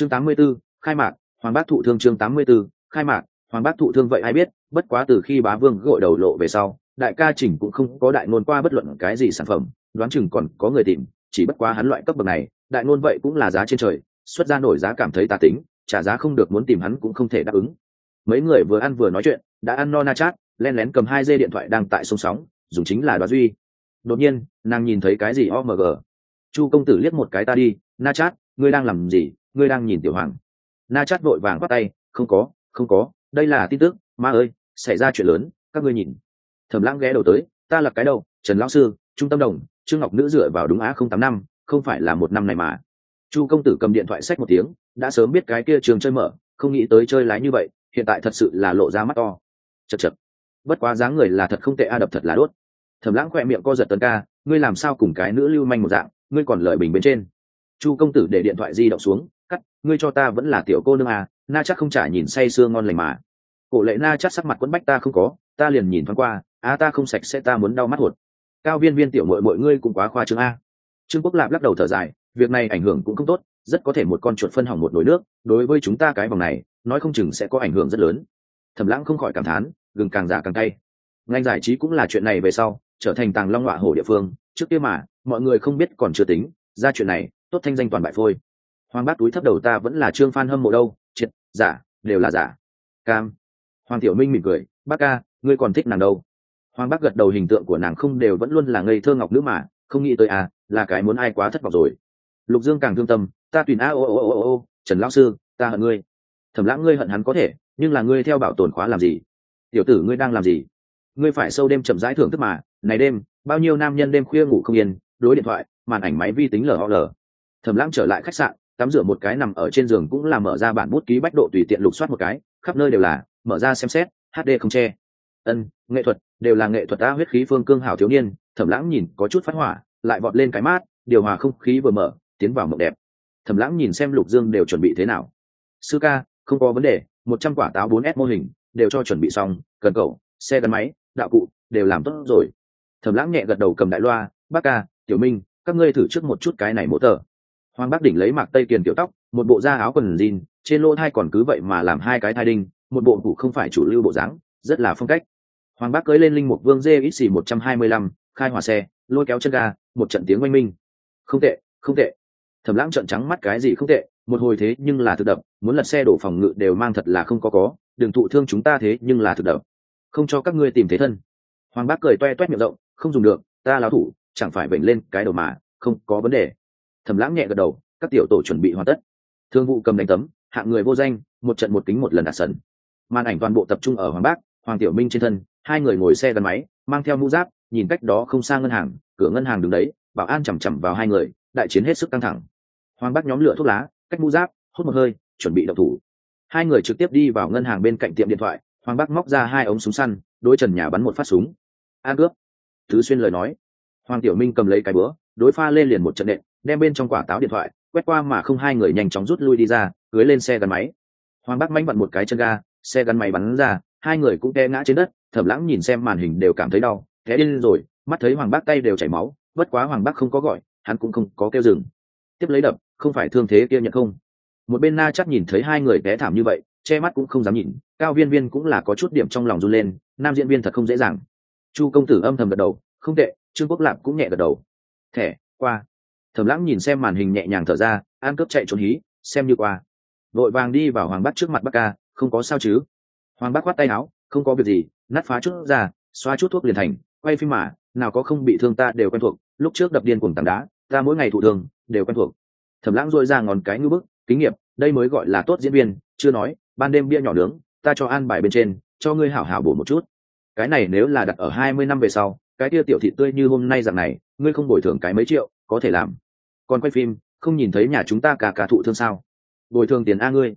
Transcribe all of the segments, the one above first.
chương tám mươi 84, khai mạc hoàng bác thụ thương chương tám mươi 84, khai mạc hoàng bác thụ thương vậy ai biết bất quá từ khi bá vương gội đầu lộ về sau đại ca chỉnh cũng không có đại ngôn qua bất luận cái gì sản phẩm đoán chừng còn có người tìm chỉ bất quá hắn loại cấp bậc này đại ngôn vậy cũng là giá trên trời xuất ra nổi giá cảm thấy tà tính trả giá không được muốn tìm hắn cũng không thể đáp ứng. Mấy người vừa ăn vừa nói chuyện đã ăn no na chát len lén cầm hai dây điện thoại đang tại sông sóng dùng chính là đoá duy. Đột nhiên nàng nhìn thấy cái gì omg chu công tử liếc một cái ta đi na chát ngươi đang làm gì? Ngươi đang nhìn tiểu hoàng. Na chát vội vàng bắt tay không có không có đây là tin tức ma ơi xảy ra chuyện lớn các ngươi nhìn. Thẩm lãng ghé đầu tới ta là cái đầu, trần lão sư trung tâm đồng trương ngọc nữ dựa vào đúng á không tám năm không phải là một năm này mà. Chu công tử cầm điện thoại sách một tiếng đã sớm biết cái kia trường chơi mở không nghĩ tới chơi lái như vậy hiện tại thật sự là lộ ra mắt to. Chật chật bất quá dáng người là thật không tệ a đập thật là đốt. Thẩm lãng khoe miệng co giật tấn ca ngươi làm sao cùng cái nữ lưu manh một dạng ngươi còn lợi bình bên trên. Chu công tử để điện thoại di động xuống ngươi cho ta vẫn là tiểu cô nương à na chắc không trả nhìn say sưa ngon lành mà. Cổ lệ na chắc sắc mặt quẫn bách ta không có, ta liền nhìn thoáng qua, á, ta không sạch sẽ, ta muốn đau mắt hột. Cao viên viên tiểu mội mọi ngươi cũng quá khoa trương a. Trương quốc lạp lắc đầu thở dài, việc này ảnh hưởng cũng không tốt, rất có thể một con chuột phân hỏng một nồi nước, đối với chúng ta cái vòng này, nói không chừng sẽ có ảnh hưởng rất lớn. Thẩm lãng không khỏi cảm thán, gừng càng già càng cay. Ngành giải trí cũng là chuyện này về sau, trở thành tàng long họa hổ địa phương, trước kia mà, mọi người không biết còn chưa tính, ra chuyện này, tốt thanh danh toàn bại phôi hoàng bát túi thấp đầu ta vẫn là trương phan hâm mộ đâu, triệt, giả, đều là giả. Cam. Hoàng tiểu minh mỉm cười, bác ca, ngươi còn thích nàng đâu? Hoàng bác gật đầu, hình tượng của nàng không đều vẫn luôn là ngây thơ ngọc nữ mà, không nghĩ tới à là cái muốn ai quá thất vọng rồi. Lục dương càng thương tâm, ta tùy a, ô ô ô ô ô, trần lão sư, ta hận ngươi. Thẩm lãng ngươi hận hắn có thể, nhưng là ngươi theo bảo tồn khóa làm gì? Tiểu tử ngươi đang làm gì? Ngươi phải sâu đêm chậm rãi thưởng thức mà, này đêm, bao nhiêu nam nhân đêm khuya ngủ không yên, đối điện thoại, màn ảnh máy vi tính lờ lờ. Thẩm lãng trở lại khách sạn tắm rửa một cái nằm ở trên giường cũng là mở ra bản bút ký bách độ tùy tiện lục soát một cái, khắp nơi đều là, mở ra xem xét hd không che. Ân, nghệ thuật, đều là nghệ thuật ta huyết khí phương cương hào thiếu niên, thẩm lãng nhìn có chút phát hỏa, lại vọt lên cái mát, điều hòa không khí vừa mở, tiến vào mộng đẹp. Thẩm lãng nhìn xem lục dương đều chuẩn bị thế nào. Sư ca, không có vấn đề, một trăm quả táo bốn s mô hình, đều cho chuẩn bị xong, cần cầu xe gắn máy, đạo cụ, đều làm tốt rồi. Thẩm lãng nhẹ gật đầu cầm đại loa, bác ca, tiểu minh, các ngươi thử trước một chút cái này mỗ tờ hoàng bác đỉnh lấy mạc tây kiền tiểu tóc, một bộ da áo quần jean, trên lỗ thai còn cứ vậy mà làm hai cái thai đinh, một bộ cụ không phải chủ lưu bộ dáng, rất là phong cách. Hoàng bác cưới lên linh mục vương dê ít xì một trăm hai mươi lăm, khai hỏa xe, lôi kéo chân ga, một trận tiếng oanh minh. Không tệ không tệ. Thẩm lãng trận trắng mắt cái gì không tệ, một hồi thế nhưng là thực đập, muốn lật xe đổ phòng ngự đều mang thật là không có có, đừng thụ thương chúng ta thế nhưng là thực đập. Không cho các ngươi tìm thế thân. Hoàng bác cười toe toét miệng rộng, không dùng được, ta lão thủ, chẳng phải bệnh lên cái đầu mà, không có vấn đề thầm lãng nhẹ gật đầu, các tiểu tổ chuẩn bị hoàn tất. Thương vụ cầm đánh tấm, hạng người vô danh, một trận một kính một lần đạt sần. Màn ảnh toàn bộ tập trung ở hoàng bác, hoàng tiểu minh trên thân, hai người ngồi xe gắn máy, mang theo mũ giáp, nhìn cách đó không xa ngân hàng, cửa ngân hàng đứng đấy, bảo an chằm chằm vào hai người, đại chiến hết sức căng thẳng. Hoàng bác nhóm lửa thuốc lá, cách mũ giáp, hút một hơi, chuẩn bị đập thủ. Hai người trực tiếp đi vào ngân hàng bên cạnh tiệm điện thoại, hoàng bác móc ra hai ống súng săn, đối trần nhà bắn một phát súng. An cướp. Thứ xuyên lời nói. Hoàng tiểu minh cầm lấy cái bữa đối pha lên liền một trận nện đem bên trong quả táo điện thoại, quét qua mà không hai người nhanh chóng rút lui đi ra, cưới lên xe gắn máy. Hoàng Bắc mánh vặn một cái chân ga, xe gắn máy bắn ra, hai người cũng té ngã trên đất, thẩm lãng nhìn xem màn hình đều cảm thấy đau, té điên rồi, mắt thấy hoàng bác tay đều chảy máu, bất quá hoàng bác không có gọi, hắn cũng không có kêu dừng. Tiếp lấy đập, không phải thương thế kia nhận không? Một bên na chắc nhìn thấy hai người té thảm như vậy, che mắt cũng không dám nhìn, cao viên viên cũng là có chút điểm trong lòng run lên, nam diễn viên thật không dễ dàng. Chu công tử âm thầm gật đầu, không tệ, trương quốc lạp cũng nhẹ gật đầu. Thẻ, qua thẩm lãng nhìn xem màn hình nhẹ nhàng thở ra, an cướp chạy trốn hí, xem như qua. Vội vàng đi vào hoàng bắc trước mặt bắc ca, không có sao chứ? Hoàng bắc khoát tay áo, không có việc gì, nát phá chút ra, xoa chút thuốc liền thành, quay phim mà, nào có không bị thương ta đều quen thuộc, lúc trước đập điên cuồng tảng đá, ta mỗi ngày thụ thương, đều quen thuộc. Thẩm lãng dội ra ngón cái ngư bức kinh nghiệm đây mới gọi là tốt diễn viên, chưa nói, ban đêm bia nhỏ nướng, ta cho an bài bên trên, cho ngươi hảo hảo bổ một chút. Cái này nếu là đặt ở hai mươi năm về sau, cái kia tiểu thị tươi như hôm nay rằng này, ngươi không bồi thường cái mấy triệu, có thể làm còn quay phim, không nhìn thấy nhà chúng ta cả cả thụ thương sao? Bồi thường tiền a ngươi.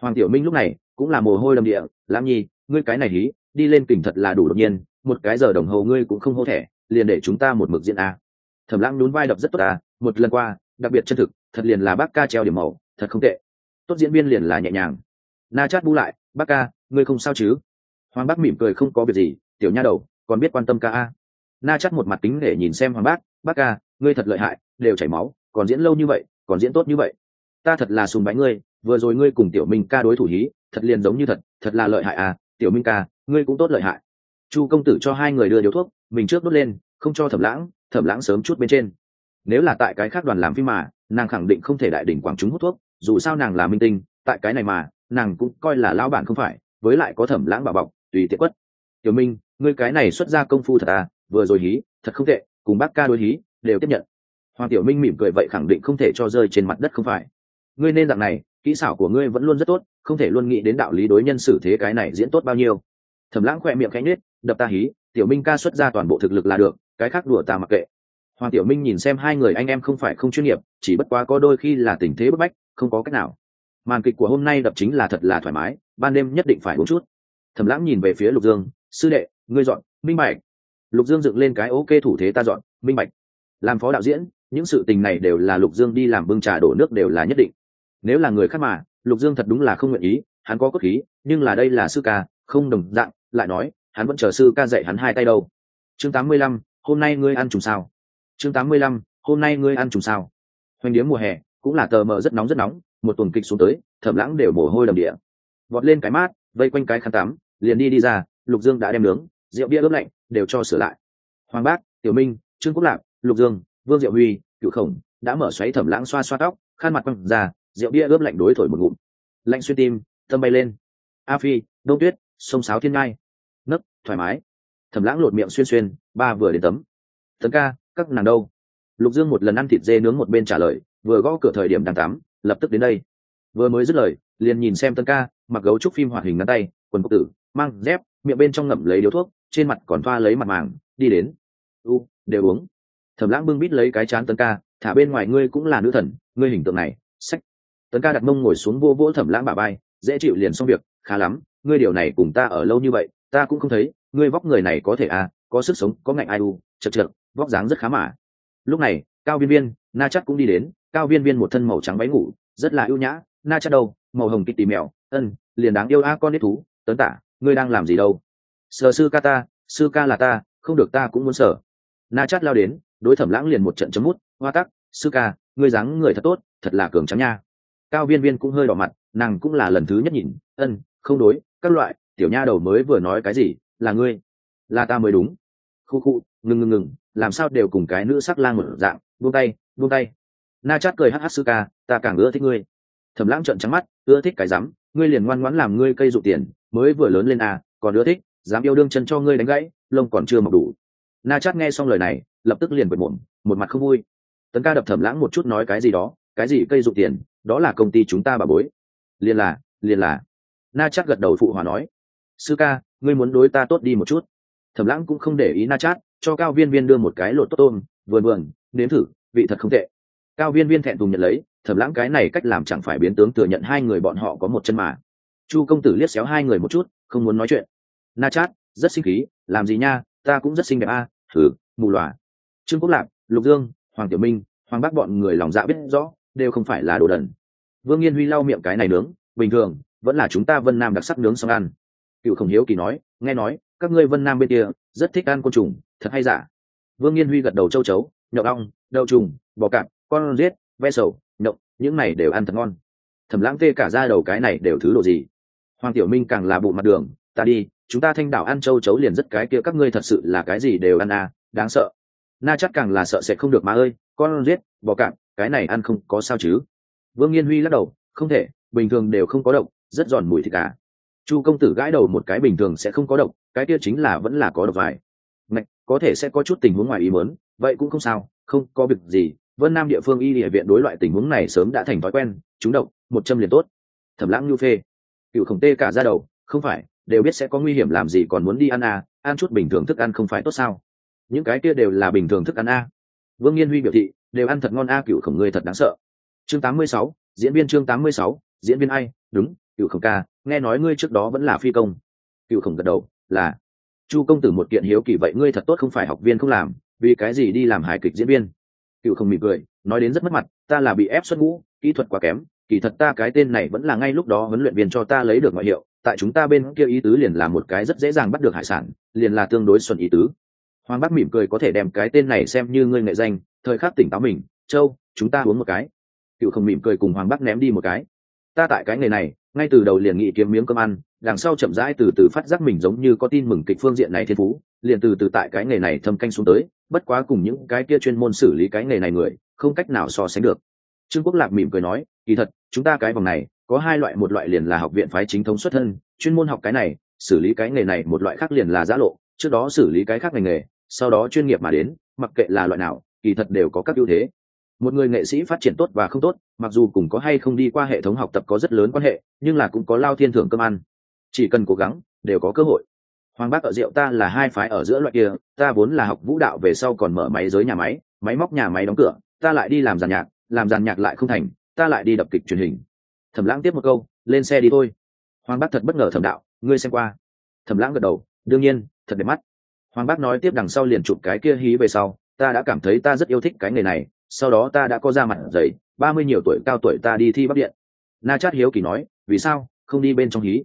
Hoàng tiểu minh lúc này cũng là mồ hôi đầm địa, lãm nhi, ngươi cái này hí, đi lên kình thật là đủ đột nhiên, một cái giờ đồng hồ ngươi cũng không hô thẻ, liền để chúng ta một mực diễn a. Thẩm lãng nhún vai đập rất tốt à một lần qua, đặc biệt chân thực, thật liền là bác ca treo điểm màu, thật không tệ. Tốt diễn viên liền là nhẹ nhàng. Na chát bu lại, bác ca, ngươi không sao chứ? Hoàng bác mỉm cười không có việc gì, tiểu nha đầu, còn biết quan tâm ca a. Na chát một mặt tính để nhìn xem hoàng bác bác ca, ngươi thật lợi hại, đều chảy máu còn diễn lâu như vậy, còn diễn tốt như vậy. Ta thật là sùng bái ngươi, vừa rồi ngươi cùng tiểu minh ca đối thủ hí, thật liền giống như thật thật là lợi hại à tiểu minh ca, ngươi cũng tốt lợi hại. Chu công tử cho hai người đưa điếu thuốc, mình trước đốt lên, không cho thẩm lãng thẩm lãng sớm chút bên trên. Nếu là tại cái khác đoàn làm phim mà, nàng khẳng định không thể đại đỉnh quảng chúng hút thuốc, dù sao nàng là minh tinh, tại cái này mà, nàng cũng coi là lão bản không phải, với lại có thẩm lãng bảo bọc, tùy tiện quất. Tiểu minh, ngươi cái này xuất ra công phu thật à vừa rồi hí, thật không tệ, cùng bác ca đối hí, đều tiếp nhận hoàng tiểu minh mỉm cười vậy khẳng định không thể cho rơi trên mặt đất không phải. Ngươi nên dạng này, kỹ xảo của ngươi vẫn luôn rất tốt, không thể luôn nghĩ đến đạo lý đối nhân xử thế cái này diễn tốt bao nhiêu. Thẩm lãng khoe miệng cánh nết đập ta hí, tiểu minh ca xuất ra toàn bộ thực lực là được, cái khác đùa ta mặc kệ. Hoàng tiểu minh nhìn xem hai người anh em không phải không chuyên nghiệp, chỉ bất quá có đôi khi là tình thế bức bách, không có cách nào. Màn kịch của hôm nay đập chính là thật là thoải mái, ban đêm nhất định phải uống chút. Thẩm lãng nhìn về phía lục dương, sư đệ, ngươi dọn, minh bạch. Lục dương dựng lên cái ok thủ thế ta dọn, minh bạch. Làm phó đạo diễn những sự tình này đều là lục dương đi làm bưng trà đổ nước đều là nhất định. Nếu là người khác mà, lục dương thật đúng là không nguyện ý, hắn có cốt khí, nhưng là đây là sư ca, không đồng dạng, lại nói, hắn vẫn chờ sư ca dạy hắn hai tay đâu. Chương tám mươi lăm, hôm nay ngươi ăn trùng sao? Chương tám mươi lăm, hôm nay ngươi ăn trùng sao? Hoành điếm mùa hè, cũng là tờ mờ rất nóng rất nóng, một tuần kịch xuống tới thẩm lãng đều mồ hôi đầm địa. Vọt lên cái mát, vây quanh cái khăn tắm, liền đi đi ra, lục dương đã đem nướng, rượu bia ướp lạnh, đều cho sửa lại. Hoàng bác, tiểu minh, trương quốc lạc, lục dương vương diệu huy cựu khổng, đã mở xoáy thẩm lãng xoa xoa tóc khăn mặt quăng ra, rượu bia ướp lạnh đối thổi một ngụm. Lạnh xuyên tim tâm bay lên. A phi, đông tuyết, sông sáo thiên ngai. Nấc, thoải mái. Thẩm lãng lột miệng xuyên xuyên, ba vừa đến tấm. Tấn ca, các nàng đâu? Lục dương một lần ăn thịt dê nướng một bên trả lời, vừa gõ cửa thời điểm đang tắm, lập tức đến đây. Vừa mới dứt lời, liền nhìn xem tân ca, mặc gấu trúc phim hoạt hình ngắn tay, quần cốc tử, mang dép, miệng bên trong ngậm lấy điếu thuốc, trên mặt còn thoa lấy mặt màng, đi đến. U, đều uống thẩm lãng bưng bít lấy cái chán tấn ca, thả bên ngoài ngươi cũng là nữ thần, ngươi hình tượng này, sách. Tấn ca đặt mông ngồi xuống vô vỗ thẩm lãng bà bay dễ chịu liền xong việc, khá lắm, ngươi điều này cùng ta ở lâu như vậy, ta cũng không thấy, ngươi vóc người này có thể à có sức sống, có ngạnh ai u chật chật, vóc dáng rất khá mà. Lúc này, cao viên viên, na chắc cũng đi đến, cao viên viên một thân màu trắng váy ngủ, rất là ưu nhã, na chắc đâu, màu hồng kịch tỉ mèo, ân, liền đáng yêu a con nít thú, tấn tả, ngươi đang làm gì đâu? Sờ sư ca ta, sư ca là ta, không được ta cũng muốn sở. Na chát lao đến đối thẩm lãng liền một trận chấm mút, hoa tắc, sư ca, ngươi dáng người thật tốt, thật là cường trắng nha. Cao viên viên cũng hơi đỏ mặt, nàng cũng là lần thứ nhất nhìn, ân, không đối, các loại, tiểu nha đầu mới vừa nói cái gì, là ngươi, là ta mới đúng. Khu khu, ngừng ngừng ngừng, làm sao đều cùng cái nữ sắc lang một dạng, buông tay buông tay. Na chát cười hh sư ca, ta càng ưa thích ngươi. Thẩm lãng trợn trắng mắt, ưa thích cái rắm ngươi liền ngoan ngoãn làm ngươi cây dụ tiền, mới vừa lớn lên à còn ưa thích, dám yêu đương chân cho ngươi đánh gãy, lông còn chưa mọc đủ na chát nghe xong lời này, lập tức liền bật mồm, một mặt không vui. Tấn ca đập thẩm lãng một chút nói cái gì đó, cái gì cây dụng tiền, đó là công ty chúng ta bà bối. Liền là liền là. Na chát gật đầu phụ hòa nói. Sư ca, ngươi muốn đối ta tốt đi một chút. Thẩm lãng cũng không để ý na chát, cho cao viên viên đưa một cái lột tốt tôm vườn vườn nếm thử, vị thật không tệ. Cao viên viên thẹn thùng nhận lấy, thẩm lãng cái này cách làm chẳng phải biến tướng thừa nhận hai người bọn họ có một chân mà. Chu công tử liếc xéo hai người một chút, không muốn nói chuyện. Na chát, rất sinh khí, làm gì nha ta cũng rất xinh đẹp a à, thử mù loà, trương quốc lạc lục dương hoàng tiểu minh hoàng bác bọn người lòng dạ biết rõ đều không phải là đồ đần. Vương nghiên huy lau miệng cái này nướng bình thường vẫn là chúng ta vân nam đặc sắc nướng xong ăn. Cựu khổng hiếu kỳ nói nghe nói các ngươi vân nam bên kia rất thích ăn côn trùng thật hay giả? Vương nghiên huy gật đầu châu chấu nhậu ong đậu trùng bò cạp con riết ve sầu nhậu những này đều ăn thật ngon. Thẩm lãng tê cả ra đầu cái này đều thứ đồ gì? Hoàng tiểu minh càng là bụng mặt đường ta đi chúng ta thanh đảo ăn châu chấu liền rất cái kia các ngươi thật sự là cái gì đều ăn à đáng sợ. Na chắc càng là sợ sẽ không được mà ơi con giết bò cạp cái này ăn không có sao chứ. Vương nghiên huy lắc đầu không thể bình thường đều không có độc rất giòn mùi thịt cả chu công tử gãi đầu một cái bình thường sẽ không có độc cái kia chính là vẫn là có độc vài. Ngạch, có thể sẽ có chút tình huống ngoài ý muốn vậy cũng không sao không có việc gì. Vân nam địa phương y địa viện đối loại tình huống này sớm đã thành thói quen chúng độc một châm liền tốt. Thẩm lãng nhu phê. Cựu khổng tê cả ra đầu không phải đều biết sẽ có nguy hiểm làm gì còn muốn đi ăn à ăn chút bình thường thức ăn không phải tốt sao? Những cái kia đều là bình thường thức ăn a. À. vương nghiên huy biểu thị đều ăn thật ngon a à, cựu khổng ngươi thật đáng sợ. Chương 86, diễn viên chương 86, diễn viên ai? Đúng cựu khổng ca nghe nói ngươi trước đó vẫn là phi công. Cựu khổng gật đầu là. Chu công tử một kiện hiếu kỳ vậy ngươi thật tốt không phải học viên không làm vì cái gì đi làm hài kịch diễn viên? Cựu khổng mỉm cười nói đến rất mất mặt ta là bị ép xuất ngũ kỹ thuật quá kém kỳ thật ta cái tên này vẫn là ngay lúc đó huấn luyện viên cho ta lấy được ngoại hiệu, tại chúng ta bên kia ý tứ liền là một cái rất dễ dàng bắt được hải sản, liền là tương đối xuân ý tứ. Hoàng bắc mỉm cười có thể đem cái tên này xem như ngươi nghệ danh, thời khắc tỉnh táo mình, châu, chúng ta uống một cái. Cựu không mỉm cười cùng hoàng bắc ném đi một cái. Ta tại cái nghề này, ngay từ đầu liền nghĩ kiếm miếng cơm ăn, đằng sau chậm rãi từ từ phát giác mình giống như có tin mừng kịch phương diện này thiên phú, liền từ từ tại cái nghề này thâm canh xuống tới, bất quá cùng những cái kia chuyên môn xử lý cái nghề này người, không cách nào so sánh được. Trương quốc lạc mỉm cười nói, kỳ thật chúng ta cái vòng này, có hai loại, một loại liền là học viện phái chính thống xuất thân, chuyên môn học cái này, xử lý cái nghề này, một loại khác liền là giã lộ, trước đó xử lý cái khác ngành nghề, sau đó chuyên nghiệp mà đến, mặc kệ là loại nào, kỳ thật đều có các ưu thế. Một người nghệ sĩ phát triển tốt và không tốt, mặc dù cùng có hay không đi qua hệ thống học tập có rất lớn quan hệ, nhưng là cũng có lao thiên thưởng cơm ăn. Chỉ cần cố gắng, đều có cơ hội. Hoàng bác ở rượu ta là hai phái ở giữa loại kia, ta vốn là học vũ đạo về sau còn mở máy giới nhà máy máy móc nhà máy đóng cửa, ta lại đi làm giàn nhạc, làm giàn nhạc lại không thành ta lại đi đập kịch truyền hình. Thẩm lãng tiếp một câu, lên xe đi thôi. Hoàng bác thật bất ngờ thẩm đạo, ngươi xem qua. Thẩm lãng gật đầu, đương nhiên, thật đẹp mắt. Hoàng bác nói tiếp đằng sau liền chụp cái kia hí về sau, ta đã cảm thấy ta rất yêu thích cái nghề này, sau đó ta đã có ra mặt giấy ba mươi nhiều tuổi cao tuổi ta đi thi bắc điện. Na chát hiếu kỳ nói, vì sao, không đi bên trong hí?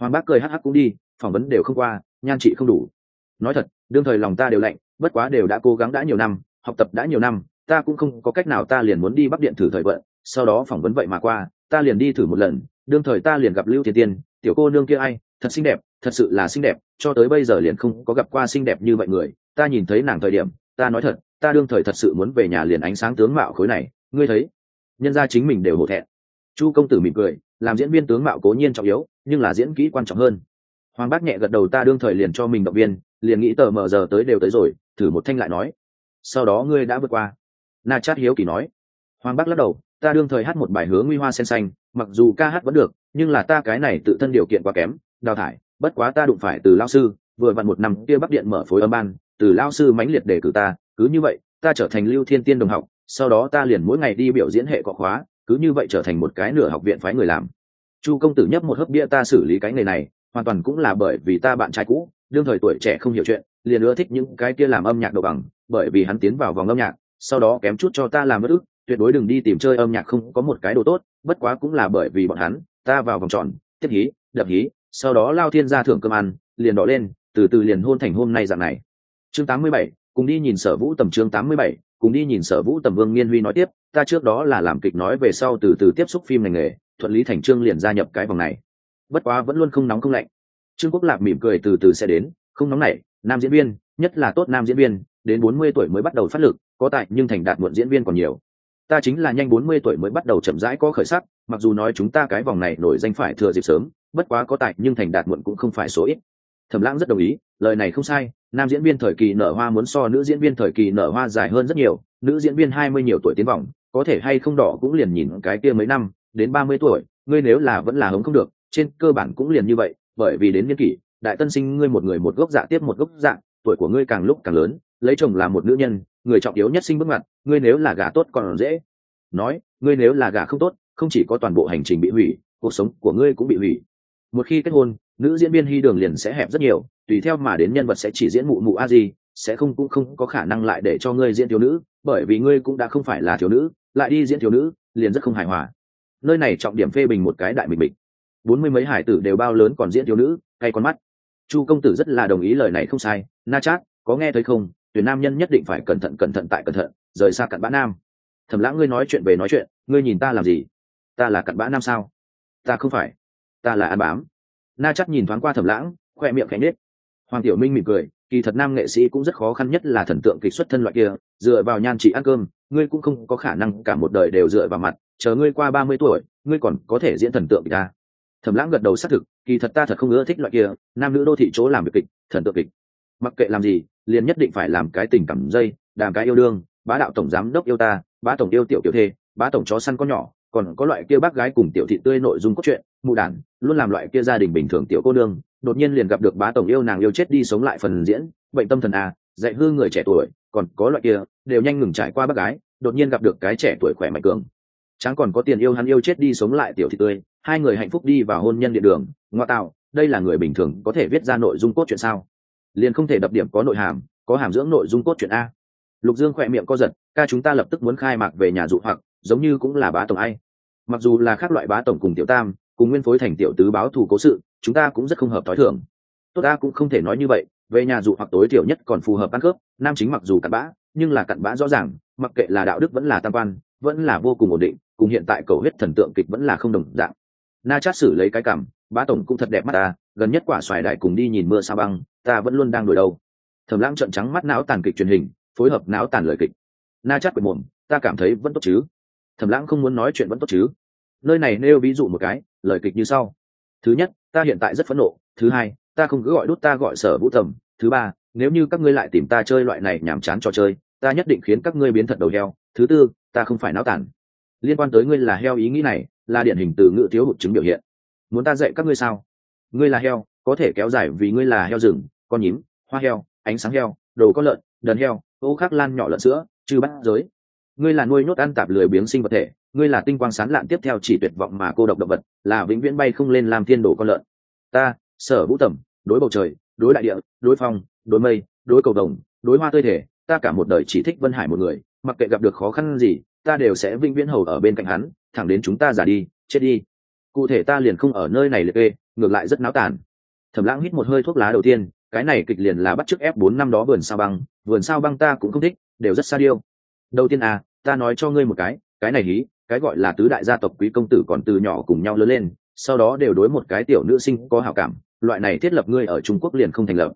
Hoàng bác cười hắc hắc cũng đi, phỏng vấn đều không qua, nhan trị không đủ. Nói thật, đương thời lòng ta đều lạnh, bất quá đều đã cố gắng đã nhiều năm, học tập đã nhiều năm, ta cũng không có cách nào ta liền muốn đi bắc điện thử thời vận sau đó phỏng vấn vậy mà qua, ta liền đi thử một lần, đương thời ta liền gặp lưu thiên tiên, tiểu cô nương kia ai, thật xinh đẹp, thật sự là xinh đẹp, cho tới bây giờ liền không có gặp qua xinh đẹp như vậy người, ta nhìn thấy nàng thời điểm, ta nói thật, ta đương thời thật sự muốn về nhà liền ánh sáng tướng mạo khối này, ngươi thấy? Nhân ra chính mình đều hổ thẹn. Chu công tử mỉm cười, làm diễn viên tướng mạo cố nhiên trọng yếu, nhưng là diễn kỹ quan trọng hơn. Hoàng bác nhẹ gật đầu ta đương thời liền cho mình động viên, liền nghĩ tờ mờ giờ tới đều tới rồi, thử một thanh lại nói. Sau đó ngươi đã vượt qua. Na chát hiếu kỳ nói. Hoàng bác lắc đầu ta đương thời hát một bài hướng nguy hoa sen xanh, mặc dù ca hát vẫn được, nhưng là ta cái này tự thân điều kiện quá kém, đào thải, bất quá ta đụng phải từ lao sư, vừa vặn một năm kia bắc điện mở phối âm ban, từ lao sư mãnh liệt đề cử ta, cứ như vậy, ta trở thành lưu thiên tiên đồng học, sau đó ta liền mỗi ngày đi biểu diễn hệ cọ khóa, cứ như vậy trở thành một cái nửa học viện phái người làm. Chu công tử nhấp một hớp bia ta xử lý cái nghề này, hoàn toàn cũng là bởi vì ta bạn trai cũ, đương thời tuổi trẻ không hiểu chuyện, liền ưa thích những cái kia làm âm nhạc đầu bằng, bởi vì hắn tiến vào vòng âm nhạc, sau đó kém chút cho ta làm bất ức tuyệt đối đừng đi tìm chơi âm nhạc không có một cái đồ tốt bất quá cũng là bởi vì bọn hắn ta vào vòng tròn tiếp hí đập hí sau đó lao thiên gia thưởng cơm ăn liền đỏ lên từ từ liền hôn thành hôm nay dạng này. Chương 87, cùng đi nhìn sở vũ tầm chương 87, cùng đi nhìn sở vũ tầm vương nghiên huy nói tiếp ta trước đó là làm kịch nói về sau từ từ tiếp xúc phim ngành nghề thuận lý thành trương liền gia nhập cái vòng này. Bất quá vẫn luôn không nóng không lạnh. Trương quốc lạc mỉm cười từ từ sẽ đến không nóng nảy nam diễn viên nhất là tốt nam diễn viên đến bốn mươi tuổi mới bắt đầu phát lực có tại nhưng thành đạt muộn diễn viên còn nhiều ta chính là nhanh bốn mươi tuổi mới bắt đầu chậm rãi có khởi sắc, mặc dù nói chúng ta cái vòng này nổi danh phải thừa dịp sớm, bất quá có tại nhưng thành đạt muộn cũng không phải số ít. Thẩm lãng rất đồng ý, lời này không sai, nam diễn viên thời kỳ nở hoa muốn so nữ diễn viên thời kỳ nở hoa dài hơn rất nhiều, nữ diễn viên hai mươi nhiều tuổi tiến vòng, có thể hay không đỏ cũng liền nhìn cái kia mấy năm, đến ba mươi tuổi, ngươi nếu là vẫn là hống không được, trên cơ bản cũng liền như vậy, bởi vì đến niên kỷ, đại tân sinh ngươi một người một gốc dạ tiếp một gốc dạ tuổi của ngươi càng lúc càng lớn, lấy chồng là một nữ nhân người trọng yếu nhất sinh bước ngoặt, ngươi nếu là gà tốt còn dễ. Nói, ngươi nếu là gà không tốt, không chỉ có toàn bộ hành trình bị hủy, cuộc sống của ngươi cũng bị hủy. Một khi kết hôn, nữ diễn viên hy đường liền sẽ hẹp rất nhiều, tùy theo mà đến nhân vật sẽ chỉ diễn mụ mụ a di, sẽ không cũng không có khả năng lại để cho ngươi diễn thiếu nữ, bởi vì ngươi cũng đã không phải là thiếu nữ, lại đi diễn thiếu nữ, liền rất không hài hòa. Nơi này trọng điểm phê bình một cái đại mình bình bốn mươi mấy hải tử đều bao lớn còn diễn thiếu nữ hay con mắt. Chu công tử rất là đồng ý lời này không sai, na chát, có nghe thấy không? Tuyển nam nhân nhất định phải cẩn thận cẩn thận tại cẩn thận, rời xa cặn bã nam. Thầm lãng, ngươi nói chuyện về nói chuyện, ngươi nhìn ta làm gì? Ta là cặn bã nam sao? Ta không phải. Ta là ăn bám. Na chắc nhìn thoáng qua thầm lãng, khoe miệng khẽ nết hoàng tiểu minh mỉm cười, kỳ thật nam nghệ sĩ cũng rất khó khăn nhất là thần tượng kịch xuất thân loại kia, dựa vào nhan trị ăn cơm, ngươi cũng không có khả năng cả một đời đều dựa vào mặt, chờ ngươi qua ba mươi tuổi, ngươi còn có thể diễn thần tượng kịch ta thẩm lãng gật đầu xác thực, kỳ thật ta thật không ưa thích loại kia, nam nữ đô thị chỗ làm việc kịch, thần tượng kịch mặc kệ làm gì, liền nhất định phải làm cái tình cảm dây, đàm cái yêu đương, bá đạo tổng giám đốc yêu ta, bá tổng yêu tiểu tiểu thê, bá tổng chó săn con nhỏ, còn có loại kia bác gái cùng tiểu thị tươi nội dung cốt truyện mù đản, luôn làm loại kia gia đình bình thường tiểu cô đương đột nhiên liền gặp được bá tổng yêu nàng yêu chết đi sống lại phần diễn, bệnh tâm thần à dạy hư người trẻ tuổi, còn có loại kia, đều nhanh ngừng trải qua bác gái, đột nhiên gặp được cái trẻ tuổi khỏe mạnh cường. Chẳng còn có tiền yêu hắn yêu chết đi sống lại tiểu thị tươi, hai người hạnh phúc đi vào hôn nhân địa đường, ngoa tạo, đây là người bình thường có thể viết ra nội dung cốt truyện sao? Liền không thể đập điểm có nội hàm, có hàm dưỡng nội dung cốt truyện a. Lục dương khỏe miệng co giật, ca chúng ta lập tức muốn khai mạc về nhà dụ hoặc, giống như cũng là bá tổng ai. Mặc dù là khác loại bá tổng cùng tiểu tam, cùng nguyên phối thành tiểu tứ báo thù cố sự, chúng ta cũng rất không hợp t h ó i thưởng tốt ta cũng không thể nói như vậy, về nhà dụ hoặc tối thiểu nhất còn phù hợp ăn khớp nam chính mặc dù cặn bã, nhưng là cặn bã rõ ràng, mặc kệ là đạo đức vẫn là tam quan, vẫn là vô cùng ổn định, cùng hiện tại cầu huyết thần tượng kịch vẫn là không đồng dạng. Na chát xử lấy cái cảm, bá tổng cũng thật đẹp mắt ta, gần nhất quả xoài đại cùng đi nhìn mưa sao băng ta vẫn luôn đang đổi đầu, thẩm lãng trợn trắng mắt não tàn kịch truyền hình phối hợp não tàn lời kịch. Na chát quệt mồm ta cảm thấy vẫn tốt chứ. Thẩm lãng không muốn nói chuyện vẫn tốt chứ. Nơi này nêu ví dụ một cái lời kịch như sau. Thứ nhất ta hiện tại rất phẫn nộ. Thứ hai ta không cứ gọi đút ta gọi sở vũ thẩm. Thứ ba nếu như các ngươi lại tìm ta chơi loại này nhàm chán trò chơi ta nhất định khiến các ngươi biến thật đầu heo. Thứ tư ta không phải náo tàn. liên quan tới ngươi là heo ý nghĩ này là điển hình từ ngữ thiếu hụt chứng biểu hiện. Muốn ta dạy các ngươi sao? Ngươi là heo có thể kéo dài vì ngươi là heo rừng, con nhím, hoa heo, ánh sáng heo, đồ con lợn, đần heo, ô khắc lan nhỏ lợn sữa chư bắt giới. Ngươi là nuôi nhốt ăn tạp lười biếng sinh vật thể, ngươi là tinh quang sán lạn tiếp theo chỉ tuyệt vọng mà cô độc động vật, là vĩnh viễn bay không lên làm thiên đồ con lợn. Ta, sở vũ tẩm, đối bầu trời, đối đại địa, đối phong, đối mây, đối cầu đồng, đối hoa tươi thể, ta cả một đời chỉ thích vân hải một người, mặc kệ gặp được khó khăn gì, ta đều sẽ vĩnh viễn hầu ở bên cạnh hắn, thẳng đến chúng ta già đi, chết đi. Cụ thể ta liền không ở nơi này liệt kê, ngược lại rất náo tàn thẩm lãng hít một hơi thuốc lá đầu tiên, cái này kịch liền là bắt chước f bốn năm đó vườn sao băng, vườn sao băng ta cũng không thích, đều rất xa điêu. Đầu tiên à ta nói cho ngươi một cái cái này hí, cái gọi là tứ đại gia tộc quý công tử còn từ nhỏ cùng nhau lớn lên, sau đó đều đối một cái tiểu nữ sinh có hảo cảm, loại này thiết lập ngươi ở trung quốc liền không thành lập.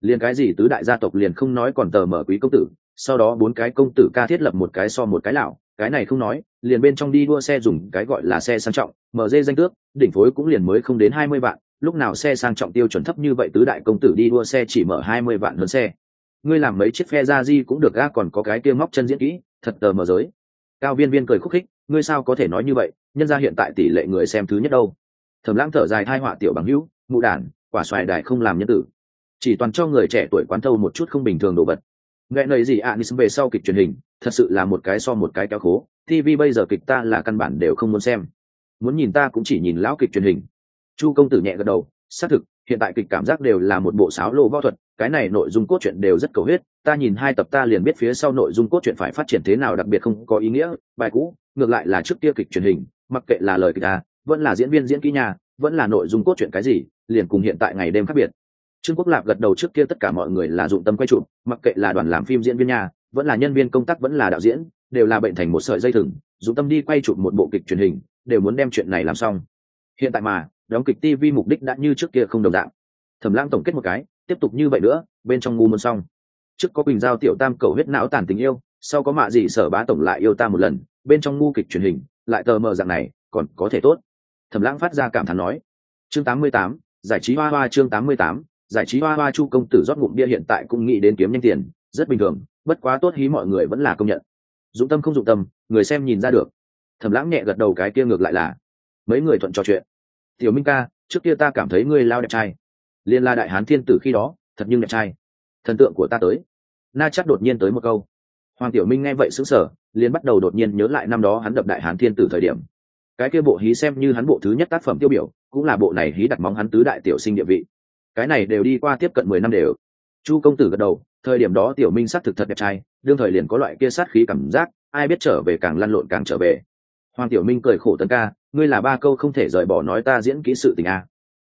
Liền cái gì tứ đại gia tộc liền không nói còn tờ mở quý công tử, sau đó bốn cái công tử ca thiết lập một cái so một cái lão, cái này không nói, liền bên trong đi đua xe dùng cái gọi là xe sang trọng, mở dê danh tước, đỉnh phối cũng liền mới không đến hai mươi vạn lúc nào xe sang trọng tiêu chuẩn thấp như vậy tứ đại công tử đi đua xe chỉ mở hai mươi vạn hơn xe. Ngươi làm mấy chiếc phe ra di cũng được ga còn có cái kia móc chân diễn kỹ thật tờ mờ giới. Cao viên viên cười khúc khích ngươi sao có thể nói như vậy nhân ra hiện tại tỷ lệ người xem thứ nhất đâu. Thẩm lãng thở dài thai họa tiểu bằng hữu mụ đản quả xoài đài không làm nhân tử. Chỉ toàn cho người trẻ tuổi quán thâu một chút không bình thường đồ vật. Nghe nầy gì ạ à, về sau kịch truyền hình thật sự là một cái so một cái kéo khố. Tv bây giờ kịch ta là căn bản đều không muốn xem. Muốn nhìn ta cũng chỉ nhìn lão kịch truyền hình chu công tử nhẹ gật đầu xác thực hiện tại kịch cảm giác đều là một bộ sáo lô võ thuật cái này nội dung cốt truyện đều rất cầu huyết ta nhìn hai tập ta liền biết phía sau nội dung cốt truyện phải phát triển thế nào đặc biệt không có ý nghĩa bài cũ ngược lại là trước kia kịch truyền hình mặc kệ là lời kịch ta, vẫn là diễn viên diễn kỹ nhà vẫn là nội dung cốt truyện cái gì liền cùng hiện tại ngày đêm khác biệt. Trương quốc lạp gật đầu trước kia tất cả mọi người là dụng tâm quay chụp mặc kệ là đoàn làm phim diễn viên nhà vẫn là nhân viên công tác vẫn là đạo diễn đều là bệnh thành một sợi dây thừng dụng tâm đi quay chụp một bộ kịch truyền hình đều muốn đem chuyện này làm xong. Hiện tại mà đóng kịch tv mục đích đã như trước kia không đồng dạng. Thẩm lãng tổng kết một cái tiếp tục như vậy nữa bên trong ngu muốn xong trước có quỳnh giao tiểu tam cầu huyết não tàn tình yêu sau có mạ gì sở bá tổng lại yêu ta một lần bên trong ngu kịch truyền hình lại tờ mờ dạng này còn có thể tốt. Thẩm lãng phát ra cảm thán nói. Chương 88, giải trí hoa hoa chương 88, giải trí hoa hoa chu công tử rót ngụm bia hiện tại cũng nghĩ đến kiếm nhanh tiền rất bình thường bất quá tốt hí mọi người vẫn là công nhận. Dụng tâm không dụng tâm người xem nhìn ra được. Thẩm lãng nhẹ gật đầu cái kia ngược lại là. Mấy người thuận trò chuyện tiểu minh ca, trước kia ta cảm thấy ngươi lao đẹp trai. Liên la đại hán thiên tử khi đó, thật nhưng đẹp trai. Thần tượng của ta tới. Na chắc đột nhiên tới một câu. Hoàng tiểu minh nghe vậy sững sờ, liền bắt đầu đột nhiên nhớ lại năm đó hắn đập đại hán thiên tử thời điểm. Cái kia bộ hí xem như hắn bộ thứ nhất tác phẩm tiêu biểu, cũng là bộ này hí đặt móng hắn tứ đại tiểu sinh địa vị. Cái này đều đi qua tiếp cận mười năm đều. Chu công tử gật đầu, thời điểm đó tiểu minh s thực thật đẹp trai, đương thời liền có loại kia sát khí cảm giác, ai biết trở về càng lăn lộn càng trở về. Hoàng tiểu minh cười khổ tấn ca ngươi là ba câu không thể rời bỏ nói ta diễn kỹ sự tình a.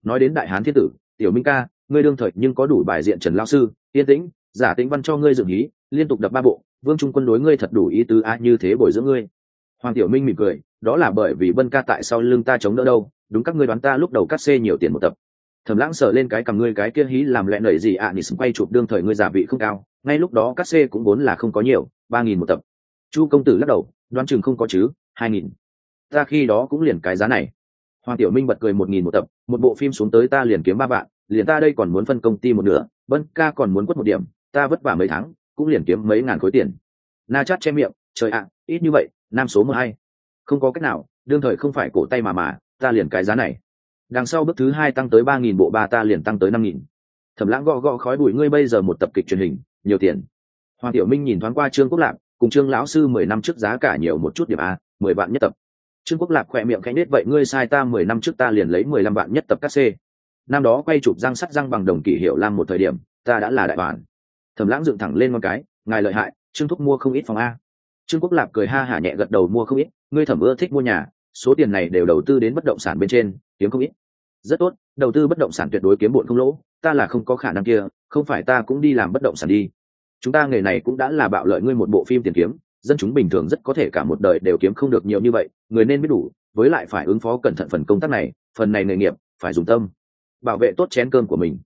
Nói đến đại hán thiên tử tiểu minh ca ngươi đương thời nhưng có đủ bài diện trần lao sư yên tĩnh giả tĩnh văn cho ngươi dựng ý liên tục đập ba bộ vương trung quân đối ngươi thật đủ ý tứ a như thế bồi dưỡng ngươi. Hoàng tiểu minh mỉm cười đó là bởi vì vân ca tại sau lưng ta chống đỡ đâu đúng các ngươi đoán ta lúc đầu cắt xê nhiều tiền một tập. Thẩm lãng sợ lên cái cầm ngươi cái kia hí làm lẹ nẩy gì ạ à, nỉ quay chụp đương thời ngươi giả vị không cao ngay lúc đó cắt xê cũng vốn là không có nhiều ba nghìn một tập. Chu công tử lắc đầu đoán chừng không có chứ hai nghìn ta khi đó cũng liền cái giá này. Hoàng tiểu minh bật cười một nghìn một tập, một bộ phim xuống tới ta liền kiếm ba vạn, liền ta đây còn muốn phân công ty một nửa vân ca còn muốn quất một điểm, ta vất vả mấy tháng, cũng liền kiếm mấy ngàn khối tiền. Na chát che miệng, trời ạ, ít như vậy, nam số mười hai. Không có cách nào, đương thời không phải cổ tay mà mà, ta liền cái giá này. Đằng sau bước thứ hai tăng tới ba nghìn bộ ba ta liền tăng tới năm nghìn. Thẩm lãng gõ gõ khói bụi, ngươi bây giờ một tập kịch truyền hình, nhiều tiền. Hoàng tiểu minh nhìn thoáng qua trương quốc lạc, cùng trương lão sư mười năm trước giá cả nhiều một chút điểm a, mười vạn nhất tập trương quốc lạc khỏe miệng khẽ nết vậy ngươi sai ta mười năm trước ta liền lấy mười lăm vạn nhất tập các c. Năm đó quay chụp răng sắt răng bằng đồng kỷ hiệu lam một thời điểm, ta đã là đại bản. Thẩm lãng dựng thẳng lên con cái, ngài lợi hại, trương thúc mua không ít phòng a. Trương quốc lạc cười ha hả nhẹ gật đầu, mua không ít, ngươi thẩm ưa thích mua nhà, số tiền này đều đầu tư đến bất động sản bên trên, kiếm không ít. Rất tốt, đầu tư bất động sản tuyệt đối kiếm bộn không lỗ, ta là không có khả năng kia, không phải ta cũng đi làm bất động sản đi. Chúng ta nghề này cũng đã là bạo lợi ngươi một bộ phim tiền kiếm dân chúng bình thường rất có thể cả một đời đều kiếm không được nhiều như vậy, người nên biết đủ, với lại phải ứng phó cẩn thận phần công tác này, phần này nghề nghiệp, phải dùng tâm, bảo vệ tốt chén cơm của mình.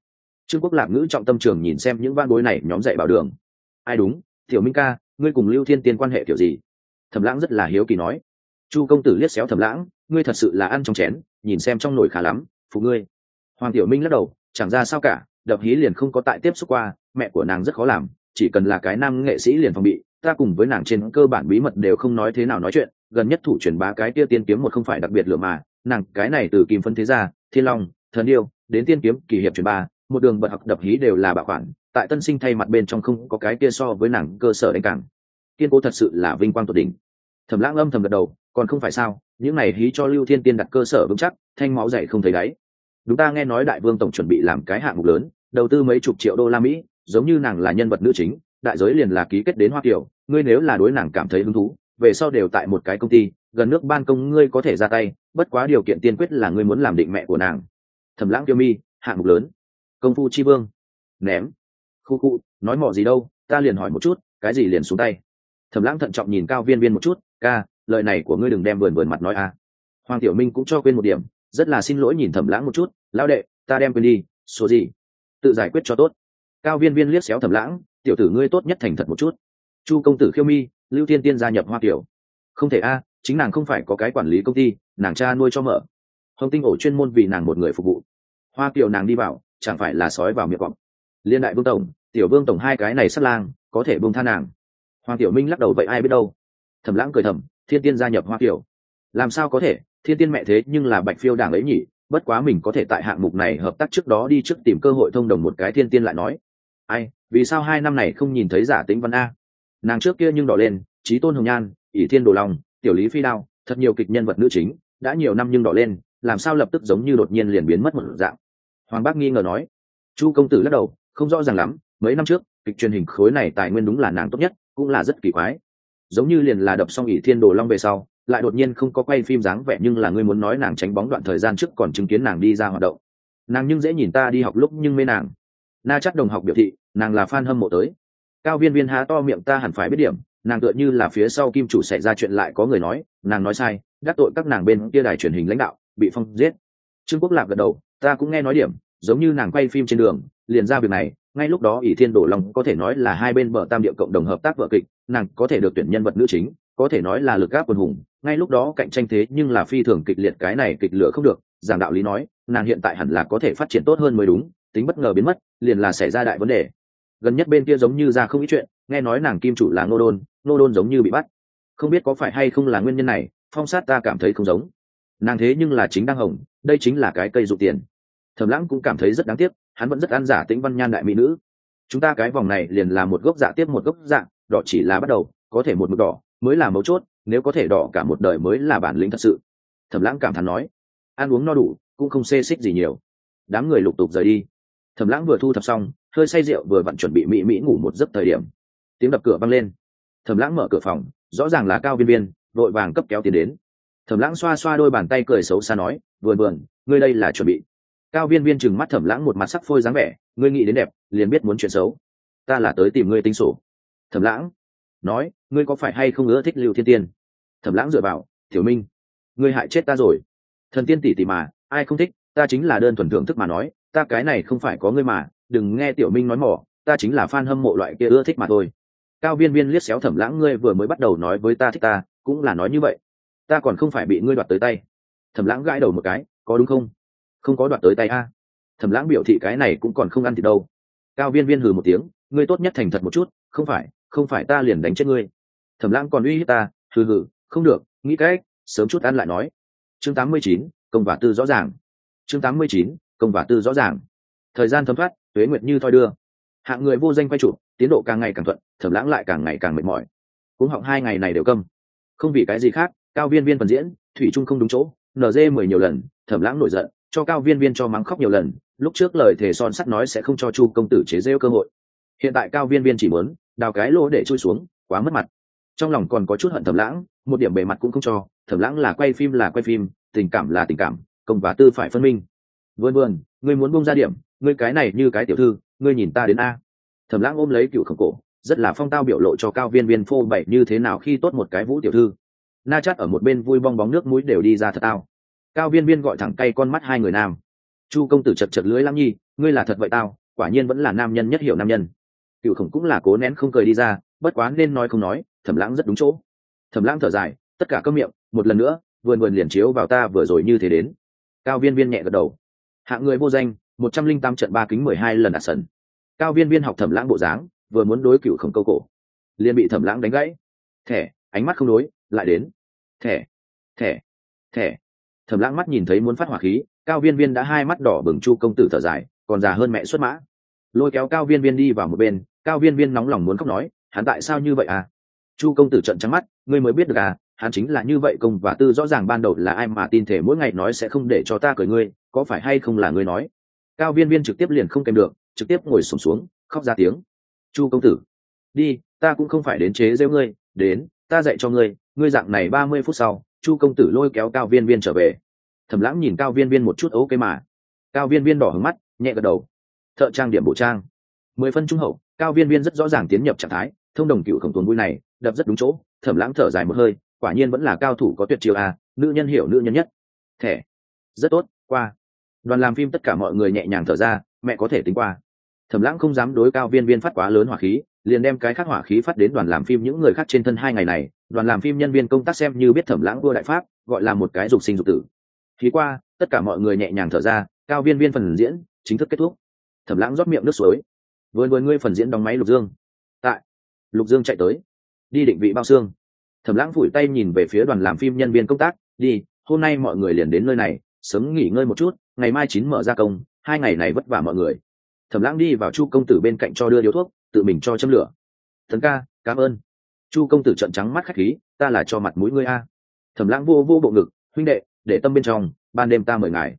Trương quốc lạc ngữ trọng tâm trường nhìn xem những van bối này, nhóm dạy bảo đường. Ai đúng? Tiểu minh ca, ngươi cùng lưu thiên tiên quan hệ kiểu gì? Thẩm lãng rất là hiếu kỳ nói. Chu công tử liếc xéo thẩm lãng, ngươi thật sự là ăn trong chén, nhìn xem trong nồi khá lắm, phụ ngươi. Hoàng tiểu minh lắc đầu, chẳng ra sao cả, đập hí liền không có tại tiếp xúc qua, mẹ của nàng rất khó làm, chỉ cần là cái nam nghệ sĩ liền phòng bị ta cùng với nàng trên cơ bản bí mật đều không nói thế nào nói chuyện, gần nhất thủ truyền bá cái kia tiên kiếm một không phải đặc biệt lửa mà, nàng cái này từ kim phân thế gia, thiên long, thần yêu, đến tiên kiếm, kỳ hiệp truyền ba một đường bật học đập hí đều là bảo khoản tại tân sinh thay mặt bên trong không có cái kia so với nàng cơ sở đánh càng. Kiên cố thật sự là vinh quang tột đỉnh. Thẩm lãng âm thầm gật đầu, còn không phải sao, những này hí cho lưu thiên tiên đặt cơ sở vững chắc, thanh máu dày không thấy đáy. Đúng ta nghe nói đại vương tổng chuẩn bị làm cái hạng mục lớn, đầu tư mấy chục triệu đô la mỹ, giống như nàng là nhân vật nữ chính đại giới liền là ký kết đến hoa kiểu ngươi nếu là đối nàng cảm thấy hứng thú, về sau đều tại một cái công ty, gần nước ban công ngươi có thể ra tay, bất quá điều kiện tiên quyết là ngươi muốn làm định mẹ của nàng. Thẩm lãng tiêu mi, hạng mục lớn. Công phu chi vương. Ném. Khu khu, nói mỏ gì đâu, ta liền hỏi một chút, cái gì liền xuống tay. Thẩm lãng thận trọng nhìn cao viên viên một chút, ca, lời này của ngươi đừng đem vườn vườn mặt nói a. Hoàng tiểu minh cũng cho quên một điểm, rất là xin lỗi nhìn thẩm lãng một chút, lão đệ, ta đem quên đi, số gì? Tự giải quyết cho tốt. Cao viên viên liếc xéo thẩm lãng tiểu tử ngươi tốt nhất thành thật một chút. Chu công tử khiêu mi, lưu Thiên tiên gia nhập hoa kiểu không thể a, chính nàng không phải có cái quản lý công ty, nàng cha nuôi cho mở. Hồng tinh ổ chuyên môn vì nàng một người phục vụ. Hoa kiểu nàng đi vào, chẳng phải là sói vào miệng cọp. Liên đại vương tổng, tiểu vương tổng hai cái này sắt lang, có thể buông tha nàng. Hoàng tiểu minh lắc đầu vậy ai biết đâu. Thẩm lãng cười thầm, thiên tiên gia nhập hoa kiểu làm sao có thể, thiên tiên mẹ thế nhưng là bạch phiêu đảng ấy nhỉ, bất quá mình có thể tại hạng mục này hợp tác trước đó đi trước tìm cơ hội thông đồng một cái thiên tiên lại nói ai, vì sao hai năm này không nhìn thấy giả tính văn a? Nàng trước kia nhưng đỏ lên, trí tôn hồng nhan, ỷ thiên đồ lòng, tiểu lý phi đao, thật nhiều kịch nhân vật nữ chính, đã nhiều năm nhưng đỏ lên, làm sao lập tức giống như đột nhiên liền biến mất một dạng? Hoàng bác nghi ngờ nói. Chu công tử lắc đầu, không rõ ràng lắm, mấy năm trước, kịch truyền hình khối này tài nguyên đúng là nàng tốt nhất, cũng là rất kỳ quái. Giống như liền là đập xong ỷ thiên đồ long về sau, lại đột nhiên không có quay phim dáng vẻ nhưng là ngươi muốn nói nàng tránh bóng đoạn thời gian trước còn chứng kiến nàng đi ra hoạt động. Nàng nhưng dễ nhìn ta đi học lúc nhưng mê nàng na chắc đồng học biểu thị, nàng là fan hâm mộ tới. Cao viên viên há to miệng ta hẳn phải biết điểm, nàng tựa như là phía sau kim chủ xảy ra chuyện lại có người nói, nàng nói sai, đắc tội các nàng bên kia đài truyền hình lãnh đạo, bị phong giết. Trương quốc lạc gật đầu, ta cũng nghe nói điểm, giống như nàng quay phim trên đường, liền ra việc này, ngay lúc đó ỷ thiên đổ long có thể nói là hai bên bờ tam địa cộng đồng hợp tác vợ kịch, nàng có thể được tuyển nhân vật nữ chính, có thể nói là lực gáp quần hùng, ngay lúc đó cạnh tranh thế nhưng là phi thường kịch liệt, cái này kịch lửa không được, giảng đạo lý nói, nàng hiện tại hẳn là có thể phát triển tốt hơn mới đúng tính bất ngờ biến mất, liền là xảy ra đại vấn đề. Gần nhất bên kia giống như ra không ít chuyện, nghe nói nàng kim chủ là ngô đôn ngô đôn giống như bị bắt. Không biết có phải hay không là nguyên nhân này, phong sát ta cảm thấy không giống. Nàng thế nhưng là chính đang hồng, đây chính là cái cây dụ tiền. Thẩm lãng cũng cảm thấy rất đáng tiếc, hắn vẫn rất ăn giả tĩnh văn nhan đại mỹ nữ. Chúng ta cái vòng này liền là một gốc dạ tiếp một gốc dạng đỏ chỉ là bắt đầu, có thể một mực đỏ, mới là mấu chốt, nếu có thể đỏ cả một đời mới là bản lĩnh thật sự. Thẩm lãng cảm thán nói. Ăn uống no đủ, cũng không xê xích gì nhiều. Đám người lục tục rời đi thẩm lãng vừa thu thập xong, hơi say rượu vừa vặn chuẩn bị mỹ mỹ ngủ một giấc thời điểm. Tiếng đập cửa văng lên. Thẩm lãng mở cửa phòng, rõ ràng là cao viên viên, vội vàng cấp kéo tiền đến. Thẩm lãng xoa xoa đôi bàn tay cười xấu xa nói vườn vườn, ngươi đây là chuẩn bị. Cao viên viên chừng mắt thẩm lãng một mặt sắc phôi dáng vẻ, ngươi nghĩ đến đẹp, liền biết muốn chuyện xấu. Ta là tới tìm ngươi tính sổ. Thẩm lãng nói, ngươi có phải hay không ưa thích lưu thiên tiên? Thẩm lãng dựa vào Thiếu minh, ngươi hại chết ta rồi. Thần tiên tỷ tỷ mà, ai không thích, ta chính là đơn thuần thưởng thức mà nói ta cái này không phải có ngươi mà, đừng nghe tiểu minh nói mỏ, ta chính là fan hâm mộ loại kia ưa thích mà thôi. Cao viên viên liếc xéo thẩm lãng ngươi vừa mới bắt đầu nói với ta thích ta, cũng là nói như vậy. Ta còn không phải bị ngươi đoạt tới tay. Thẩm lãng gãi đầu một cái, có đúng không? Không có đoạt tới tay a. Thẩm lãng biểu thị cái này cũng còn không ăn thì đâu. Cao viên viên hừ một tiếng, ngươi tốt nhất thành thật một chút, không phải không phải ta liền đánh chết ngươi. Thẩm lãng còn uy hiếp ta, hừ hừ, không được, nghĩ cách, sớm chút ăn lại nói. Chương tám mươi chín, công và tư rõ ràng. Chương tám mươi chín công và tư rõ ràng. Thời gian thấm thoát, tuế nguyệt như thoi đưa. Hạng người vô danh quay trụ, tiến độ càng ngày càng thuận, thẩm lãng lại càng ngày càng mệt mỏi. Cũng họng hai ngày này đều câm. Không vì cái gì khác, cao viên viên phần diễn, thủy trung không đúng chỗ nz mười nhiều lần, thẩm lãng nổi giận, cho cao viên viên cho mắng khóc nhiều lần, lúc trước lời thề son sắt nói sẽ không cho chu công tử chế rêu cơ hội. Hiện tại cao viên viên chỉ muốn, đào cái lỗ để chui xuống, quá mất mặt. Trong lòng còn có chút hận thẩm lãng, một điểm bề mặt cũng không cho, thẩm lãng là quay phim là quay phim, tình cảm là tình cảm, công và tư phải phân minh vươn vươn ngươi muốn bông ra điểm, ngươi cái này như cái tiểu thư, ngươi nhìn ta đến a. Thẩm lãng ôm lấy cựu khổng cổ, rất là phong tao biểu lộ cho cao viên viên phô bậy như thế nào khi tốt một cái vũ tiểu thư. Na chắt ở một bên vui bong bóng nước mũi đều đi ra thật tao cao viên viên gọi thẳng cay con mắt hai người nam. Chu công tử chật chật lưới lăng nhi, ngươi là thật vậy tao, quả nhiên vẫn là nam nhân nhất hiểu nam nhân. Cựu khổng cũng là cố nén không cười đi ra, bất quá nên nói không nói, thẩm lãng rất đúng chỗ. Thẩm lãng thở dài, tất cả các miệng, một lần nữa vườn vườn liền chiếu vào ta vừa rồi như thế đến. Cao viên viên nhẹ gật đầu hạng người vô danh, một trăm linh tám trận ba kính mười hai lần đạt sần. Cao viên viên học thẩm lãng bộ dáng, vừa muốn đối cựu khổng câu cổ. Liền bị thẩm lãng đánh gãy. Thẻ, ánh mắt không đối, lại đến. Thẻ thẻ thẻ. Thẩm lãng mắt nhìn thấy muốn phát hỏa khí, cao viên viên đã hai mắt đỏ bừng chu công tử thở dài, còn già hơn mẹ xuất mã. Lôi kéo cao viên viên đi vào một bên, cao viên viên nóng lòng muốn khóc nói, hắn tại sao như vậy à? Chu công tử trận trắng mắt, ngươi mới biết được à hắn chính là như vậy công và tư rõ ràng ban đầu là ai mà tin thể mỗi ngày nói sẽ không để cho ta cười ngươi có phải hay không là ngươi nói? Cao viên viên trực tiếp liền không kèm được trực tiếp ngồi sùng xuống, xuống khóc ra tiếng. Chu công tử đi ta cũng không phải đến chế rêu ngươi đến ta dạy cho ngươi ngươi dạng này ba mươi phút sau chu công tử lôi kéo cao viên viên trở về. Thẩm lãng nhìn cao viên viên một chút ok mà. Cao viên viên đỏ hứng mắt nhẹ gật đầu. Thợ trang điểm bộ trang. Mười phân trung hậu cao viên viên rất rõ ràng tiến nhập trạng thái thông đồng cựu khổng tuần vui này đập rất đúng chỗ thẩm lãng thở dài một hơi quả nhiên vẫn là cao thủ có tuyệt chiêu à, nữ nhân hiểu nữ nhân nhất. Thẻ. Rất tốt qua đoàn làm phim tất cả mọi người nhẹ nhàng thở ra, mẹ có thể tính qua. Thẩm lãng không dám đối cao viên viên phát quá lớn hỏa khí, liền đem cái khác hỏa khí phát đến đoàn làm phim những người khác trên thân hai ngày này. Đoàn làm phim nhân viên công tác xem như biết thẩm lãng vua đại pháp, gọi là một cái dục sinh dục tử. Khí qua, tất cả mọi người nhẹ nhàng thở ra, cao viên viên phần diễn chính thức kết thúc. Thẩm lãng rót miệng nước suối. Vừa vừa ngươi phần diễn đóng máy lục dương. Tại. Lục dương chạy tới. Đi định vị bao xương. Thẩm lãng phủi tay nhìn về phía đoàn làm phim nhân viên công tác. Đi, hôm nay mọi người liền đến nơi này, sớm nghỉ ngơi một chút ngày mai chín mở ra công, hai ngày này vất vả mọi người. Thẩm lãng đi vào chu công tử bên cạnh cho đưa điếu thuốc, tự mình cho châm lửa. Thần ca, cảm ơn. Chu công tử trận trắng mắt khách khí, ta là cho mặt mũi ngươi a. Thẩm lãng vô vô bộ ngực, huynh đệ, để tâm bên trong, ban đêm ta mời ngài.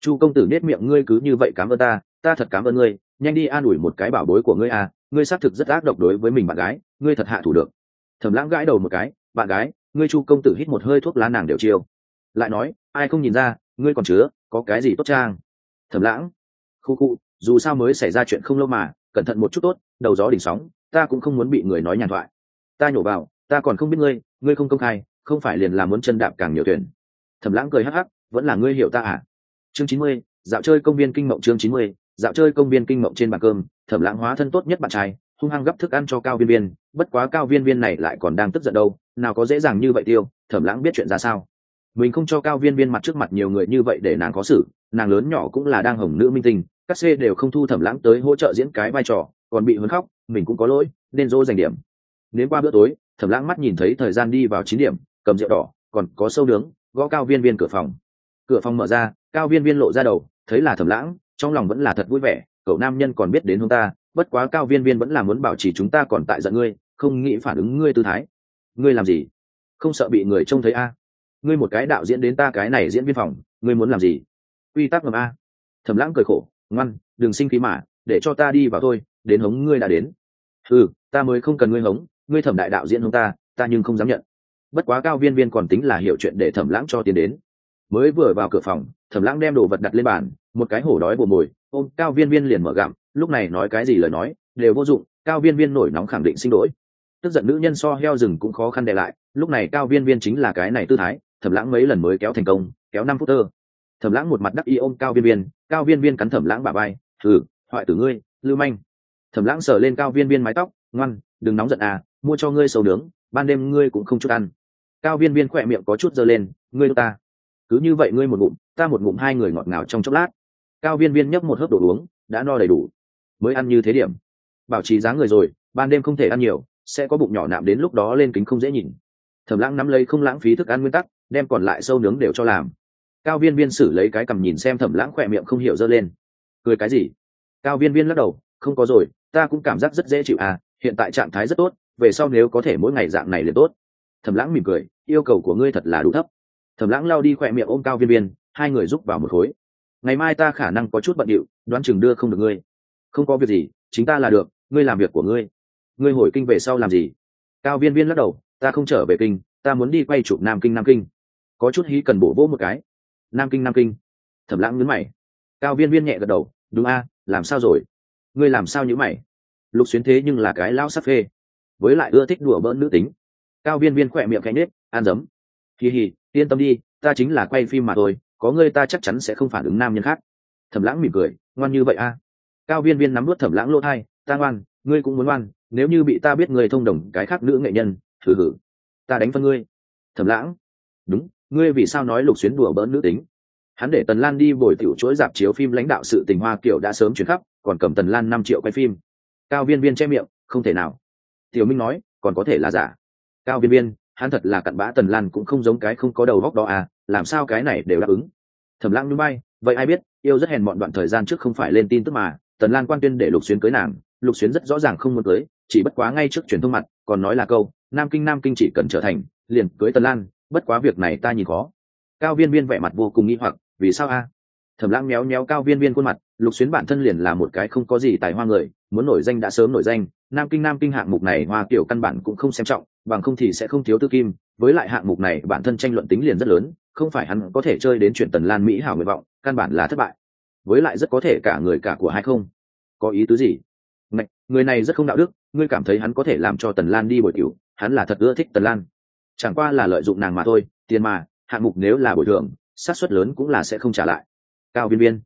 Chu công tử nết miệng ngươi cứ như vậy cảm ơn ta ta thật cảm ơn ngươi, nhanh đi an ủi một cái bảo bối của ngươi a, ngươi xác thực rất ác độc đối với mình bạn gái, ngươi thật hạ thủ được. Thẩm lãng gãi đầu một cái, bạn gái, ngươi chu công tử hít một hơi thuốc lá nàng đều chiêu. Lại nói, ai không nhìn ra, ngươi còn chứa có cái gì tốt trang? Thẩm lãng, khu khu, dù sao mới xảy ra chuyện không lâu mà, cẩn thận một chút tốt, đầu gió đỉnh sóng, ta cũng không muốn bị người nói nhàn thoại. Ta nhổ vào, ta còn không biết ngươi ngươi không công khai, không phải liền làm muốn chân đạp càng nhiều thuyền. Thẩm lãng cười hắc hắc, vẫn là ngươi hiểu ta à? Chương chín mươi, dạo chơi công viên kinh mộng chương chín mươi, dạo chơi công viên kinh mộng trên bàn cơm, thẩm lãng hóa thân tốt nhất bạn trai, hung hăng gấp thức ăn cho cao viên viên, bất quá cao viên viên này lại còn đang tức giận đâu, nào có dễ dàng như vậy tiêu, thẩm lãng biết chuyện ra sao mình không cho cao viên viên mặt trước mặt nhiều người như vậy để nàng có xử, nàng lớn nhỏ cũng là đang hồng nữ minh tinh, các xê đều không thu thẩm lãng tới hỗ trợ diễn cái vai trò, còn bị hớn khóc, mình cũng có lỗi, nên dỗ dành điểm. Đến qua bữa tối, thẩm lãng mắt nhìn thấy thời gian đi vào chín điểm, cầm rượu đỏ, còn có sâu nướng, gõ cao viên viên cửa phòng. Cửa phòng mở ra, cao viên viên lộ ra đầu, thấy là thẩm lãng, trong lòng vẫn là thật vui vẻ, cậu nam nhân còn biết đến chúng ta, bất quá cao viên viên vẫn là muốn bảo trì chúng ta còn tại giận ngươi, không nghĩ phản ứng ngươi tư thái. Ngươi làm gì? Không sợ bị người trông thấy a? Ngươi một cái đạo diễn đến ta cái này diễn viên phòng, ngươi muốn làm gì? Quy tắc ngầm a. Thẩm lãng cười khổ, ngoan, đừng sinh khí mà, để cho ta đi vào thôi, đến hống ngươi đã đến. Ừ ta mới không cần ngươi hống, ngươi thẩm đại đạo diễn hống ta ta nhưng không dám nhận. Bất quá cao viên viên còn tính là hiểu chuyện để thẩm lãng cho tiền đến. Mới vừa vào cửa phòng, thẩm lãng đem đồ vật đặt lên bàn, một cái hổ đói bồ mồi, ôm cao viên viên liền mở gặm, lúc này nói cái gì lời nói, đều vô dụng, cao viên viên nổi nóng khẳng định xin lỗi. Tức giận nữ nhân so heo rừng cũng khó khăn để lại, lúc này cao viên viên chính là cái này tư thái thẩm lãng mấy lần mới kéo thành công, kéo năm phút tơ thẩm lãng một mặt đắc y ôm cao viên viên, cao viên viên cắn thẩm lãng bà bay thử hoại tử ngươi, lưu manh. Thẩm lãng sờ lên cao viên viên mái tóc, ngoan, đừng nóng giận à mua cho ngươi sầu nướng, ban đêm ngươi cũng không chút ăn. Cao viên viên khỏe miệng có chút dơ lên, ngươi ta, cứ như vậy ngươi một ngụm, ta một ngụm hai người ngọt ngào trong chốc lát. Cao viên viên nhấp một hớp đồ uống, đã no đầy đủ, mới ăn như thế điểm. Bảo trì dáng người rồi, ban đêm không thể ăn nhiều, sẽ có bụng nhỏ nạm đến lúc đó lên kính không dễ nhìn. Thẩm lãng nắm lấy không lãng phí thức ăn nguyên tắc đem còn lại sâu nướng đều cho làm. Cao viên viên xử lấy cái cầm nhìn xem thẩm lãng khỏe miệng không hiểu dơ lên. Cười cái gì? Cao viên viên lắc đầu, không có rồi, ta cũng cảm giác rất dễ chịu à hiện tại trạng thái rất tốt, về sau nếu có thể mỗi ngày dạng này liền tốt. Thẩm lãng mỉm cười, yêu cầu của ngươi thật là đủ thấp. Thẩm lãng lao đi khỏe miệng ôm cao viên viên, hai người giúp vào một khối. Ngày mai ta khả năng có chút bận điệu, đoán chừng đưa không được ngươi. Không có việc gì, chính ta là được, ngươi làm việc của ngươi. Ngươi hồi kinh về sau làm gì? Cao viên viên lắc đầu, ta không trở về kinh, ta muốn đi quay chụp nam kinh nam kinh có chút hí cần bổ vỗ một cái. Nam kinh nam kinh. Thẩm lãng nhấn mày. Cao viên viên nhẹ gật đầu, đúng a, làm sao rồi? Ngươi làm sao nhữ mày? Lục xuyến thế nhưng là cái lão sắc phê. Với lại ưa thích đùa bỡn nữ tính. Cao viên viên khỏe miệng cánh nết an dấm kỳ hì yên tâm đi, ta chính là quay phim mà thôi, có ngươi ta chắc chắn sẽ không phản ứng nam nhân khác. Thẩm lãng mỉm cười, ngoan như vậy a. Cao viên viên nắm nuốt thẩm lãng lỗ thai, ta ngoan, ngươi cũng muốn ngoan, nếu như bị ta biết ngươi thông đồng cái khác nữ nghệ nhân thử hử ta đánh phân ngươi. Thẩm lãng, đúng ngươi vì sao nói lục xuyến đùa bỡn nữ tính? Hắn để tần lan đi bồi tiểu chuỗi dạp chiếu phim lãnh đạo sự tình hoa kiểu đã sớm chuyển khắp, còn cầm tần lan năm triệu quay phim. Cao viên viên che miệng, không thể nào. Tiểu minh nói, còn có thể là giả. Cao viên viên, hắn thật là cặn bã tần lan cũng không giống cái không có đầu góc đó à làm sao cái này đều đáp ứng. Thẩm lãng núi bay vậy ai biết, yêu rất hèn mọn đoạn thời gian trước không phải lên tin tức mà, tần lan quan tuyên để lục xuyến cưới nàng, lục xuyến rất rõ ràng không muốn cưới, chỉ bất quá ngay trước truyền thông mặt, còn nói là câu, nam kinh nam kinh chỉ cần trở thành, liền cưới tần lan bất quá việc này ta nhìn khó. Cao viên viên vẻ mặt vô cùng nghi hoặc vì sao a? Thẩm lãng méo méo cao viên viên khuôn mặt lục xuyến bản thân liền là một cái không có gì tài hoa người muốn nổi danh đã sớm nổi danh nam kinh nam kinh hạng mục này hoa kiểu căn bản cũng không xem trọng bằng không thì sẽ không thiếu tư kim với lại hạng mục này bản thân tranh luận tính liền rất lớn không phải hắn có thể chơi đến chuyện tần lan mỹ hảo nguyện vọng căn bản là thất bại. Với lại rất có thể cả người cả của hai không. Có ý tứ gì? Này, người này rất không đạo đức ngươi cảm thấy hắn có thể làm cho tần lan đi bồi cửu hắn là thật ưa thích tần lan chẳng qua là lợi dụng nàng mà thôi, tiền mà, hạng mục nếu là bồi thường sát suất lớn cũng là sẽ không trả lại. Cao viên viên,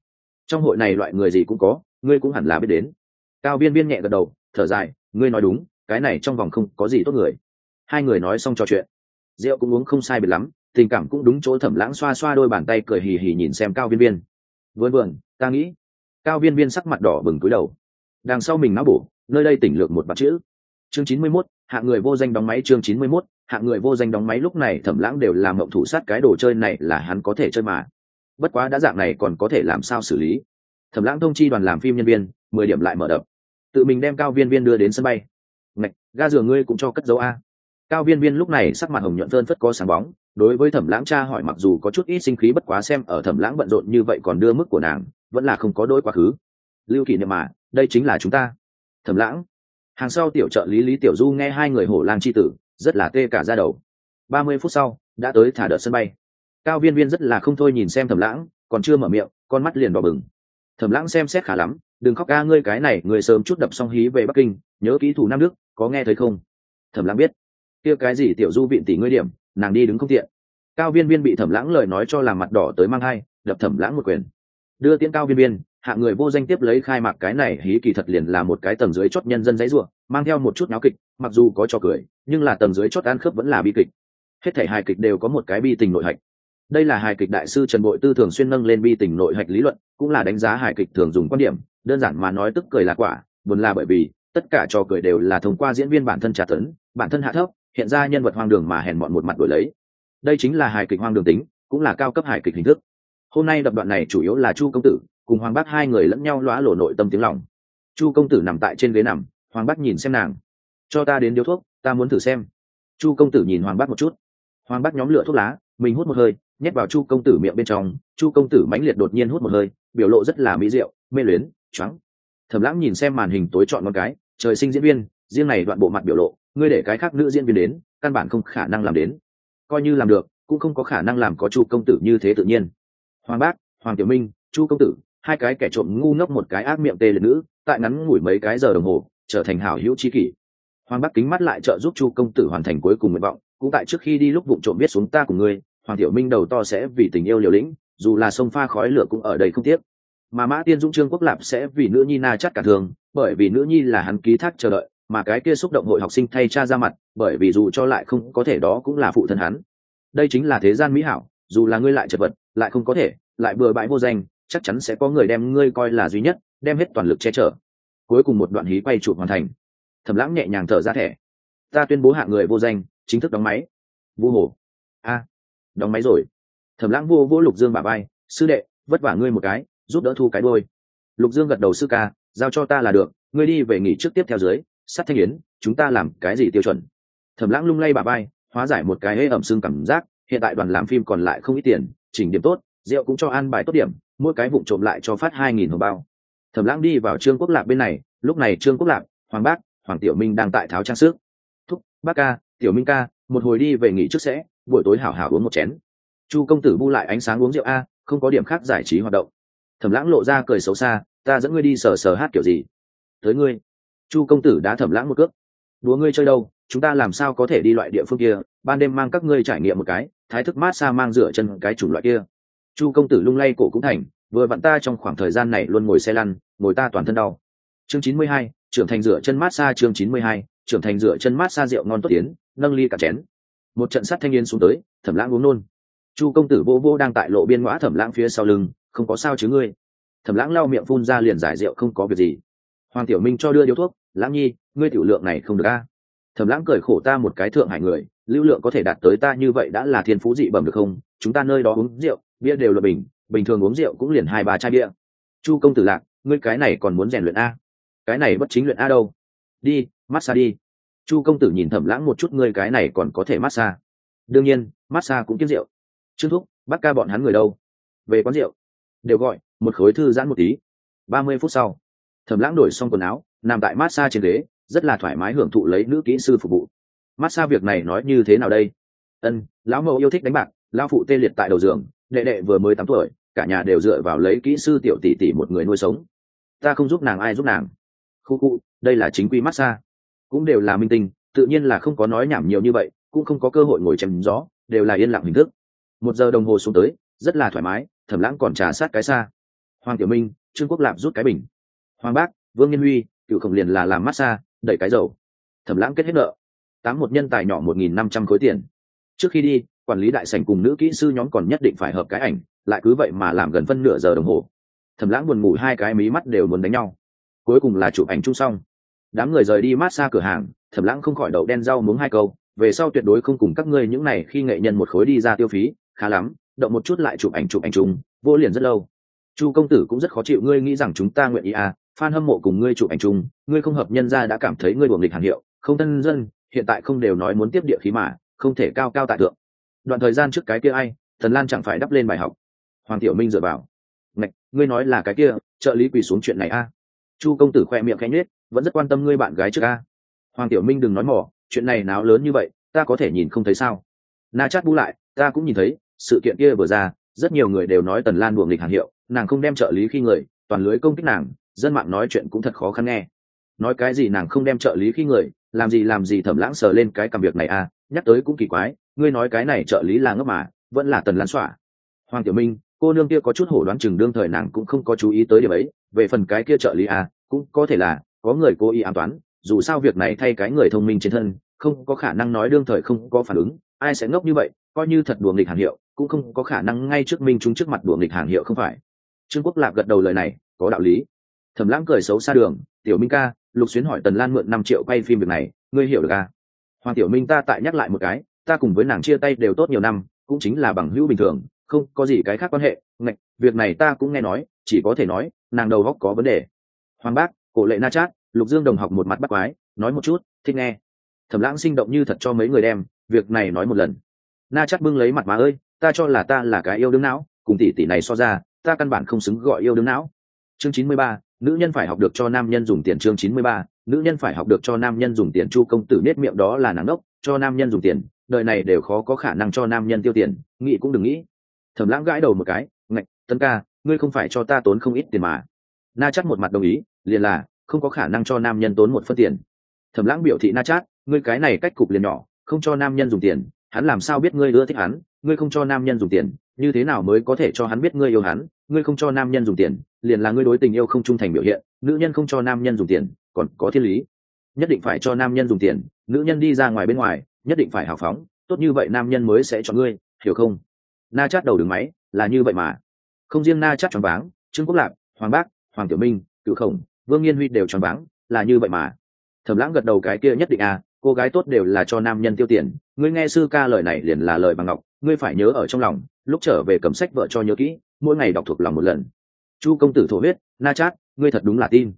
trong hội này loại người gì cũng có, ngươi cũng hẳn là biết đến. Cao viên viên nhẹ gật đầu, thở dài, ngươi nói đúng, cái này trong vòng không có gì tốt người. Hai người nói xong trò chuyện. Rượu cũng uống không sai biệt lắm, tình cảm cũng đúng chỗ thẩm lãng xoa xoa đôi bàn tay cười hì hì nhìn xem cao viên viên. Vườn vườn, ta nghĩ. Cao viên viên sắc mặt đỏ bừng cúi đầu. Đằng sau mình não bổ, nơi đây tỉnh lược một bát chữ chương chín mươi 91, hạng người vô danh đóng máy chương chín mươi 91, hạng người vô danh đóng máy lúc này thẩm lãng đều làm mộng thủ sát cái đồ chơi này là hắn có thể chơi mà. Bất quá đã dạng này còn có thể làm sao xử lý? Thẩm lãng thông chi đoàn làm phim nhân viên mười điểm lại mở đập. Tự mình đem cao viên viên đưa đến sân bay. Ngạch ga giường ngươi cũng cho cất dấu a. Cao viên viên lúc này sắc mặt hồng nhuận phơn phất có sáng bóng đối với thẩm lãng cha hỏi mặc dù có chút ít sinh khí bất quá xem ở thẩm lãng bận rộn như vậy còn đưa mức của nàng vẫn là không có đôi quá khứ. Lưu kỷ niệm mà đây chính là chúng ta. Thẩm lãng hàng sau tiểu trợ lý lý tiểu du nghe hai người hổ lang c h i tử, rất là tê cả ra đầu. Ba mươi phút sau, đã tới thả đợt sân bay. Cao viên viên rất là không thôi nhìn xem thẩm lãng, còn chưa mở miệng, con mắt liền đỏ bừng. Thẩm lãng xem xét khá lắm, đừng khóc ca ngươi cái này, người sớm chút đập xong hí về bắc kinh, nhớ kỹ thủ nam đức, có nghe thấy không? Thẩm lãng biết. Kia cái gì tiểu du viện tỷ ngươi điểm, nàng đi đứng không tiện. Cao viên viên bị thẩm lãng lời nói cho làm mặt đỏ tới mang hai đập thẩm lãng một quyền. Đưa tiễn cao viên viên hạ người vô danh tiếp lấy khai mạc cái này hí kỳ thật liền là một cái tầng dưới chót nhân dân giấy rủa, mang theo một chút náo kịch, mặc dù có trò cười, nhưng là tầng dưới chót ăn khớp vẫn là bi kịch. Hết thể hài kịch đều có một cái bi tình nội hạch. Đây là hài kịch đại sư trần bội tư thường xuyên nâng lên bi tình nội hạch lý luận, cũng là đánh giá hài kịch thường dùng quan điểm, đơn giản mà nói tức cười là quả, buồn là bởi vì, tất cả trò cười đều là thông qua diễn viên bản thân trả tấn, bản thân hạ thấp, hiện ra nhân vật hoang đường mà hèn mọn một mặt đổi lấy. Đây chính là hài kịch hoang đường tính, cũng là cao cấp hài kịch hình thức. Hôm nay đập đoạn này chủ yếu là chu công tử cùng hoàng bác hai người lẫn nhau lóa lộ nội tâm tiếng lòng. Chu công tử nằm tại trên ghế nằm, hoàng bác nhìn xem nàng. Cho ta đến điếu thuốc, ta muốn thử xem. Chu công tử nhìn hoàng bác một chút. Hoàng bác nhóm lửa thuốc lá, mình hút một hơi, nhét vào chu công tử miệng bên trong, chu công tử mãnh liệt đột nhiên hút một hơi, biểu lộ rất là mỹ diệu, mê luyến, choáng. Thầm lãng nhìn xem màn hình tối chọn con cái, trời sinh diễn viên, riêng này đoạn bộ mặt biểu lộ, ngươi để cái khác nữ diễn viên đến, căn bản không khả năng làm đến. Coi như làm được, cũng không có khả năng làm có chu công tử như thế tự nhiên. Hoàng bác, hoàng tiểu minh, chu công tử hai cái kẻ trộm ngu ngốc một cái ác miệng tê liệt nữ, tại ngắn ngủi mấy cái giờ đồng hồ, trở thành hảo hữu chi kỷ. Hoàng bắc kính mắt lại trợ giúp chu công tử hoàn thành cuối cùng nguyện vọng, cũng tại trước khi đi lúc vụ trộm biết xuống ta của ngươi, hoàng tiểu minh đầu to sẽ vì tình yêu liều lĩnh, dù là sông pha khói lửa cũng ở đây không tiếc. Mà mã tiên dũng trương quốc lạp sẽ vì nữ nhi na chắc cả thường, bởi vì nữ nhi là hắn ký thác chờ đợi, mà cái kia xúc động hội học sinh thay cha ra mặt, bởi vì dù cho lại không có thể đó cũng là phụ thân hắn. Đây chính là thế gian mỹ hảo, dù là ngươi lại chật vật, lại không có thể, lại bừa bãi vô danh chắc chắn sẽ có người đem ngươi coi là duy nhất, đem hết toàn lực che chở. Cuối cùng một đoạn hí quay chụp hoàn thành. Thẩm lãng nhẹ nhàng thở ra thẻ. Ta tuyên bố hạ người vô danh, chính thức đóng máy. Vu hồ. A, đóng máy rồi. Thẩm lãng vô vô lục dương bà bay sư đệ, vất vả ngươi một cái, giúp đỡ thu cái đôi lục dương gật đầu sư ca, giao cho ta là được, ngươi đi về nghỉ trước tiếp theo dưới sắt thanh yến, chúng ta làm cái gì tiêu chuẩn? Thẩm lãng lung lay bà bay hóa giải một cái hễ ẩm xương cảm giác, hiện tại đoàn làm phim còn lại không ít tiền, chỉnh điểm tốt, rượu cũng cho an bài tốt điểm mỗi cái vụ trộm lại cho phát hai nghìn hồng bao. Thẩm lãng đi vào trương quốc lạc bên này, lúc này trương quốc lạc hoàng bác, hoàng tiểu minh đang tại tháo trang sức. Thúc, bác ca, tiểu minh ca, một hồi đi về nghỉ trước sẽ, buổi tối hảo hảo uống một chén. Chu công tử bu lại ánh sáng uống rượu a, không có điểm khác giải trí hoạt động. Thẩm lãng lộ ra cười xấu xa, ta dẫn ngươi đi sờ sờ hát kiểu gì? Tới ngươi. Chu công tử đã thẩm lãng một cước. Đúa ngươi chơi đâu, chúng ta làm sao có thể đi loại địa phương kia, ban đêm mang các ngươi trải nghiệm một cái, thái thức mát xa mang rửa chân cái chủng loại kia chu công tử lung lay cổ cũng thành, vừa vặn ta trong khoảng thời gian này luôn ngồi xe lăn, ngồi ta toàn thân đau. Chương chín mươi hai, trưởng thành rửa chân mát xa chương chín mươi hai, trưởng thành rửa chân mát xa rượu ngon tốt tiến, nâng ly cả chén. Một trận sắt thanh niên xuống tới, thẩm lãng uống nôn chu công tử vô vô đang tại lộ biên ngõ thẩm lãng phía sau lưng, không có sao chứ ngươi. Thẩm lãng lau miệng phun ra liền giải rượu không có việc gì. Hoàng tiểu minh cho đưa điếu thuốc, lãng nhi, ngươi tiểu lượng này không được a. Thẩm lãng cười khổ ta một cái thượng hải người, lưu lượng có thể đạt tới ta như vậy đã là thiên phú dị bẩm được không? Chúng ta nơi đó uống rượu bia đều là bình bình thường uống rượu cũng liền hai ba chai bia. Chu công tử lạc, ngươi cái này còn muốn rèn luyện a? Cái này bất chính luyện a đâu? Đi, massage đi. Chu công tử nhìn thẩm lãng một chút, ngươi cái này còn có thể massage. Đương nhiên, massage cũng kiếm rượu. Trương thúc bác ca bọn hắn người đâu? Về quán rượu. Đều gọi, một khối thư giãn một tí. Ba mươi phút sau, thẩm lãng đổi xong quần áo, nằm tại massage trên ghế, rất là thoải mái hưởng thụ lấy nữ kỹ sư phục vụ. Massage việc này nói như thế nào đây? Ân, lão mẫu yêu thích đánh bạc, lão phụ tê liệt tại đầu giường đệ đệ vừa mới tám tuổi, cả nhà đều dựa vào lấy kỹ sư tiểu tỷ tỷ một người nuôi sống. Ta không giúp nàng ai giúp nàng. Khu khu, đây là chính quy massage. Cũng đều là minh tinh, tự nhiên là không có nói nhảm nhiều như vậy, cũng không có cơ hội ngồi chém gió, đều là yên lặng hình thức. Một giờ đồng hồ xuống tới, rất là thoải mái thẩm lãng còn trà sát cái xa. Hoàng tiểu minh, trương quốc lạp rút cái bình. Hoàng bác, vương nhân huy, cựu khổng liền là làm massage, đẩy cái dầu. Thẩm lãng kết hết nợ. Tám một nhân tài nhỏ một nghìn năm trăm khối tiền. Trước khi đi quản lý đại sành cùng nữ kỹ sư nhóm còn nhất định phải hợp cái ảnh, lại cứ vậy mà làm gần phân nửa giờ đồng hồ. Thẩm lãng buồn ngủ hai cái mí mắt đều muốn đánh nhau. Cuối cùng là chụp ảnh chung xong. Đám người rời đi mát xa cửa hàng thẩm lãng không khỏi đậu đen rau muống hai câu, về sau tuyệt đối không cùng các ngươi những này khi nghệ nhân một khối đi ra tiêu phí, khá lắm, động một chút lại chụp ảnh chụp ảnh chung, vô liền rất lâu. Chu công tử cũng rất khó chịu, ngươi nghĩ rằng chúng ta nguyện ý à fan hâm mộ cùng ngươi chụp ảnh chung, ngươi không hợp nhân ra đã cảm thấy ngươi buồng nghịch hàng hiệu, không thân dân, hiện tại không đều nói muốn tiếp địa khí mà, không thể cao cao tại thượng đoạn thời gian trước cái kia ai, thần lan chẳng phải đắp lên bài học. Hoàng tiểu minh dựa vào. Ngạch, ngươi nói là cái kia, trợ lý quỳ xuống chuyện này a. Chu công tử khoe miệng khẽ nhết vẫn rất quan tâm ngươi bạn gái trước a. Hoàng tiểu minh đừng nói mỏ chuyện này náo lớn như vậy, ta có thể nhìn không thấy sao? Na chát bú lại, ta cũng nhìn thấy, sự kiện kia vừa ra, rất nhiều người đều nói tần lan buồng nghịch hàng hiệu, nàng không đem trợ lý khi người, toàn lưới công kích nàng, dân mạng nói chuyện cũng thật khó khăn nghe. Nói cái gì nàng không đem trợ lý khi người, làm gì làm gì thẩm lãng sờ lên cái cầm việc này à nhắc tới cũng kỳ quái ngươi nói cái này trợ lý là ngốc mà, vẫn là tần lan xỏa. Hoàng tiểu minh, cô nương kia có chút hổ đoán chừng đương thời nàng cũng không có chú ý tới điểm ấy, về phần cái kia trợ lý à cũng có thể là, có người cố ý ám toán, dù sao việc này thay cái người thông minh trên thân, không có khả năng nói đương thời không có phản ứng, ai sẽ ngốc như vậy, coi như thật đùa nghịch hàng hiệu, cũng không có khả năng ngay trước minh chúng trước mặt đùa nghịch hàng hiệu không phải. Trương quốc lạc gật đầu lời này, có đạo lý. Thẩm lãng cười xấu xa đường, tiểu minh ca, lục xuyến hỏi tần lan mượn năm triệu quay phim việc này, ngươi hiểu được à? hoàng tiểu minh ta tại nhắc lại một cái ta cùng với nàng chia tay đều tốt nhiều năm, cũng chính là bằng hữu bình thường, không có gì cái khác quan hệ. Ngạch, việc này ta cũng nghe nói, chỉ có thể nói, nàng đầu góc có vấn đề. Hoàng bác, cổ lệ na chát, lục dương đồng học một mặt bắt quái, nói một chút, thích nghe. Thẩm lãng sinh động như thật cho mấy người đem, việc này nói một lần. Na chát bưng lấy mặt má ơi, ta cho là ta là cái yêu đương não, cùng tỷ tỷ này so ra, ta căn bản không xứng gọi yêu đương não. Chương chín mươi ba, nữ nhân phải học được cho nam nhân dùng tiền chương chín mươi ba nữ nhân phải học được cho nam nhân dùng tiền, chu công tử nết miệng đó là nắng ốc cho nam nhân dùng tiền, đời này đều khó có khả năng cho nam nhân tiêu tiền, nghĩ cũng đừng nghĩ. Thẩm lãng gãi đầu một cái, ngạch, tân ca, ngươi không phải cho ta tốn không ít tiền mà. Na chắc một mặt đồng ý, liền là, không có khả năng cho nam nhân tốn một phân tiền. Thẩm lãng biểu thị na chát, ngươi cái này cách cục liền nhỏ, không cho nam nhân dùng tiền, hắn làm sao biết ngươi ưa thích hắn? Ngươi không cho nam nhân dùng tiền, như thế nào mới có thể cho hắn biết ngươi yêu hắn? Ngươi không cho nam nhân dùng tiền, liền là ngươi đối tình yêu không trung thành biểu hiện, nữ nhân không cho nam nhân dùng tiền còn có thiên lý. Nhất định phải cho nam nhân dùng tiền, nữ nhân đi ra ngoài bên ngoài, nhất định phải hào phóng, tốt như vậy nam nhân mới sẽ chọn ngươi, hiểu không? Na chát đầu đường máy, là như vậy mà. Không riêng na chát tròn váng, trương quốc lạc, hoàng bác, hoàng tiểu minh, cựu khổng, vương nghiên huy đều tròn váng, là như vậy mà. Thẩm lãng gật đầu cái kia nhất định à cô gái tốt đều là cho nam nhân tiêu tiền, ngươi nghe sư ca lời này liền là lời bằng ngọc, ngươi phải nhớ ở trong lòng, lúc trở về cầm sách vợ cho nhớ kỹ, mỗi ngày đọc thuộc lòng một lần. Chu công tử thổ huyết, na chát, ngươi thật đúng là tin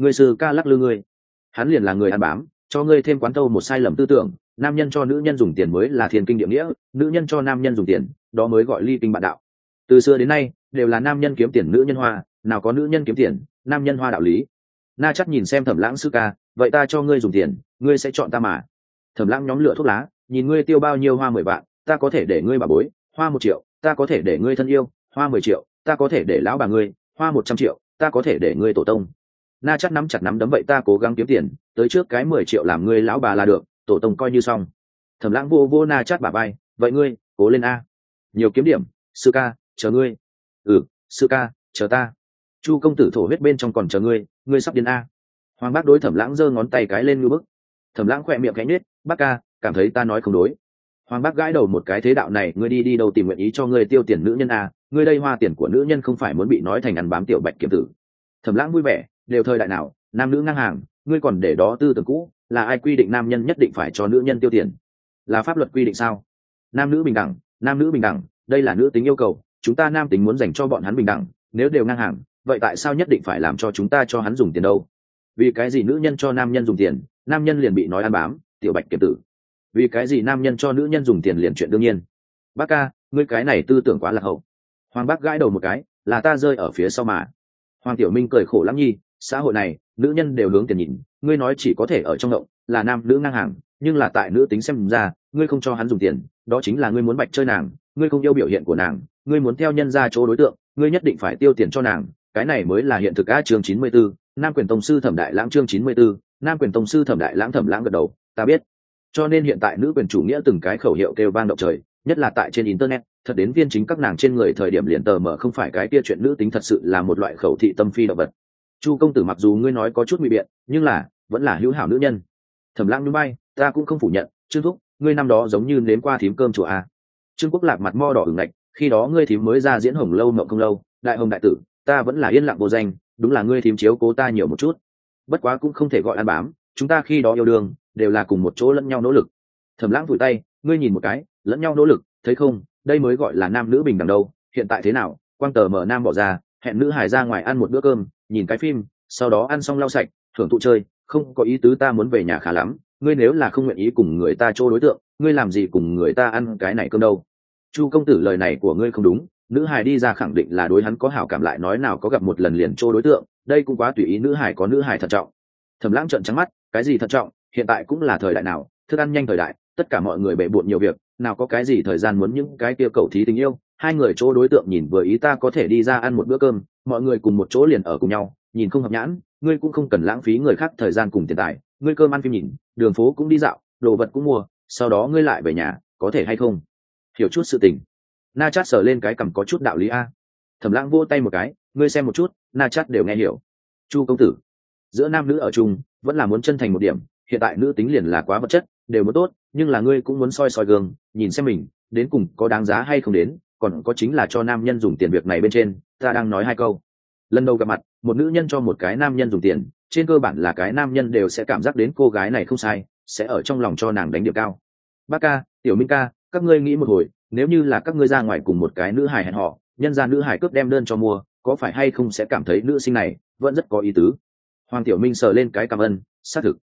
ngươi sư ca lắc lư ngươi. Hắn liền là người ăn bám, cho ngươi thêm quán tâu một sai lầm tư tưởng, nam nhân cho nữ nhân dùng tiền mới là thiền kinh địa nghĩa, nữ nhân cho nam nhân dùng tiền, đó mới gọi ly kinh bạn đạo. Từ xưa đến nay, đều là nam nhân kiếm tiền nữ nhân hoa, nào có nữ nhân kiếm tiền, nam nhân hoa đạo lý. Na chắc nhìn xem thẩm lãng sư ca, vậy ta cho ngươi dùng tiền, ngươi sẽ chọn ta mà. Thẩm lãng nhóm lửa thuốc lá, nhìn ngươi tiêu bao nhiêu hoa mười vạn, ta có thể để ngươi bà bối, hoa một triệu, ta có thể để ngươi thân yêu, hoa mười triệu, ta có thể để lão bà ngươi, hoa một trăm triệu, ta có thể để ngươi tổ tông na chắc nắm chặt nắm đấm vậy ta cố gắng kiếm tiền, tới trước cái mười triệu làm ngươi lão bà là được, tổ tông coi như xong. Thẩm lãng vô vô na chát bà bay vậy ngươi, cố lên a. Nhiều kiếm điểm, sư ca, chờ ngươi. Ừ sư ca, chờ ta. Chu công tử thổ huyết bên trong còn chờ ngươi ngươi sắp đến a. Hoàng bác đối thẩm lãng giơ ngón tay cái lên ngư bức. Thẩm lãng khỏe miệng cánh nết bác ca, cảm thấy ta nói không đối. Hoàng bác gãi đầu một cái, thế đạo này, ngươi đi đi đâu tìm nguyện ý cho ngươi tiêu tiền nữ nhân a, ngươi đây hoa tiền của nữ nhân không phải muốn bị nói thành ăn bám tiểu bạch kiếm tử. Thẩm lãng vui vẻ đều thời đại nào, nam nữ ngang hàng, ngươi còn để đó tư tưởng cũ, là ai quy định nam nhân nhất định phải cho nữ nhân tiêu tiền? Là pháp luật quy định sao? Nam nữ bình đẳng, nam nữ bình đẳng, đây là nữ tính yêu cầu, chúng ta nam tính muốn dành cho bọn hắn bình đẳng, nếu đều ngang hàng, vậy tại sao nhất định phải làm cho chúng ta cho hắn dùng tiền đâu? Vì cái gì nữ nhân cho nam nhân dùng tiền, nam nhân liền bị nói ăn bám, tiểu bạch kiệt tử? Vì cái gì nam nhân cho nữ nhân dùng tiền liền chuyện đương nhiên? Bác ca, ngươi cái này tư tưởng quá là hậu. Hoàng bác gãi đầu một cái, là ta rơi ở phía sau mà. Hoàng tiểu minh cười khổ lắm nhi xã hội này nữ nhân đều hướng tiền nhìn ngươi nói chỉ có thể ở trong động là nam nữ ngang hàng nhưng là tại nữ tính xem ra ngươi không cho hắn dùng tiền đó chính là ngươi muốn bạch chơi nàng ngươi không yêu biểu hiện của nàng ngươi muốn theo nhân ra chỗ đối tượng ngươi nhất định phải tiêu tiền cho nàng. Cái này mới là hiện thực a chương chín mươi 94, nam quyền tông sư thẩm đại lãng chương chín mươi 94, nam quyền tông sư thẩm đại lãng thẩm lãng gật đầu ta biết. Cho nên hiện tại nữ quyền chủ nghĩa từng cái khẩu hiệu kêu vang động trời nhất là tại trên internet thật đến viên chính các nàng trên người thời điểm liền tờ mở không phải cái kia chuyện nữ tính thật sự là một loại khẩu thị tâm phi động vật chu công tử mặc dù ngươi nói có chút nguy biện, nhưng là, vẫn là hữu hảo nữ nhân. Thẩm lãng núi bay ta cũng không phủ nhận, trương thúc, ngươi năm đó giống như nếm qua thím cơm chùa a trương quốc lạc mặt mo đỏ ửng lạnh, khi đó ngươi thím mới ra diễn hồng lâu mộng không lâu, đại hồng đại tử, ta vẫn là yên lặng vô danh, đúng là ngươi thím chiếu cố ta nhiều một chút. Bất quá cũng không thể gọi ăn bám, chúng ta khi đó yêu đương, đều là cùng một chỗ lẫn nhau nỗ lực. Thẩm lãng vùi tay, ngươi nhìn một cái, lẫn nhau nỗ lực, thấy không, đây mới gọi là nam nữ bình đẳng đâu, hiện tại thế nào, quang tờ mở nam bỏ ra, hẹn nữ hải ra ngoài ăn một bữa cơm nhìn cái phim, sau đó ăn xong lau sạch, thưởng thụ chơi, không có ý tứ ta muốn về nhà khá lắm, ngươi nếu là không nguyện ý cùng người ta chỗ đối tượng, ngươi làm gì cùng người ta ăn cái này cơm đâu? Chu công tử lời này của ngươi không đúng, nữ hải đi ra khẳng định là đối hắn có hảo cảm lại nói nào có gặp một lần liền chỗ đối tượng, đây cũng quá tùy ý nữ hải có nữ hải thận trọng. Thầm lãng trợn trắng mắt, cái gì thận trọng, hiện tại cũng là thời đại nào, thức ăn nhanh thời đại, tất cả mọi người bể bộn nhiều việc, nào có cái gì thời gian muốn những cái kia cầu thí tình yêu, hai người chỗ đối tượng nhìn vừa ý ta có thể đi ra ăn một bữa cơm mọi người cùng một chỗ liền ở cùng nhau, nhìn không hợp nhãn, ngươi cũng không cần lãng phí người khác thời gian cùng tiền tài, ngươi cơm ăn phim nhìn, đường phố cũng đi dạo, đồ vật cũng mua, sau đó ngươi lại về nhà, có thể hay không? Hiểu chút sự tình. Na chát sờ lên cái cằm có chút đạo lý a. Thẩm lãng vô tay một cái, ngươi xem một chút, na chát đều nghe hiểu. Chu công tử, giữa nam nữ ở chung, vẫn là muốn chân thành một điểm, hiện tại nữ tính liền là quá vật chất, đều muốn tốt, nhưng là ngươi cũng muốn soi soi gương, nhìn xem mình, đến cùng có đáng giá hay không đến còn có chính là cho nam nhân dùng tiền việc này bên trên, ta đang nói hai câu. Lần đầu gặp mặt, một nữ nhân cho một cái nam nhân dùng tiền, trên cơ bản là cái nam nhân đều sẽ cảm giác đến cô gái này không sai, sẽ ở trong lòng cho nàng đánh điểm cao. Bác ca, tiểu minh ca, các ngươi nghĩ một hồi, nếu như là các ngươi ra ngoài cùng một cái nữ hài hẹn họ, nhân ra nữ hài cướp đem đơn cho mua, có phải hay không sẽ cảm thấy nữ sinh này vẫn rất có ý tứ? Hoàng tiểu minh sờ lên cái cảm ơn, xác thực.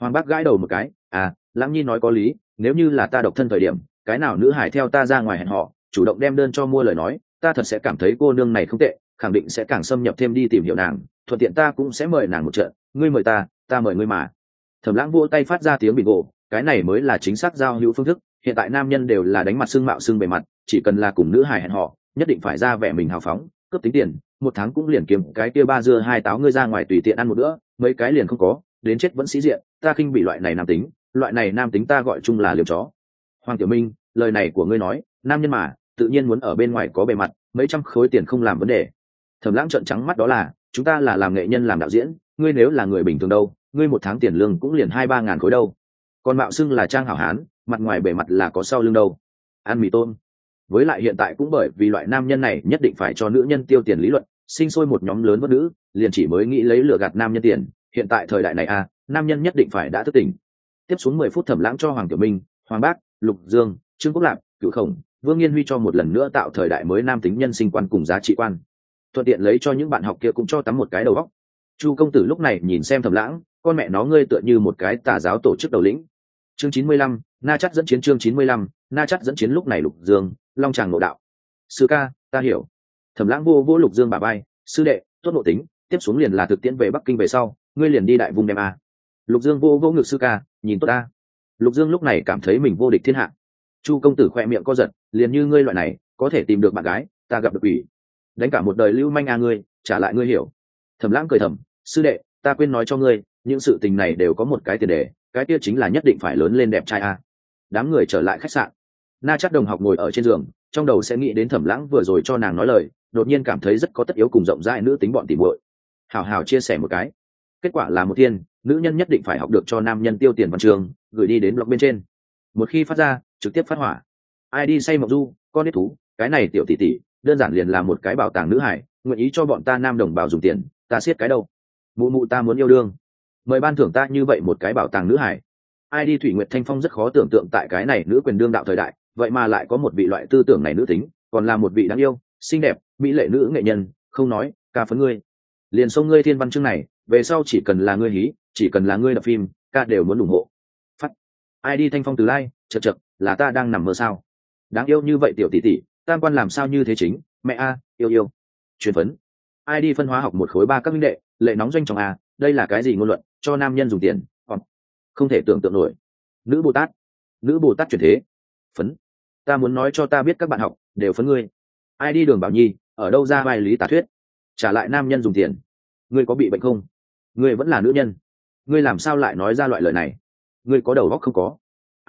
Hoàng bác gãi đầu một cái à lãng nhi nói có lý, nếu như là ta độc thân thời điểm, cái nào nữ hải theo ta ra ngoài hẹn họ chủ động đem đơn cho mua lời nói, ta thật sẽ cảm thấy cô nương này không tệ, khẳng định sẽ càng xâm nhập thêm đi tìm hiểu nàng, thuận tiện ta cũng sẽ mời nàng một trận, ngươi mời ta ta mời ngươi mà. Thẩm lãng vỗ tay phát ra tiếng bị ngộ cái này mới là chính xác giao hữu phương thức, hiện tại nam nhân đều là đánh mặt xương mạo xương bề mặt, chỉ cần là cùng nữ hài hẹn họ, nhất định phải ra vẻ mình hào phóng, cướp tính tiền, một tháng cũng liền kiếm cái kia ba dưa hai táo ngươi ra ngoài tùy tiện ăn một bữa, mấy cái liền không có, đến chết vẫn sĩ diện, ta khinh bị loại này nam tính, loại này nam tính ta gọi chung là liều chó. Hoàng tiểu minh, lời này của ngươi nói nam nhân mà, tự nhiên muốn ở bên ngoài có bề mặt, mấy trăm khối tiền không làm vấn đề. Thẩm lãng trợn trắng mắt đó là, chúng ta là làm nghệ nhân làm đạo diễn, ngươi nếu là người bình thường đâu, ngươi một tháng tiền lương cũng liền hai ba ngàn khối đâu. Còn mạo xưng là trang hảo hán, mặt ngoài bề mặt là có sau lưng đâu. Ăn mì tôm. Với lại hiện tại cũng bởi vì loại nam nhân này nhất định phải cho nữ nhân tiêu tiền lý luận, sinh sôi một nhóm lớn vất nữ, liền chỉ mới nghĩ lấy lừa gạt nam nhân tiền. Hiện tại thời đại này à nam nhân nhất định phải đã thức tỉnh. Tiếp xuống mười phút thẩm lãng cho hoàng tiểu minh, hoàng bác, lục dương, trương quốc lạp cựu khổng vương nghiên huy cho một lần nữa tạo thời đại mới nam tính nhân sinh quan cùng giá trị quan. Thuận tiện lấy cho những bạn học kia cũng cho tắm một cái đầu óc. Chu công tử lúc này nhìn xem thầm lãng, con mẹ nó ngươi tựa như một cái tà giáo tổ chức đầu lĩnh. Chương chín mươi lăm, na chắc dẫn chiến chương chín mươi lăm, na chắc dẫn chiến lúc này lục dương, long tràng nội đạo. Sư ca, ta hiểu. Thẩm lãng vô vô lục dương bà bay, sư đệ, tốt nội tính, tiếp xuống liền là thực tiễn về bắc kinh về sau, ngươi liền đi đại vùng đem a. Lục dương vô vô ngực sư ca, nhìn tốt ta lục dương lúc này cảm thấy mình vô địch thiên hạ chu công tử khoe miệng co giật, liền như ngươi loại này, có thể tìm được bạn gái, ta gặp được ủy. Đánh cả một đời lưu manh a ngươi, trả lại ngươi hiểu. Thẩm lãng cười thầm, sư đệ, ta quên nói cho ngươi, những sự tình này đều có một cái tiền đề, cái kia chính là nhất định phải lớn lên đẹp trai a. Đám người trở lại khách sạn. Na chắc đồng học ngồi ở trên giường, trong đầu sẽ nghĩ đến thẩm lãng vừa rồi cho nàng nói lời, đột nhiên cảm thấy rất có tất yếu cùng rộng rãi nữ tính bọn tìm muội. Hào hào chia sẻ một cái. Kết quả là một tiên nữ nhân nhất định phải học được cho nam nhân tiêu tiền văn trường, gửi đi đến blog bên trên. Một khi phát ra trực tiếp phát hỏa. Ai đi say mộng du, con nít thú, cái này tiểu tỷ tỷ, đơn giản liền là một cái bảo tàng nữ hải, nguyện ý cho bọn ta nam đồng bào dùng tiền, ta siết cái đâu? Mụ mụ ta muốn yêu đương. Mời ban thưởng ta như vậy một cái bảo tàng nữ hải. Ai đi thủy nguyệt thanh phong rất khó tưởng tượng tại cái này nữ quyền đương đạo thời đại, vậy mà lại có một vị loại tư tưởng này nữ tính, còn là một vị đáng yêu, xinh đẹp, mỹ lệ nữ nghệ nhân, không nói, ca phấn ngươi. Liền sông ngươi thiên văn chương này, về sau chỉ cần là ngươi hí, chỉ cần là ngươi đập phim, ca đều muốn ủng hộ. Phát. Ai đi thanh phong từ lai, chật chật là ta đang nằm mơ sao? Đáng yêu như vậy tiểu tỷ tỷ, tam quan làm sao như thế chính? Mẹ a, yêu yêu. Truyền phấn. Ai đi phân hóa học một khối ba các minh đệ, lệ nóng doanh trọng a, đây là cái gì ngôn luận, cho nam nhân dùng tiền. Còn không thể tưởng tượng nổi. Nữ bồ tát. Nữ bồ tát chuyển thế. Phấn. Ta muốn nói cho ta biết các bạn học, đều phấn ngươi. Ai đi đường bảo nhi, ở đâu ra vai lý tả thuyết? Trả lại nam nhân dùng tiền. Ngươi có bị bệnh không? Ngươi vẫn là nữ nhân. Ngươi làm sao lại nói ra loại lời này? Ngươi có đầu óc không có?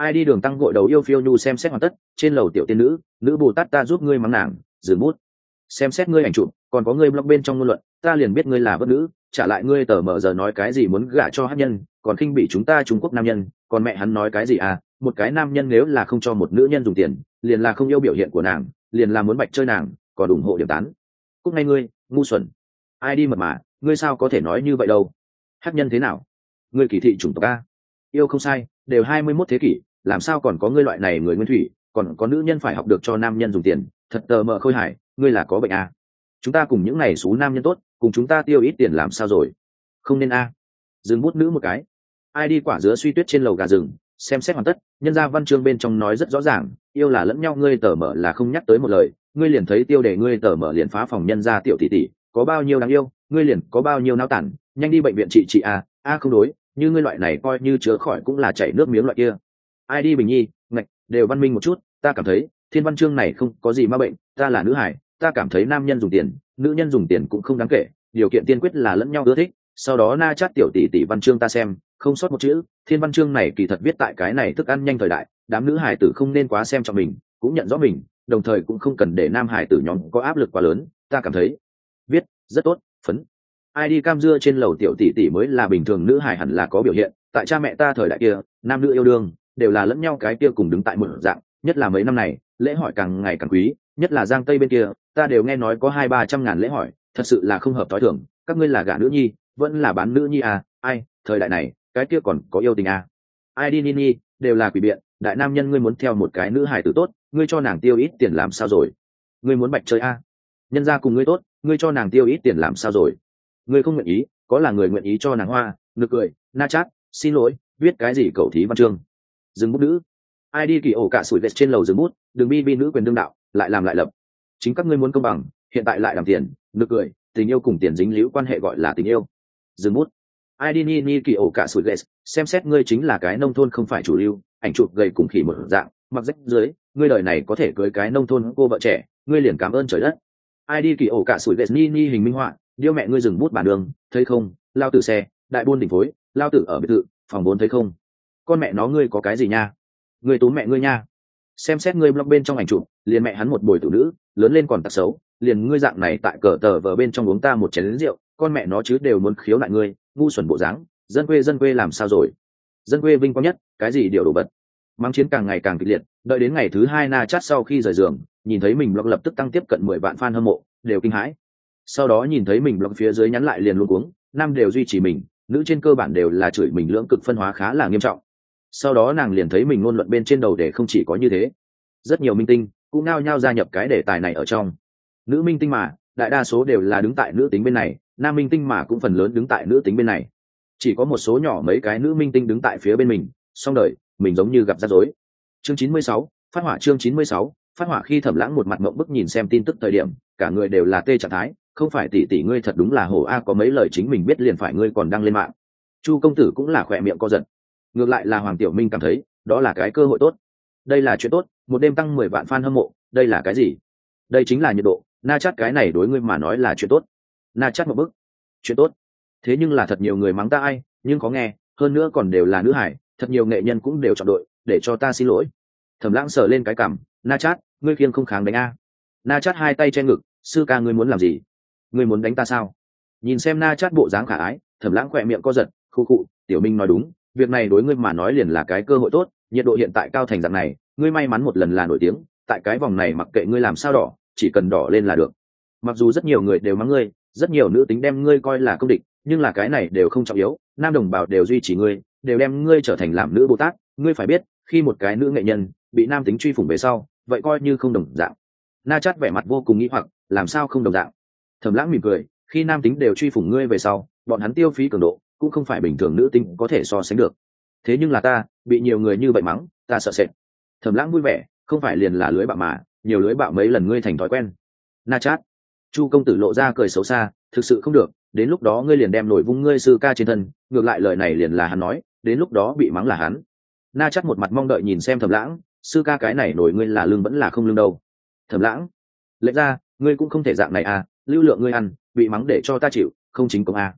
Ai đi đường tăng gội đầu yêu phiêu nhu xem xét hoàn tất, trên lầu tiểu tiên nữ nữ bồ tát ta giúp ngươi mắng nàng, dừng bút. Xem xét ngươi ảnh chụp, còn có ngươi blog bên trong ngôn luận, ta liền biết ngươi là vất nữ, trả lại ngươi tờ mở giờ nói cái gì muốn gả cho hát nhân, còn khinh bị chúng ta trung quốc nam nhân, còn mẹ hắn nói cái gì à một cái nam nhân nếu là không cho một nữ nhân dùng tiền, liền là không yêu biểu hiện của nàng, liền là muốn bạch chơi nàng, còn ủng hộ điểm tán. Cúc ngay ngươi, ngu xuẩn. Ai đi mật mà, ngươi sao có thể nói như vậy đâu? Hát nhân thế nào? Ngươi kỳ thị chủng tộc a. Yêu không sai, đều hai mươi mốt thế kỷ làm sao còn có ngươi loại này người nguyên thủy, còn có nữ nhân phải học được cho nam nhân dùng tiền, thật tờ mờ khôi hải ngươi là có bệnh à. chúng ta cùng những này xú nam nhân tốt, cùng chúng ta tiêu ít tiền làm sao rồi không nên a à. dừng bút nữ một cái ai đi quả dứa suy tuyết trên lầu gà rừng, xem xét hoàn tất, nhân gia văn chương bên trong nói rất rõ ràng, yêu là lẫn nhau, ngươi tờ mở là không nhắc tới một lời, ngươi liền thấy tiêu để ngươi tờ mở liền phá phòng nhân gia tiểu tỷ tỷ, có bao nhiêu đáng yêu, ngươi liền có bao nhiêu nao tản, nhanh đi bệnh viện trị trị a a không đối, như ngươi loại này coi như chữa khỏi cũng là chảy nước miếng loại kia ai đi bình nhi, ngạch, đều văn minh một chút, ta cảm thấy, thiên văn chương này không có gì ma bệnh, ta là nữ hải, ta cảm thấy nam nhân dùng tiền, nữ nhân dùng tiền cũng không đáng kể, điều kiện tiên quyết là lẫn nhau ưa thích, sau đó na chát tiểu tỷ tỷ văn chương ta xem, không sót một chữ, thiên văn chương này kỳ thật viết tại cái này thức ăn nhanh thời đại, đám nữ hải tử không nên quá xem cho mình, cũng nhận rõ mình, đồng thời cũng không cần để nam hải tử nhóm có áp lực quá lớn, ta cảm thấy, viết, rất tốt, phấn. Ai đi cam dưa trên lầu tiểu tỷ tỷ mới là bình thường, nữ hải hẳn là có biểu hiện, tại cha mẹ ta thời đại kia, nam nữ yêu đương đều là lẫn nhau cái kia cùng đứng tại một dạng, nhất là mấy năm này, lễ hỏi càng ngày càng quý, nhất là giang tây bên kia, ta đều nghe nói có hai ba trăm ngàn lễ hỏi, thật sự là không hợp t h o i thưởng các ngươi là gả nữ nhi, vẫn là bán nữ nhi à ai, thời đại này, cái kia còn có yêu tình à. Ai đi ni ni, đều là quỷ biện, đại nam nhân ngươi muốn theo một cái nữ hài tử tốt, ngươi cho nàng tiêu ít tiền làm sao rồi? Ngươi muốn bạch chơi à? Nhân ra cùng ngươi tốt, ngươi cho nàng tiêu ít tiền làm sao rồi? Ngươi không nguyện ý, có là người nguyện ý cho nàng hoa, nực cười, na chát, xin lỗi, viết cái gì cầu thí văn chương? Dừng bút nữ. Ai đi kỳ ổ cả sủi vẹt trên lầu dừng bút, đừng bi bi nữ quyền đương đạo, lại làm lại lập. Chính các ngươi muốn công bằng, hiện tại lại làm tiền, nực cười, tình yêu cùng tiền dính liễu quan hệ gọi là tình yêu. Dừng bút. Ai đi ni ni kỳ ổ cả sủi vẹt, xem xét ngươi chính là cái nông thôn không phải chủ lưu, ảnh chụp gầy cùng khỉ một dạng, mặc rách dưới, ngươi đời này có thể cưới cái nông thôn cô vợ trẻ, ngươi liền cảm ơn trời đất. Ai đi kỳ ổ cả sủi vẹt ni ni hình minh họa, điêu mẹ ngươi dừng bút bản đường, thấy không? Lao tử xe, đại buôn đỉnh phối, lao tử ở biệt thự, phòng bốn thấy không? Con mẹ nó ngươi có cái gì nha? Ngươi tú mẹ ngươi nha. Xem xét ngươi blog bên trong ảnh chụp, liền mẹ hắn một bồi tử nữ, lớn lên còn tặc xấu, liền ngươi dạng này tại cờ tờ vờ bên trong uống ta một chén lính rượu, con mẹ nó chứ đều muốn khiếu lại ngươi, ngu xuẩn bộ dáng, dân quê dân quê làm sao rồi? Dân quê vinh quang nhất, cái gì điều đồ vật? Mang chiến càng ngày càng kịch liệt, đợi đến ngày thứ hai na chát sau khi rời giường, nhìn thấy mình blog lập tức tăng tiếp cận mười vạn fan hâm mộ, đều kinh hãi. Sau đó nhìn thấy mình blog phía dưới nhắn lại liền luôn uống nam đều duy trì mình, nữ trên cơ bản đều là chửi mình lưỡng cực phân hóa khá là nghiêm trọng sau đó nàng liền thấy mình ngôn luận bên trên đầu để không chỉ có như thế. Rất nhiều minh tinh cũng nao nhao gia nhập cái đề tài này ở trong. Nữ minh tinh mà đại đa số đều là đứng tại nữ tính bên này nam minh tinh mà cũng phần lớn đứng tại nữ tính bên này. Chỉ có một số nhỏ mấy cái nữ minh tinh đứng tại phía bên mình xong đời mình giống như gặp rắc rối. Chương 96, phát hỏa chương 96, phát hỏa khi thẩm lãng một mặt mộng bức nhìn xem tin tức thời điểm cả người đều là tê trạng thái không phải tỷ tỷ ngươi thật đúng là hổ a có mấy lời chính mình biết liền phải ngươi còn đăng lên mạng. Chu công tử cũng là khỏe miệng co giật ngược lại là hoàng tiểu minh cảm thấy, đó là cái cơ hội tốt. Đây là chuyện tốt, một đêm tăng mười vạn fan hâm mộ, đây là cái gì? Đây chính là nhiệt độ, na chắc cái này đối ngươi mà nói là chuyện tốt. Na chắc một bức. Chuyện tốt. Thế nhưng là thật nhiều người mắng ta ai, nhưng có nghe, hơn nữa còn đều là nữ hải, thật nhiều nghệ nhân cũng đều chọn đội, để cho ta xin lỗi. Thẩm lãng sờ lên cái cảm, na chát, ngươi khiêng không kháng đánh a. Na chát hai tay che ngực, sư ca ngươi muốn làm gì? Ngươi muốn đánh ta sao? Nhìn xem na chát bộ dáng khả ái, thẩm lãng khỏe miệng co giật khu khụ, tiểu minh nói đúng việc này đối ngươi mà nói liền là cái cơ hội tốt, nhiệt độ hiện tại cao thành dạng này, ngươi may mắn một lần là nổi tiếng, tại cái vòng này mặc kệ ngươi làm sao đỏ, chỉ cần đỏ lên là được. Mặc dù rất nhiều người đều mắng ngươi, rất nhiều nữ tính đem ngươi coi là công địch, nhưng là cái này đều không trọng yếu, nam đồng bào đều duy trì ngươi, đều đem ngươi trở thành làm nữ bồ tát, ngươi phải biết, khi một cái nữ nghệ nhân bị nam tính truy phủng về sau, vậy coi như không đồng dạng. Na chát vẻ mặt vô cùng nghĩ hoặc, làm sao không đồng dạng? Thầm lãng mỉm cười, khi nam tính đều truy phủng ngươi về sau, bọn hắn tiêu phí cường độ cũng không phải bình thường nữ tinh có thể so sánh được. Thế nhưng là ta, bị nhiều người như vậy mắng, ta sợ sệt. Thầm lãng vui vẻ, không phải liền là lưới bạo mà, nhiều lưới bạo mấy lần ngươi thành thói quen. Na chát. Chu công tử lộ ra cười xấu xa, thực sự không được, đến lúc đó ngươi liền đem nổi vung ngươi sư ca trên thân, ngược lại lời này liền là hắn nói, đến lúc đó bị mắng là hắn. Na chắc một mặt mong đợi nhìn xem thầm lãng, sư ca cái này nổi ngươi là lương vẫn là không lương đâu. Thầm lãng. Lệ ra, ngươi cũng không thể dạng này à lưu lượng ngươi ăn, bị mắng để cho ta chịu, không chính công à.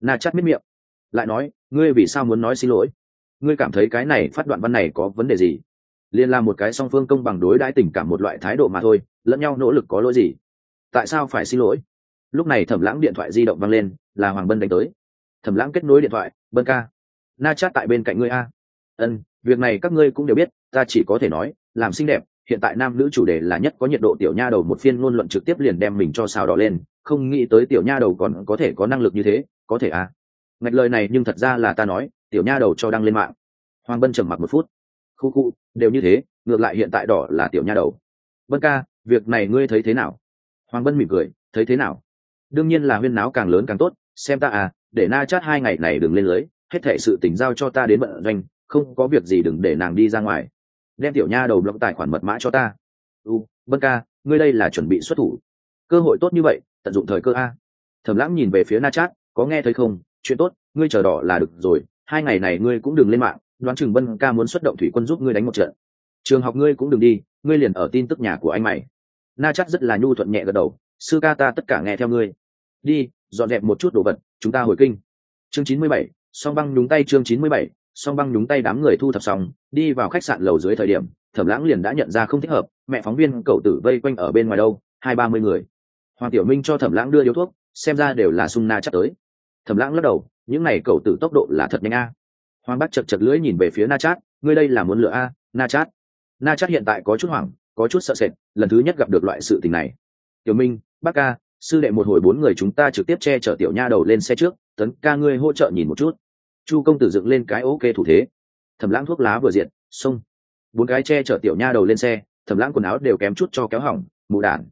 na chắc miết miệng lại nói, ngươi vì sao muốn nói xin lỗi? Ngươi cảm thấy cái này phát đoạn văn này có vấn đề gì? Liên là một cái song phương công bằng đối đãi tình cảm một loại thái độ mà thôi, lẫn nhau nỗ lực có lỗi gì? Tại sao phải xin lỗi? Lúc này thẩm lãng điện thoại di động văng lên, là hoàng bân đánh tới. Thẩm lãng kết nối điện thoại, bân ca. Na chat tại bên cạnh ngươi a. Ân, việc này các ngươi cũng đều biết, ta chỉ có thể nói, làm xinh đẹp, hiện tại nam nữ chủ đề là nhất có nhiệt độ tiểu nha đầu một phiên ngôn luận trực tiếp liền đem mình cho xào đỏ lên, không nghĩ tới tiểu nha đầu còn có thể có năng lực như thế, có thể à? Ngạch lời này nhưng thật ra là ta nói, tiểu nha đầu cho đăng lên mạng. Hoàng bân trầm mặc một phút. Khu khu, đều như thế, ngược lại hiện tại đỏ là tiểu nha đầu. Vân ca, việc này ngươi thấy thế nào? Hoàng bân mỉm cười, thấy thế nào? Đương nhiên là huyên náo càng lớn càng tốt, xem ta à để na chát hai ngày này đừng lên lưới, hết thệ sự tỉnh giao cho ta đến bận doanh, không có việc gì đừng để nàng đi ra ngoài. Đem tiểu nha đầu block tài khoản mật mã cho ta. U vân ca, ngươi đây là chuẩn bị xuất thủ. Cơ hội tốt như vậy, tận dụng thời cơ a. Thầm lãng nhìn về phía na chát, có nghe thấy không? Chuyện tốt, ngươi chờ đỏ là được rồi, hai ngày này ngươi cũng đừng lên mạng, đoán chừng vân ca muốn xuất động thủy quân giúp ngươi đánh một trận. Trường học ngươi cũng đừng đi, ngươi liền ở tin tức nhà của anh mày. Na chắc rất là nhu thuận nhẹ gật đầu, sư ca ta tất cả nghe theo ngươi. Đi, dọn dẹp một chút đồ vật, chúng ta hồi kinh. Chương chín mươi bảy, song băng nhúng tay chương chín mươi bảy, song băng nhúng tay đám người thu thập xong, đi vào khách sạn lầu dưới thời điểm, thẩm lãng liền đã nhận ra không thích hợp, mẹ phóng viên cậu tử vây quanh ở bên ngoài đâu, hai ba mươi người. Hoàng tiểu minh cho thẩm lãng đưa điếu thuốc, xem ra đều là sung na chắc tới thầm lãng lắc đầu, những n à y cậu tử tốc độ là thật nhanh a. Hoàng bác chật chật lưỡi nhìn về phía na chát, ngươi đây là muốn lựa a, na chát? Na chát hiện tại có chút hoảng, có chút sợ sệt, lần thứ nhất gặp được loại sự tình này. Tiểu minh, bác ca, sư đệ một hồi bốn người chúng ta trực tiếp che chở tiểu nha đầu lên xe trước, tấn ca ngươi hỗ trợ nhìn một chút. Chu công tử dựng lên cái ok thủ thế. Thầm lãng thuốc lá vừa diện xông. Bốn cái che chở tiểu nha đầu lên xe, thầm lãng quần áo đều kém chút cho kéo hỏng mụ đản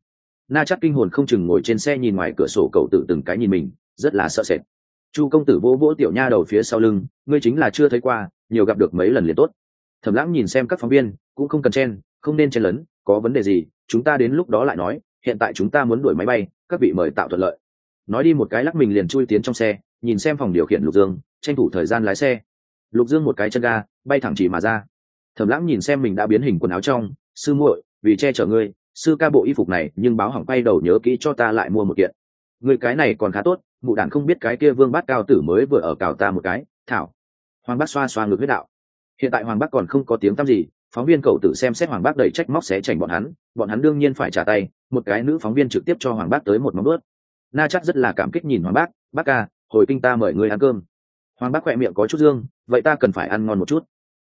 na chắc kinh hồn không chừng ngồi trên xe nhìn ngoài cửa sổ cậu tử từng cái nhìn mình, rất là sợ sệt chu công tử vỗ vỗ tiểu nha đầu phía sau lưng, ngươi chính là chưa thấy qua, nhiều gặp được mấy lần liền tốt. Thẩm lãng nhìn xem các phóng viên, cũng không cần chen, không nên chen lấn, có vấn đề gì, chúng ta đến lúc đó lại nói, hiện tại chúng ta muốn đuổi máy bay, các vị mời tạo thuận lợi. Nói đi một cái lắc mình liền chui tiến trong xe, nhìn xem phòng điều khiển lục dương, tranh thủ thời gian lái xe. Lục dương một cái chân ga, bay thẳng chỉ mà ra. Thẩm lãng nhìn xem mình đã biến hình quần áo trong, sư muội, vì che chở ngươi, sư ca bộ y phục này, nhưng báo hỏng quay đầu nhớ kỹ cho ta lại mua một kiện. Người cái này còn khá tốt mụ đản không biết cái kia vương bát cao tử mới vừa ở cào ta một cái, thảo. Hoàng bác xoa xoa ngược huyết đạo. Hiện tại hoàng bác còn không có tiếng tăm gì, phóng viên cậu tử xem xét hoàng bác đầy trách móc xé chảnh bọn hắn bọn hắn đương nhiên phải trả tay, một cái nữ phóng viên trực tiếp cho hoàng bác tới một móng ướt na chắc rất là cảm kích nhìn hoàng bác bác ca, hồi kinh ta mời ngươi ăn cơm. Hoàng bác khỏe miệng có chút dương, vậy ta cần phải ăn ngon một chút.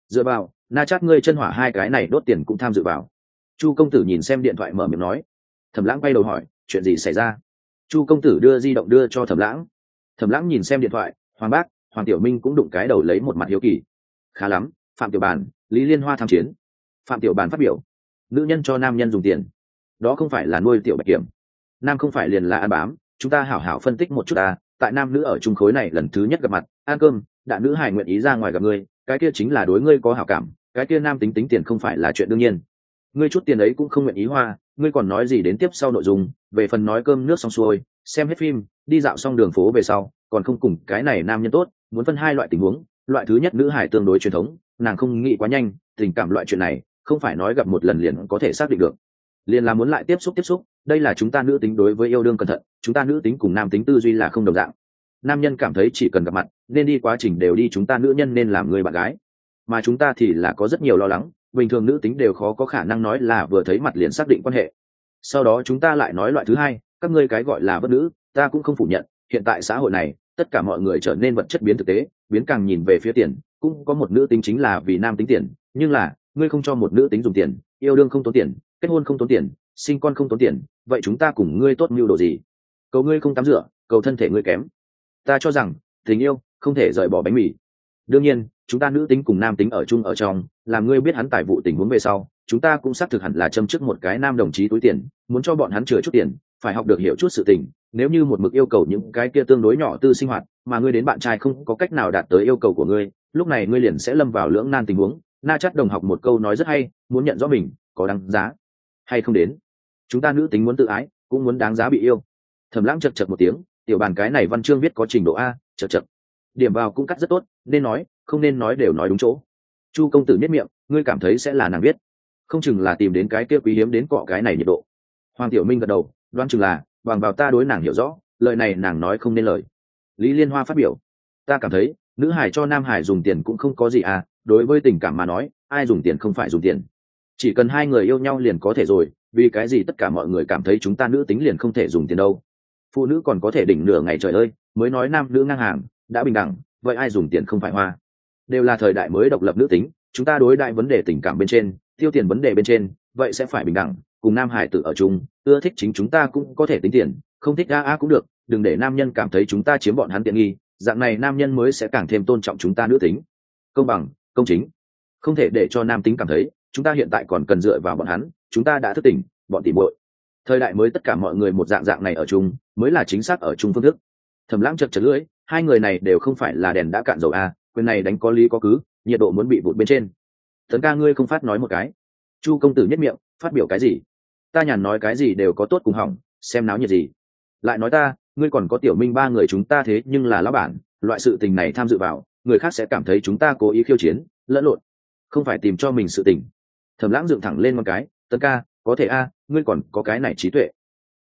Dựa vào, na chắc ngươi chân hỏa hai cái này đốt tiền cũng tham dự vào. Chu công tử nhìn xem điện thoại mở miệng nói. Thẩm lãng quay đầu hỏi, chuyện gì xảy ra? Chu công tử đưa di động đưa cho thẩm lãng. Thẩm lãng nhìn xem điện thoại, hoàng bác, hoàng tiểu minh cũng đụng cái đầu lấy một mặt hiếu kỳ. Khá lắm, phạm tiểu bàn lý liên hoa tham chiến. Phạm tiểu bàn phát biểu, nữ nhân cho nam nhân dùng tiền, đó không phải là nuôi tiểu bạch kiểm. Nam không phải liền là ăn bám, chúng ta hảo hảo phân tích một chút ta, tại nam nữ ở trung khối này lần thứ nhất gặp mặt, ăn cơm đạn nữ hài nguyện ý ra ngoài gặp ngươi cái kia chính là đối ngươi có hảo cảm, cái kia nam tính tính tiền không phải là chuyện đương nhiên. Ngươi chút tiền ấy cũng không nguyện ý hoa ngươi còn nói gì đến tiếp sau nội dung, về phần nói cơm nước xong xuôi, xem hết phim, đi dạo xong đường phố về sau, còn không cùng cái này nam nhân tốt, muốn phân hai loại tình huống, loại thứ nhất nữ hải tương đối truyền thống, nàng không nghĩ quá nhanh, tình cảm loại chuyện này, không phải nói gặp một lần liền có thể xác định được. Liền là muốn lại tiếp xúc tiếp xúc, đây là chúng ta nữ tính đối với yêu đương cẩn thận, chúng ta nữ tính cùng nam tính tư duy là không đồng dạng. Nam nhân cảm thấy chỉ cần gặp mặt, nên đi quá trình đều đi chúng ta nữ nhân nên làm người bạn gái. Mà chúng ta thì là có rất nhiều lo lắng bình thường nữ tính đều khó có khả năng nói là vừa thấy mặt liền xác định quan hệ. Sau đó chúng ta lại nói loại thứ hai, các ngươi cái gọi là vất nữ, ta cũng không phủ nhận, hiện tại xã hội này, tất cả mọi người trở nên vật chất biến thực tế, biến càng nhìn về phía tiền, cũng có một nữ tính chính là vì nam tính tiền, nhưng là, ngươi không cho một nữ tính dùng tiền, yêu đương không tốn tiền, kết hôn không tốn tiền, sinh con không tốn tiền, vậy chúng ta cùng ngươi tốt mưu đồ gì? Cầu ngươi không tắm rửa, cầu thân thể ngươi kém. Ta cho rằng, tình yêu không thể rời bỏ bánh mì đương nhiên, chúng ta nữ tính cùng nam tính ở chung ở trong, làm ngươi biết hắn tài vụ tình huống về sau, chúng ta cũng xác thực hẳn là châm chức một cái nam đồng chí túi tiền, muốn cho bọn hắn chừa chút tiền, phải học được hiểu chút sự tình, nếu như một mực yêu cầu những cái kia tương đối nhỏ tư sinh hoạt, mà ngươi đến bạn trai không có cách nào đạt tới yêu cầu của ngươi, lúc này ngươi liền sẽ lâm vào lưỡng nan tình huống. Na chắc đồng học một câu nói rất hay, muốn nhận rõ mình có đáng giá hay không đến. Chúng ta nữ tính muốn tự ái, cũng muốn đáng giá bị yêu. Thầm lãng chật chật một tiếng, tiểu bàn cái này văn chương viết có trình độ a, chật chật. Điểm vào cũng cắt rất tốt nên nói, không nên nói đều nói đúng chỗ. Chu công tử nhất miệng, ngươi cảm thấy sẽ là nàng biết. Không chừng là tìm đến cái kia quý hiếm đến cọ cái này nhiệt độ. Hoàng tiểu minh gật đầu, đoán chừng là, bằng vào ta đối nàng hiểu rõ, lời này nàng nói không nên lời. Lý liên hoa phát biểu, ta cảm thấy, nữ hải cho nam hải dùng tiền cũng không có gì à đối với tình cảm mà nói, ai dùng tiền không phải dùng tiền. Chỉ cần hai người yêu nhau liền có thể rồi, vì cái gì tất cả mọi người cảm thấy chúng ta nữ tính liền không thể dùng tiền đâu. Phụ nữ còn có thể đỉnh nửa ngày trời ơi, mới nói nam nữ ngang hàng, đã bình đẳng vậy ai dùng tiền không phải hoa? Đều là thời đại mới độc lập nữ tính, chúng ta đối đại vấn đề tình cảm bên trên, tiêu tiền vấn đề bên trên, vậy sẽ phải bình đẳng, cùng nam hải tự ở chung, ưa thích chính chúng ta cũng có thể tính tiền, không thích a a cũng được, đừng để nam nhân cảm thấy chúng ta chiếm bọn hắn tiện nghi, dạng này nam nhân mới sẽ càng thêm tôn trọng chúng ta nữ tính. Công bằng, công chính. Không thể để cho nam tính cảm thấy, chúng ta hiện tại còn cần dựa vào bọn hắn, chúng ta đã thức tỉnh, bọn tỉ muội. Thời đại mới tất cả mọi người một dạng dạng này ở chung, mới là chính xác ở chung phương thức. Thầm lãng chật chật lưỡi hai người này đều không phải là đèn đã cạn dầu a quyền này đánh có lý có cứ, nhiệt độ muốn bị vụt bên trên. Tấn ca ngươi không phát nói một cái. Chu công tử nhất miệng, phát biểu cái gì? Ta nhàn nói cái gì đều có tốt cùng hỏng, xem náo nhiệt gì. Lại nói ta, ngươi còn có tiểu minh ba người chúng ta thế nhưng là lão bản, loại sự tình này tham dự vào, người khác sẽ cảm thấy chúng ta cố ý khiêu chiến, lẫn lộn. Không phải tìm cho mình sự tình. Thẩm lãng dựng thẳng lên một cái, tấn ca, có thể a, ngươi còn có cái này trí tuệ.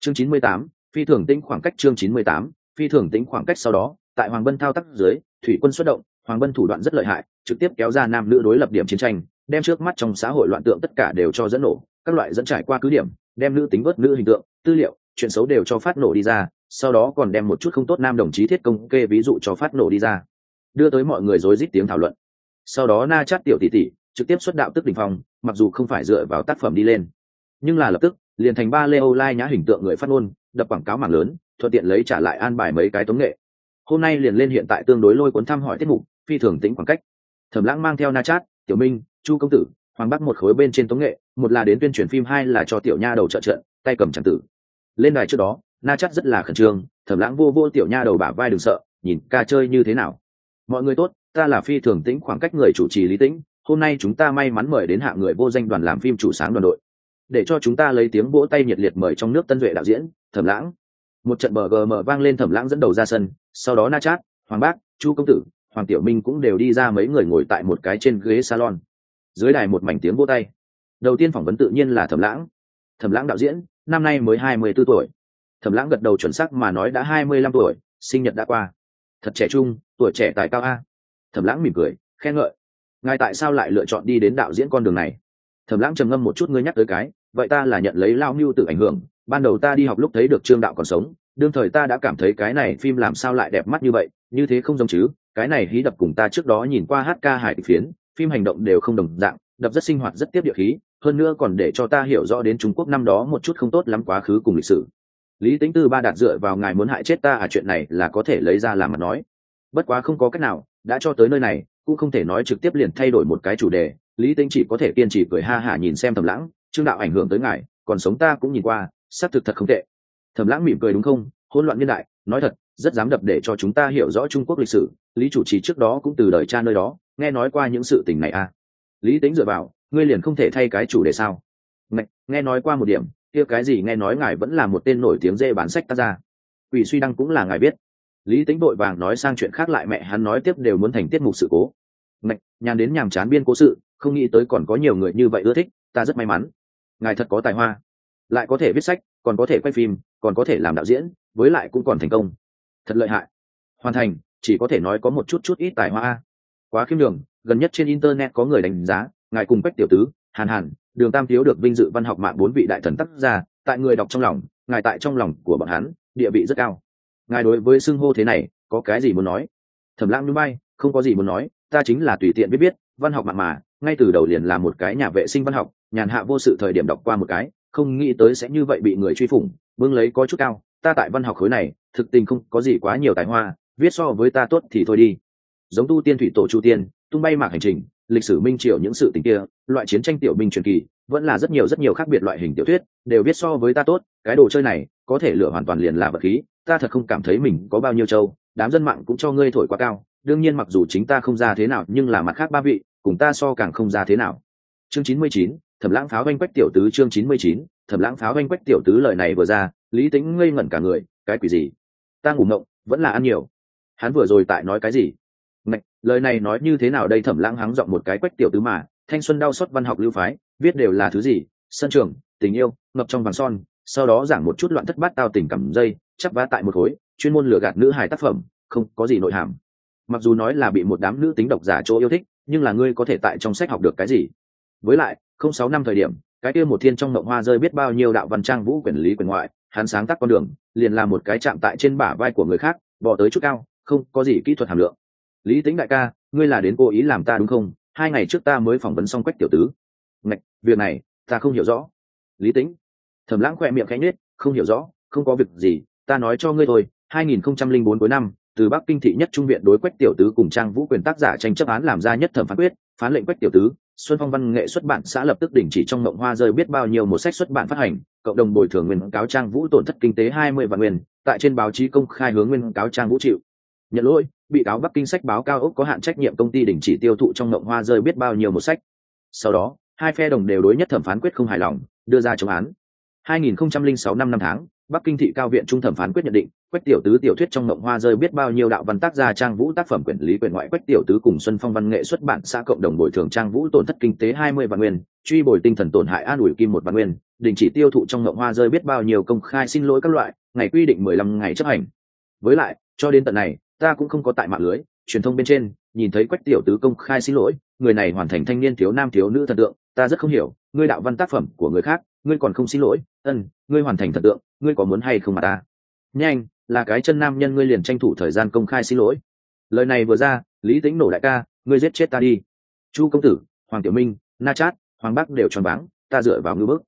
Chương chín mươi tám, phi thường tĩnh khoảng cách chương chín mươi tám, phi thường tĩnh khoảng cách sau đó tại hoàng bân thao tác dưới, thủy quân xuất động, hoàng bân thủ đoạn rất lợi hại, trực tiếp kéo ra nam nữ đối lập điểm chiến tranh, đem trước mắt trong xã hội loạn tượng tất cả đều cho dẫn nổ, các loại dẫn trải qua cứ điểm, đem nữ tính vớt nữ hình tượng, tư liệu, chuyện xấu đều cho phát nổ đi ra, sau đó còn đem một chút không tốt nam đồng chí thiết công kê ví dụ cho phát nổ đi ra. Đưa tới mọi người rối rít tiếng thảo luận. Sau đó na chát tiểu tỷ tỷ trực tiếp xuất đạo tức đình phong, mặc dù không phải dựa vào tác phẩm đi lên, nhưng là lập tức, liền thành ba leo lai nhã hình tượng người phát ngôn, đập quảng cáo mạng lớn, thuận tiện lấy trả lại an bài mấy cái tống nghệ hôm nay liền lên hiện tại tương đối lôi cuốn thăm hỏi tiết mục, phi thường tính khoảng cách. Thẩm lãng mang theo na chát, tiểu minh, chu công tử, hoàng bắc một khối bên trên tống nghệ, một là đến tuyên truyền phim, hai là cho tiểu nha đầu trợ trận, tay cầm tràng tử. Lên đài trước đó, na chát rất là khẩn trương, thẩm lãng vô vô tiểu nha đầu bả vai đừng sợ, nhìn ca chơi như thế nào. Mọi người tốt, ta là phi thường tĩnh khoảng cách người chủ trì lý tĩnh, hôm nay chúng ta may mắn mời đến hạ người vô danh đoàn làm phim chủ sáng đoàn đội. Để cho chúng ta lấy tiếng vỗ tay nhiệt liệt mời trong nước tân duệ đạo diễn, thẩm lãng. Một trận bờ gm vang lên thẩm lãng dẫn đầu ra sân sau đó na chát, hoàng bác, chu công tử, hoàng tiểu minh cũng đều đi ra mấy người ngồi tại một cái trên ghế salon. Dưới đài một mảnh tiếng vô tay. Đầu tiên phỏng vấn tự nhiên là thẩm lãng. Thẩm lãng đạo diễn, năm nay mới hai mươi b ố tuổi. Thẩm lãng gật đầu chuẩn sắc mà nói đã hai mươi lăm tuổi, sinh nhật đã qua. Thật trẻ trung, tuổi trẻ tài cao a. Thẩm lãng mỉm cười, khen ngợi. Ngài tại sao lại lựa chọn đi đến đạo diễn con đường này? Thẩm lãng trầm ngâm một chút, ngươi nhắc tới cái, vậy ta là nhận lấy lao mưu tự ảnh hưởng. Ban đầu ta đi học lúc thấy được trương đạo còn sống đương thời ta đã cảm thấy cái này phim làm sao lại đẹp mắt như vậy, như thế không giống chứ, cái này hí đập cùng ta trước đó nhìn qua hát ca hải phiến, phim hành động đều không đồng dạng, đập rất sinh hoạt rất tiếp địa khí, hơn nữa còn để cho ta hiểu rõ đến trung quốc năm đó một chút không tốt lắm quá khứ cùng lịch sử. Lý tính tư ba đạt dựa vào ngài muốn hại chết ta à chuyện này là có thể lấy ra làm mặt nói. Bất quá không có cách nào, đã cho tới nơi này, cũng không thể nói trực tiếp liền thay đổi một cái chủ đề, lý tính chỉ có thể kiên trì cười ha hả nhìn xem thầm lãng chương đạo ảnh hưởng tới ngài, còn sống ta cũng nhìn qua, xác thực thật không tệ thầm lãng mỉm cười đúng không? Hỗn loạn nhân đại nói thật rất dám đập để cho chúng ta hiểu rõ trung quốc lịch sử lý chủ trì trước đó cũng từ đời cha nơi đó nghe nói qua những sự tình này à? Lý tính dựa vào ngươi liền không thể thay cái chủ đề sao? Nghe, nghe nói qua một điểm kia cái gì nghe nói ngài vẫn là một tên nổi tiếng dê bán sách ta ra quỷ suy đăng cũng là ngài biết. Lý tính vội vàng nói sang chuyện khác lại mẹ hắn nói tiếp đều muốn thành tiết mục sự cố. Nghe, nhàn đến nhàm chán biên cố sự không nghĩ tới còn có nhiều người như vậy ưa thích ta rất may mắn. Ngài thật có tài hoa. Lại có thể viết sách còn có thể quay phim, còn có thể làm đạo diễn, với lại cũng còn thành công. Thật lợi hại. Hoàn thành, chỉ có thể nói có một chút chút ít tài hoa. Quá khiêm đường gần nhất trên internet có người đánh giá, ngài cùng quách tiểu tứ, hàn hàn, đường tam thiếu được vinh dự văn học mạng bốn vị đại thần tác gia, tại người đọc trong lòng, ngài tại trong lòng của bọn hắn, địa vị rất cao. Ngài đối với xưng hô thế này, có cái gì muốn nói? Thẩm lãng núi bay không có gì muốn nói, ta chính là tùy tiện biết biết, văn học mạng mà, ngay từ đầu liền là một cái nhà vệ sinh văn học, nhàn hạ vô sự thời điểm đọc qua một cái không nghĩ tới sẽ như vậy bị người truy phủng, bưng lấy có chút cao, ta tại văn học khối này, thực tình không có gì quá nhiều tài hoa, viết so với ta tốt thì thôi đi. Giống tu tiên thủy tổ chu tiên, tung bay mạc hành trình, lịch sử minh triều những sự tình kia, loại chiến tranh tiểu binh truyền kỳ, vẫn là rất nhiều rất nhiều khác biệt loại hình tiểu thuyết, đều viết so với ta tốt, cái đồ chơi này, có thể lựa hoàn toàn liền là vật khí, ta thật không cảm thấy mình có bao nhiêu châu đám dân mạng cũng cho ngươi thổi quá cao, đương nhiên mặc dù chính ta không ra thế nào, nhưng là mặt khác ba vị, cùng ta so càng không ra thế nào. Chương chín mươi chín thẩm lãng pháo oanh quách tiểu tứ chương chín mươi chín thẩm lãng pháo oanh quách tiểu tứ lời này vừa ra lý tính ngây ngẩn cả người cái quỷ gì? Ta ngủ ngộng vẫn là ăn nhiều. Hắn vừa rồi tại nói cái gì? Ngạch, lời này nói như thế nào đây? Thẩm lãng hắng giọng một cái quách tiểu tứ mà thanh xuân đau xót văn học lưu phái viết đều là thứ gì? Sân trường tình yêu ngập trong vàng son sau đó giảng một chút loạn thất bát tao tình cảm dây chắp vá tại một khối chuyên môn lừa gạt nữ hài tác phẩm không có gì nội hàm. Mặc dù nói là bị một đám nữ tính độc giả chỗ yêu thích nhưng là ngươi có thể tại trong sách học được cái gì? Với lại không sáu năm thời điểm, cái kia một thiên trong mộng hoa rơi biết bao nhiêu đạo văn trang vũ quyền lý quyền ngoại, hắn sáng tác con đường, liền là một cái chạm tại trên bả vai của người khác, bỏ tới chút cao, không có gì kỹ thuật hàm lượng. Lý tính đại ca, ngươi là đến cố ý làm ta đúng không? Hai ngày trước ta mới phỏng vấn xong quách tiểu tứ. Ngạch, việc này, ta không hiểu rõ. Lý tính thẩm lãng khoe miệng khẽ nhết không hiểu rõ, không có việc gì, ta nói cho ngươi thôi 2004 cuối năm từ bắc kinh thị nhất trung viện đối quách tiểu tứ cùng trang vũ quyền tác giả tranh chấp án làm ra nhất thẩm phán quyết, phán lệnh quách tiểu tứ, xuân phong văn nghệ xuất bản xã lập tức đình chỉ trong mộng hoa rơi biết bao nhiêu một sách xuất bản phát hành, cộng đồng bồi thường nguyên cáo trang vũ tổn thất kinh tế 20 vạn nguyên, tại trên báo chí công khai hướng nguyên cáo trang vũ chịu. Nhận lỗi, bị cáo bắc kinh sách báo cao ốc có hạn trách nhiệm công ty đình chỉ tiêu thụ trong mộng hoa rơi biết bao nhiêu một sách. Sau đó, hai phe đồng đều đối nhất thẩm phán quyết không hài lòng, đưa ra chống án. 2006 năm năm tháng bắc kinh thị cao viện trung thẩm phán quyết nhận định, quách tiểu tứ tiểu thuyết trong mộng hoa rơi biết bao nhiêu đạo văn tác gia trang vũ tác phẩm quyển lý quyển ngoại quách tiểu tứ cùng xuân phong văn nghệ xuất bản xã cộng đồng bồi thường trang vũ tổn thất kinh tế 20 vạn nguyên, truy bồi tinh thần tổn hại an ủi kim một vạn nguyên, đình chỉ tiêu thụ trong mộng hoa rơi biết bao nhiêu công khai xin lỗi các loại, ngày quy định 15 ngày chấp hành. Với lại, cho đến tận này, ta cũng không có tại mạng lưới, truyền thông bên trên, nhìn thấy quách tiểu tứ công khai xin lỗi, người này hoàn thành thanh niên thiếu nam thiếu nữ thần tượng, ta rất không hiểu ngươi đạo văn tác phẩm của người khác ngươi còn không xin lỗi, ân, ngươi hoàn thành thần tượng, ngươi có muốn hay không mà ta? Nhanh, là cái chân nam nhân ngươi liền tranh thủ thời gian công khai xin lỗi. Lời này vừa ra, lý tính nổ đại ca, ngươi giết chết ta đi. Chu công tử, hoàng tiểu minh, na chát, hoàng bắc đều tròn váng, ta dựa vào ngư bước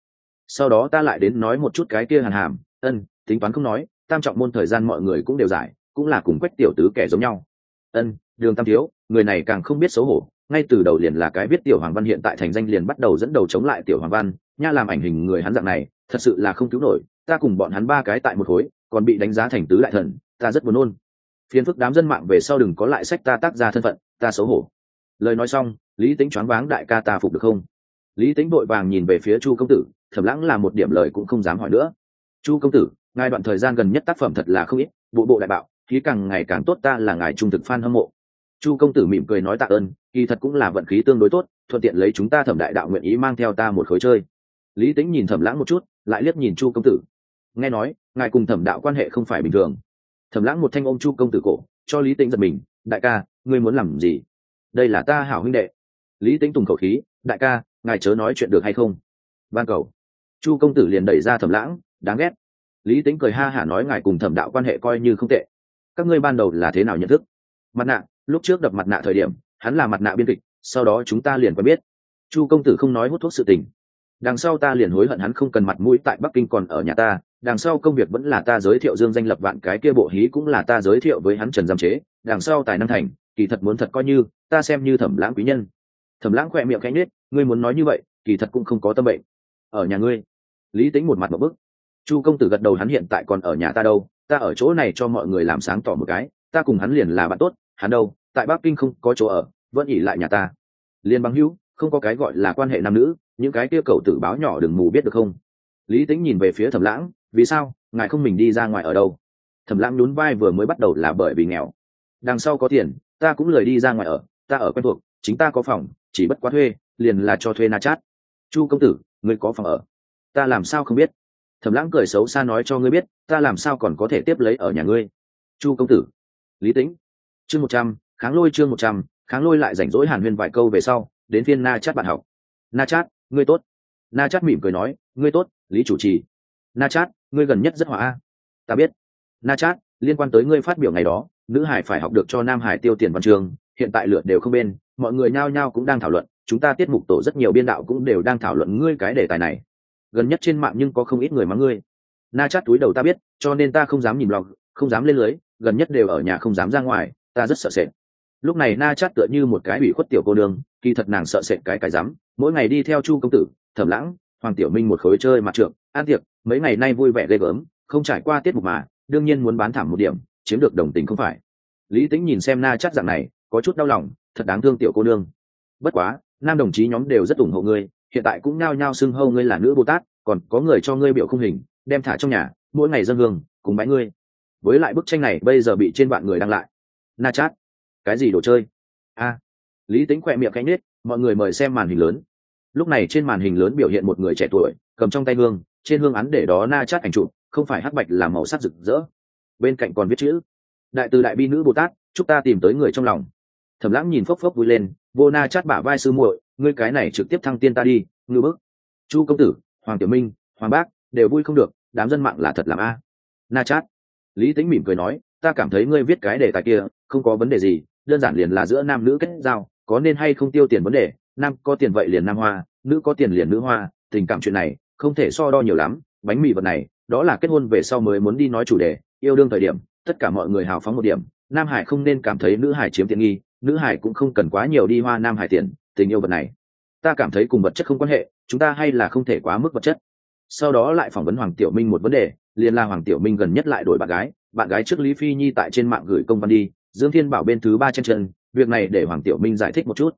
sau đó ta lại đến nói một chút cái kia hàn hàm, ân, tính toán không nói, tam trọng môn thời gian mọi người cũng đều giải, cũng là cùng quách tiểu tứ kẻ giống nhau. Ân, đường tam thiếu, người này càng không biết xấu hổ, ngay từ đầu liền là cái biết tiểu hoàng văn hiện tại thành danh liền bắt đầu dẫn đầu chống lại tiểu hoàng văn nha làm ảnh hình người hắn dạng này, thật sự là không cứu nổi, ta cùng bọn hắn ba cái tại một khối, còn bị đánh giá thành tứ đại thần, ta rất buồn nôn. Phiền phức đám dân mạng về sau đừng có lại sách ta tác ra thân phận, ta xấu hổ. Lời nói xong, lý tính choáng váng đại ca ta phục được không? Lý tính vội vàng nhìn về phía chu công tử thẩm lãng là một điểm lời cũng không dám hỏi nữa. Chu công tử, ngài đoạn thời gian gần nhất tác phẩm thật là không ít, bộ bộ đại bạo, khí càng ngày càng tốt ta là ngài trung thực f hâm mộ. Chu công tử mỉm cười nói tạ ơn, kỳ thật cũng là vận khí tương đối tốt, thuận tiện lấy chúng ta thẩm đại đạo nguyện ý mang theo ta một khối chơi lý tính nhìn thẩm lãng một chút, lại liếc nhìn chu công tử. Nghe nói, ngài cùng thẩm đạo quan hệ không phải bình thường. Thẩm lãng một thanh ôm chu công tử cổ, cho lý tính giật mình, đại ca, ngươi muốn làm gì? Đây là ta hảo huynh đệ. Lý tính tùng khẩu khí, đại ca, ngài chớ nói chuyện được hay không? Ban cầu. Chu công tử liền đẩy ra thẩm lãng, đáng ghét. Lý tính cười ha hả nói, ngài cùng thẩm đạo quan hệ coi như không tệ. Các ngươi ban đầu là thế nào nhận thức? Mặt nạ, lúc trước đập mặt nạ thời điểm, hắn là mặt nạ biên kịch, sau đó chúng ta liền quen biết. Chu công tử không nói hút thuốc sự tình đằng sau ta liền hối hận hắn không cần mặt mũi tại bắc kinh còn ở nhà ta, đằng sau công việc vẫn là ta giới thiệu dương danh lập vạn, cái kia bộ hí cũng là ta giới thiệu với hắn trần giam chế, đằng sau tài năng thành, kỳ thật muốn thật coi như, ta xem như thẩm lãng quý nhân. Thẩm lãng khỏe miệng cánh nết ngươi muốn nói như vậy, kỳ thật cũng không có tâm bệnh. Ở nhà ngươi. Lý tính một mặt một bức. Chu công tử gật đầu hắn hiện tại còn ở nhà ta đâu, ta ở chỗ này cho mọi người làm sáng tỏ một cái, ta cùng hắn liền là bạn tốt, hắn đâu, tại bắc kinh không có chỗ ở, vẫn ỉ lại nhà ta. Liên bằng hữu, không có cái gọi là quan hệ nam nữ những cái kia cầu tử báo nhỏ đừng mù biết được không? Lý tính nhìn về phía thẩm lãng, vì sao? Ngài không mình đi ra ngoài ở đâu? Thẩm lãng nhún vai vừa mới bắt đầu là bởi vì nghèo. Đằng sau có tiền, ta cũng lời đi ra ngoài ở, ta ở quen thuộc, chính ta có phòng, chỉ bất quá thuê, liền là cho thuê na chát. Chu công tử, ngươi có phòng ở? Ta làm sao không biết? Thẩm lãng cười xấu xa nói cho ngươi biết, ta làm sao còn có thể tiếp lấy ở nhà ngươi? Chu công tử. Lý tĩnh. Chương một trăm, kháng lôi chương một trăm, kháng lôi lại rảnh rỗi hàn huyên vài câu về sau, đến phiên na chát bạn học. Na chát ngươi tốt. Na chát mỉm cười nói, ngươi tốt, lý chủ trì. Na chát, ngươi gần nhất rất hòa a. Ta biết. Na chát, liên quan tới ngươi phát biểu ngày đó, nữ hải phải học được cho nam hải tiêu tiền văn trường, hiện tại lượt đều không bên, mọi người nhao nhao cũng đang thảo luận, chúng ta tiết mục tổ rất nhiều biên đạo cũng đều đang thảo luận ngươi cái đề tài này. Gần nhất trên mạng nhưng có không ít người mắng ngươi. Na chát, túi đầu ta biết, cho nên ta không dám nhìn log không dám lên lưới, gần nhất đều ở nhà không dám ra ngoài, ta rất sợ sệt. Lúc này na chát tựa như một cái ủy khuất tiểu cô đường kỳ thật nàng sợ sệt cái cái dám mỗi ngày đi theo chu công tử, thẩm lãng, hoàng tiểu minh một khối chơi mặt trượng an tiệc, mấy ngày nay vui vẻ ghê gớm, không trải qua tiết mục mà, đương nhiên muốn bán thảm một điểm, chiếm được đồng tình không phải. Lý tính nhìn xem na chắc dạng này, có chút đau lòng, thật đáng thương tiểu cô nương. Bất quá, nam đồng chí nhóm đều rất ủng hộ ngươi, hiện tại cũng nhao nhao xưng hâu ngươi là nữ bồ tát, còn có người cho ngươi biểu không hình, đem thả trong nhà, mỗi ngày dân hương, cùng bãi ngươi. Với lại bức tranh này bây giờ bị trên bạn người đăng lại. Na chát, cái gì đồ chơi? A lý tính khỏe miệng cánh nết, mọi người mời xem màn hình lớn. Lúc này trên màn hình lớn biểu hiện một người trẻ tuổi, cầm trong tay hương, trên hương án để đó na chát ảnh trụ không phải hắc bạch là màu sắc rực rỡ. Bên cạnh còn viết chữ, đại từ đại bi nữ bồ tát, chúc ta tìm tới người trong lòng. Thẩm lãng nhìn phốc phốc vui lên, vô na chát bả vai sư muội, ngươi cái này trực tiếp thăng tiên ta đi, ngư bức. Chu công tử, hoàng tiểu minh, hoàng bác, đều vui không được, đám dân mạng là thật làm a. Na chát. Lý tính mỉm cười nói, ta cảm thấy ngươi viết cái đề tài kia, không có vấn đề gì, đơn giản liền là giữa nam nữ kết giao có nên hay không tiêu tiền vấn đề, nam có tiền vậy liền nam hoa, nữ có tiền liền nữ hoa, tình cảm chuyện này, không thể so đo nhiều lắm, bánh mì vật này, đó là kết hôn về sau mới muốn đi nói chủ đề, yêu đương thời điểm, tất cả mọi người hào phóng một điểm, nam hải không nên cảm thấy nữ hải chiếm tiện nghi, nữ hải cũng không cần quá nhiều đi hoa nam hải tiền, tình yêu vật này. Ta cảm thấy cùng vật chất không quan hệ, chúng ta hay là không thể quá mức vật chất. Sau đó lại phỏng vấn hoàng tiểu minh một vấn đề, liền là hoàng tiểu minh gần nhất lại đổi bạn gái bạn gái trước lý phi nhi tại trên mạng gửi công văn đi, dương thiên bảo bên thứ ba chân chân việc này để hoàng tiểu minh giải thích một chút.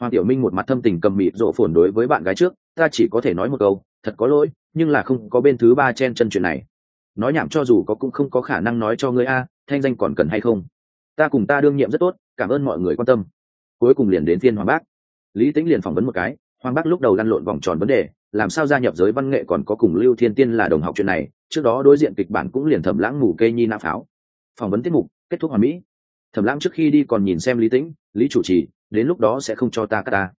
Hoàng tiểu minh một mặt thâm tình cầm mịt rộ phồn đối với bạn gái trước, ta chỉ có thể nói một câu, thật có lỗi, nhưng là không có bên thứ ba chen chân chuyện này. Nói nhảm cho dù có cũng không có khả năng nói cho ngươi a, thanh danh còn cần hay không? Ta cùng ta đương nhiệm rất tốt, cảm ơn mọi người quan tâm. Cuối cùng liền đến phiên hoàng bác. Lý tính liền phỏng vấn một cái, hoàng bác lúc đầu lăn lộn vòng tròn vấn đề, làm sao gia nhập giới văn nghệ còn có cùng lưu thiên tiên là đồng học chuyện này, trước đó đối diện kịch bản cũng liền thẩm lãng ngủ cây nhi nã pháo. Phỏng vấn tiết mục, kết thúc hoàn mỹ thẩm lãng trước khi đi còn nhìn xem lý tĩnh, lý chủ trì, đến lúc đó sẽ không cho ta cắt ta.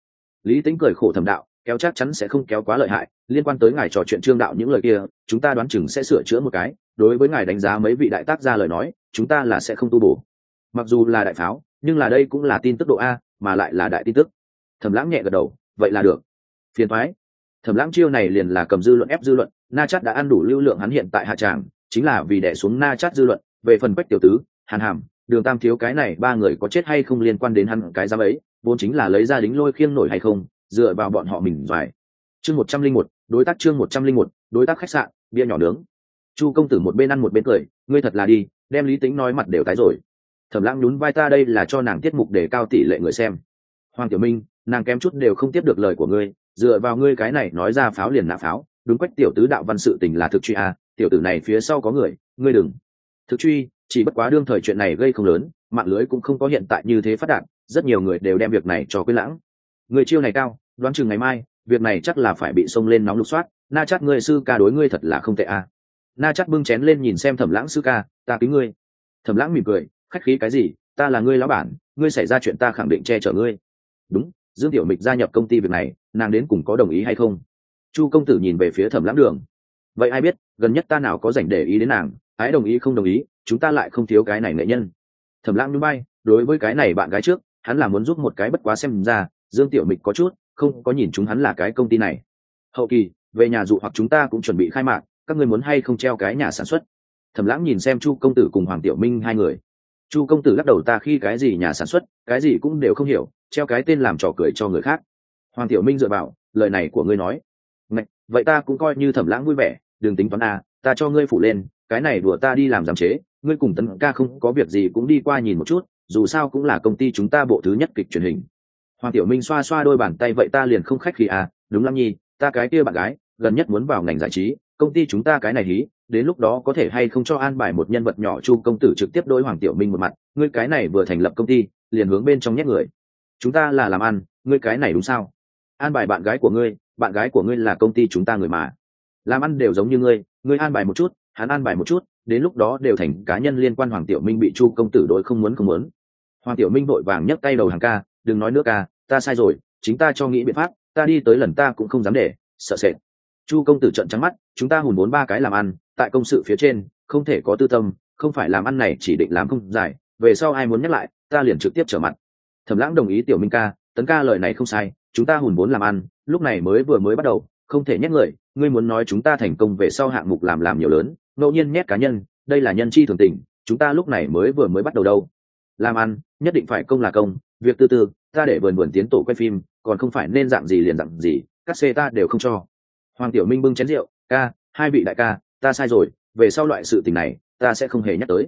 Lý tĩnh cười khổ thẩm đạo, kéo chắc chắn sẽ không kéo quá lợi hại, liên quan tới ngài trò chuyện trương đạo những lời kia, chúng ta đoán chừng sẽ sửa chữa một cái, đối với ngài đánh giá mấy vị đại tác gia lời nói, chúng ta là sẽ không tu bổ. Mặc dù là đại pháo, nhưng là đây cũng là tin tức độ a, mà lại là đại tin tức. Thẩm lãng nhẹ gật đầu, vậy là được. Phiền thoái thẩm lãng chiêu này liền là cầm dư luận ép dư luận, na chắt đã ăn đủ lưu lượng hắn hiện tại hạ tràng, chính là vì đẻ xuống na chắt dư luận, về phần quách tiểu tứ, hàn hàm đường tam thiếu cái này ba người có chết hay không liên quan đến hắn cái giám ấy vốn chính là lấy ra đính lôi khiêng nổi hay không dựa vào bọn họ mình doài chương một trăm linh một đối tác chương một trăm linh một đối tác khách sạn bia nhỏ nướng. Chu công tử một bên ăn một bên cười ngươi thật là đi đem lý tính nói mặt đều tái rồi. Thẩm lãng nhún vai ta đây là cho nàng tiết mục để cao tỷ lệ người xem. Hoàng tiểu minh nàng kém chút đều không tiếp được lời của ngươi dựa vào ngươi cái này nói ra pháo liền nạ pháo đúng quách tiểu tứ đạo văn sự tình là thực truy à, tiểu tử này phía sau có người ngươi đừng. Thực truy chỉ bất quá đương thời chuyện này gây không lớn, mạng lưới cũng không có hiện tại như thế phát đạt, rất nhiều người đều đem việc này cho quên lãng. Người chiêu này cao, đoán chừng ngày mai, việc này chắc là phải bị xông lên nóng lục soát, na chắc ngươi sư ca đối ngươi thật là không tệ à. na chắc bưng chén lên nhìn xem thẩm lãng sư ca, ta kính ngươi. Thẩm lãng mỉm cười, khách khí cái gì, ta là ngươi lão bản, ngươi xảy ra chuyện ta khẳng định che chở ngươi. Đúng, dương tiểu mịch gia nhập công ty việc này, nàng đến cùng có đồng ý hay không? Chu công tử nhìn về phía thẩm lãng đường. Vậy ai biết, gần nhất ta nào có dành để ý đến nàng ái đồng ý không đồng ý chúng ta lại không thiếu cái này nghệ nhân. Thẩm lãng núi bay đối với cái này bạn gái trước hắn là muốn giúp một cái bất quá xem ra dương tiểu mịch có chút không có nhìn chúng hắn là cái công ty này. Hậu kỳ về nhà dụ hoặc chúng ta cũng chuẩn bị khai mạc các người muốn hay không treo cái nhà sản xuất? Thẩm lãng nhìn xem chu công tử cùng hoàng tiểu minh hai người. Chu công tử lắc đầu ta khi cái gì nhà sản xuất cái gì cũng đều không hiểu treo cái tên làm trò cười cho người khác. Hoàng tiểu minh dựa vào lời này của ngươi nói. Ngạch, vậy ta cũng coi như thẩm lãng vui vẻ đừng tính toán a ta cho ngươi phủ lên cái này đùa ta đi làm giám chế, ngươi cùng tấn ca không có việc gì cũng đi qua nhìn một chút, dù sao cũng là công ty chúng ta bộ thứ nhất kịch truyền hình. Hoàng tiểu minh xoa xoa đôi bàn tay vậy ta liền không khách khi à đúng lắm nhi, ta cái kia bạn gái, gần nhất muốn vào ngành giải trí, công ty chúng ta cái này hí, đến lúc đó có thể hay không cho an bài một nhân vật nhỏ chu công tử trực tiếp đối hoàng tiểu minh một mặt, ngươi cái này vừa thành lập công ty, liền hướng bên trong nhét người. Chúng ta là làm ăn, ngươi cái này đúng sao? An bài bạn gái của ngươi, bạn gái của ngươi là công ty chúng ta người mà. Làm ăn đều giống như ngươi ngươi an bài một chút hắn an bài một chút đến lúc đó đều thành cá nhân liên quan hoàng tiểu minh bị chu công tử đội không muốn không muốn. Hoàng tiểu minh vội vàng nhấc tay đầu hàng ca đừng nói nữa ca ta sai rồi chính ta cho nghĩ biện pháp ta đi tới lần ta cũng không dám để sợ sệt. Chu công tử trận trắng mắt chúng ta hùn bốn ba cái làm ăn tại công sự phía trên không thể có tư tâm không phải làm ăn này chỉ định làm không giải, về sau ai muốn nhắc lại ta liền trực tiếp trở mặt. Thẩm lãng đồng ý tiểu minh ca tấn ca lời này không sai chúng ta hùn vốn làm ăn lúc này mới vừa mới bắt đầu không thể nhắc người, ngươi muốn nói chúng ta thành công về sau hạng mục làm làm nhiều lớn, ngẫu nhiên nhét cá nhân, đây là nhân chi thường tình, chúng ta lúc này mới vừa mới bắt đầu đâu. Làm ăn, nhất định phải công là công, việc tư tư, ta để vườn vườn tiến tổ quay phim, còn không phải nên dạng gì liền dạng gì, các xe ta đều không cho. Hoàng tiểu minh bưng chén rượu, ca, hai vị đại ca, ta sai rồi, về sau loại sự tình này, ta sẽ không hề nhắc tới.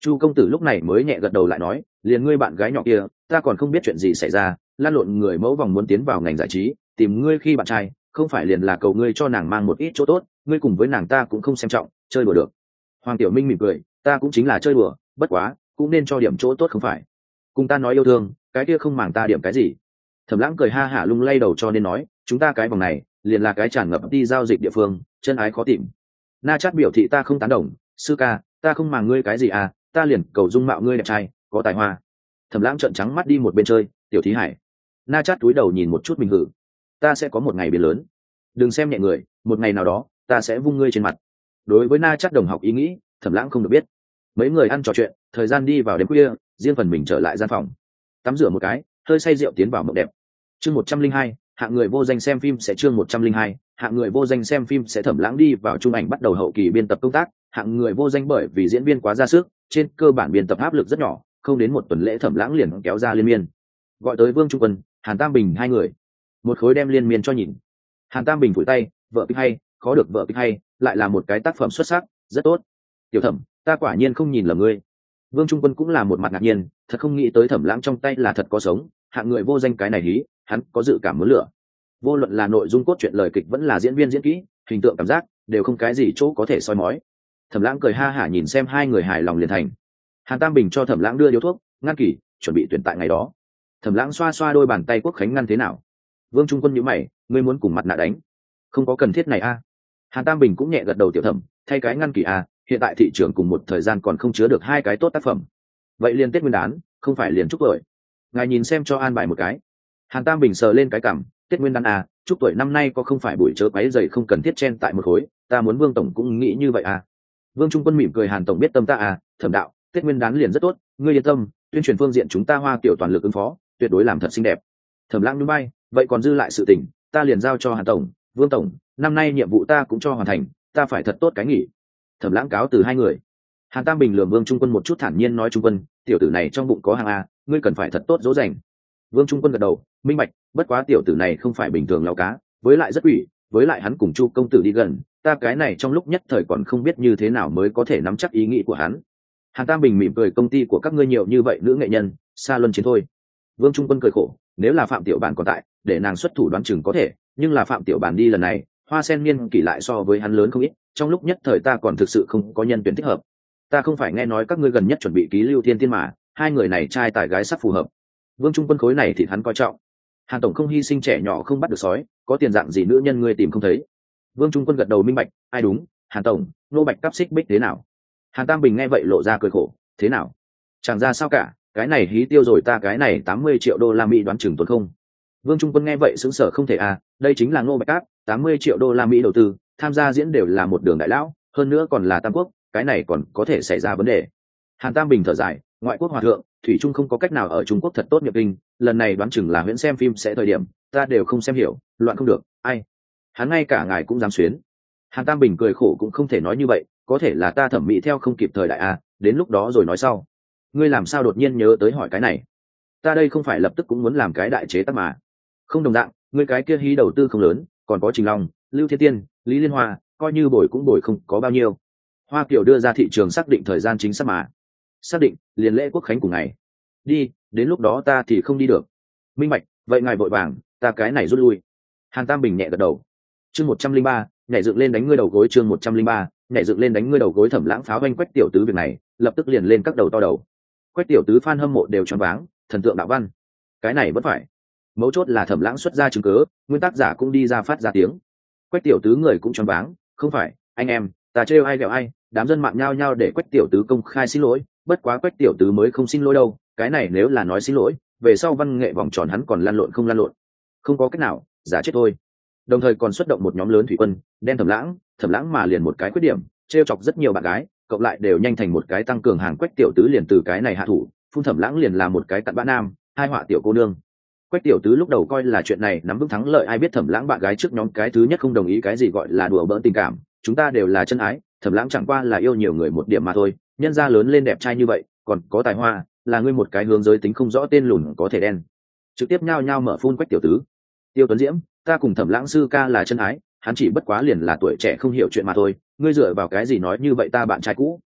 Chu công tử lúc này mới nhẹ gật đầu lại nói, liền ngươi bạn gái nhỏ kia, ta còn không biết chuyện gì xảy ra, lan lộn người mẫu vòng muốn tiến vào ngành giải trí, tìm ngươi khi bạn trai không phải liền là cầu ngươi cho nàng mang một ít chỗ tốt, ngươi cùng với nàng ta cũng không xem trọng, chơi đùa được. Hoàng tiểu minh mỉm cười, ta cũng chính là chơi đùa, bất quá, cũng nên cho điểm chỗ tốt không phải. Cùng ta nói yêu thương, cái kia không màng ta điểm cái gì. Thẩm lãng cười ha hả lung lay đầu cho nên nói, chúng ta cái vòng này, liền là cái tràn ngập đi giao dịch địa phương, chân ái khó tìm. Na chát biểu thị ta không tán đồng, sư ca, ta không màng ngươi cái gì à ta liền cầu dung mạo ngươi đẹp trai, có tài hoa. Thẩm lãng trợn trắng mắt đi một bên chơi, tiểu thí hải. Na chát túi đầu nhìn một chút mình hử ta sẽ có một ngày biến lớn. Đừng xem nhẹ người, một ngày nào đó, ta sẽ vung ngươi trên mặt. Đối với na chắc đồng học ý nghĩ, thẩm lãng không được biết. Mấy người ăn trò chuyện, thời gian đi vào đêm khuya, riêng phần mình trở lại gian phòng. Tắm rửa một cái, hơi say rượu tiến vào mộng đẹp. Chương một trăm linh hai, hạng người vô danh xem phim sẽ chương một trăm linh hai, hạng người vô danh xem phim sẽ thẩm lãng đi vào trung ảnh bắt đầu hậu kỳ biên tập công tác. Hạng người vô danh bởi vì diễn viên quá ra sức, trên cơ bản biên tập áp lực rất nhỏ, không đến một tuần lễ thẩm lãng liền kéo ra liên miên. Gọi tới vương trung quân, hàn tam bình hai người một khối đem liên miên cho nhìn. Hàn tam bình phủi tay, vợ kịch hay, khó được vợ kịch hay, lại là một cái tác phẩm xuất sắc, rất tốt. Tiểu thẩm, ta quả nhiên không nhìn lầm ngươi. Vương trung quân cũng là một mặt ngạc nhiên, thật không nghĩ tới thẩm lãng trong tay là thật có sống, hạng người vô danh cái này hí, hắn có dự cảm muốn lửa vô luận là nội dung cốt truyện lời kịch vẫn là diễn viên diễn kỹ, hình tượng cảm giác, đều không cái gì chỗ có thể soi mói. Thẩm lãng cười ha hả nhìn xem hai người hài lòng liền thành. Hàn tam bình cho thẩm lãng đưa điếu thuốc, ngăn kỷ, chuẩn bị tuyển tại ngày đó. Thẩm lãng xoa xoa đôi bàn tay quốc khánh ngăn thế nào? Vương trung quân nhữ mày, ngươi muốn cùng mặt nạ đánh? Không có cần thiết này a. Hàn tam bình cũng nhẹ gật đầu tiểu thẩm, thay cái ngăn kỳ a, hiện tại thị trường cùng một thời gian còn không chứa được hai cái tốt tác phẩm. Vậy liền tết nguyên đán, không phải liền chúc tuổi. Ngài nhìn xem cho an bài một cái. Hàn tam bình sờ lên cái cảm tết nguyên đán à chúc tuổi năm nay có không phải buổi chớ quáy dày không cần thiết chen tại một khối, ta muốn vương tổng cũng nghĩ như vậy à vương trung quân mỉm cười hàn tổng biết tâm ta à thẩm đạo, tết nguyên đán liền rất tốt, ngươi yên tâm, tuyên truyền phương diện chúng ta hoa tiểu toàn lực ứng phó, tuyệt đối làm thật xinh đẹp. Thẩm lãng núi bay vậy còn dư lại sự tình, ta liền giao cho hàn tổng, vương tổng, năm nay nhiệm vụ ta cũng cho hoàn thành, ta phải thật tốt cái nghỉ. Thẩm lãng cáo từ hai người. Hàn tam bình lường vương trung quân một chút thản nhiên nói trung quân, tiểu tử này trong bụng có hàng a, ngươi cần phải thật tốt dỗ dành. Vương trung quân gật đầu, minh bạch, bất quá tiểu tử này không phải bình thường lao cá, với lại rất ủy với lại hắn cùng chu công tử đi gần, ta cái này trong lúc nhất thời còn không biết như thế nào mới có thể nắm chắc ý nghĩ của hắn. Hàn tam bình mỉm cười, công ty của các ngươi nhiều như vậy nữ nghệ nhân, xa luân chiến thôi. Vương trung quân cười khổ nếu là phạm tiểu bản còn tại, để nàng xuất thủ đoán chừng có thể, nhưng là phạm tiểu bản đi lần này, hoa sen niên kỷ lại so với hắn lớn không ít, trong lúc nhất thời ta còn thực sự không có nhân tuyển thích hợp. Ta không phải nghe nói các ngươi gần nhất chuẩn bị ký lưu thiên tiên mà, hai người này trai tài gái sắc phù hợp. Vương trung quân khối này thì hắn coi trọng. Hàn tổng không hy sinh trẻ nhỏ không bắt được sói, có tiền dạng gì nữ nhân ngươi tìm không thấy. Vương trung quân gật đầu minh bạch, ai đúng, hàn tổng, nô bạch cắp xích bích thế nào? Hàn tam bình nghe vậy lộ ra cười khổ, thế nào? Chẳng ra sao cả? Cái này hí tiêu rồi ta cái này tám mươi triệu đô la mỹ đoán chừng tuần không. Vương trung quân nghe vậy xứng sở không thể à đây chính là ngô bạch cáp tám mươi triệu đô la mỹ đầu tư, tham gia diễn đều là một đường đại lão, hơn nữa còn là tam quốc, cái này còn có thể xảy ra vấn đề. Hàn tam bình thở dài, ngoại quốc hòa thượng, thủy trung không có cách nào ở trung quốc thật tốt nhập kinh, lần này đoán chừng là huyễn xem phim sẽ thời điểm, ta đều không xem hiểu, loạn không được, ai? Hắn ngay cả ngài cũng dám xuyến. Hàn tam bình cười khổ cũng không thể nói như vậy, có thể là ta thẩm mỹ theo không kịp thời đại à đến lúc đó rồi nói sau ngươi làm sao đột nhiên nhớ tới hỏi cái này? Ta đây không phải lập tức cũng muốn làm cái đại chế tác mà. Không đồng dạng, ngươi cái kia hí đầu tư không lớn, còn có trình long, lưu thiên tiên, lý liên hoa, coi như bồi cũng bồi không có bao nhiêu. Hoa kiều đưa ra thị trường xác định thời gian chính xác mà. Xác định, liền lễ quốc khánh cùng ngày. Đi, đến lúc đó ta thì không đi được. Minh bạch, vậy ngài vội vàng, ta cái này rút lui. Hàn tam bình nhẹ gật đầu. Chương một trăm linh ba, nhảy dựng lên đánh ngươi đầu gối, chương một trăm linh ba, nhảy dựng lên đánh ngươi đầu gối thẩm lãng pháo anh quách tiểu tứ việc này, lập tức liền lên các đầu to đầu quách tiểu tứ f a n hâm mộ đều choáng váng, thần tượng đạo văn. Cái này vẫn phải. Mấu chốt là thẩm lãng xuất ra chứng cớ nguyên tác giả cũng đi ra phát ra tiếng. Quách tiểu tứ người cũng choáng váng, không phải, anh em, ta trêu ai ghẹo ai, đám dân mạng nhao nhao để quách tiểu tứ công khai xin lỗi, bất quá quách tiểu tứ mới không xin lỗi đâu, cái này nếu là nói xin lỗi, về sau văn nghệ vòng tròn hắn còn lan lộn không lan lộn. Không có cách nào, giả chết thôi. Đồng thời còn xuất động một nhóm lớn thủy quân đen thẩm lãng thẩm lãng mà liền một cái khuyết điểm t chọc rất nhiều bạn gái cộng lại đều nhanh thành một cái tăng cường hàng quách tiểu tứ liền từ cái này hạ thủ, phun thẩm lãng liền là một cái cặn bã nam, hai họa tiểu cô nương. Quách tiểu tứ lúc đầu coi là chuyện này nắm vững thắng lợi, ai biết thẩm lãng bạn gái trước nhóm cái thứ nhất không đồng ý cái gì gọi là đùa bỡn tình cảm, chúng ta đều là chân ái, thẩm lãng chẳng qua là yêu nhiều người một điểm mà thôi, nhân ra lớn lên đẹp trai như vậy, còn có tài hoa, là ngươi một cái hướng giới tính không rõ tên lùn có thể đen. Trực tiếp nhao nhao mở phun quách tiểu tứ. Tiêu tuấn diễm, ta cùng thẩm lãng sư ca là chân ái, hắn chỉ bất quá liền là tuổi trẻ không hiểu chuyện mà thôi ngươi dựa vào cái gì nói như vậy ta bạn trai cũ?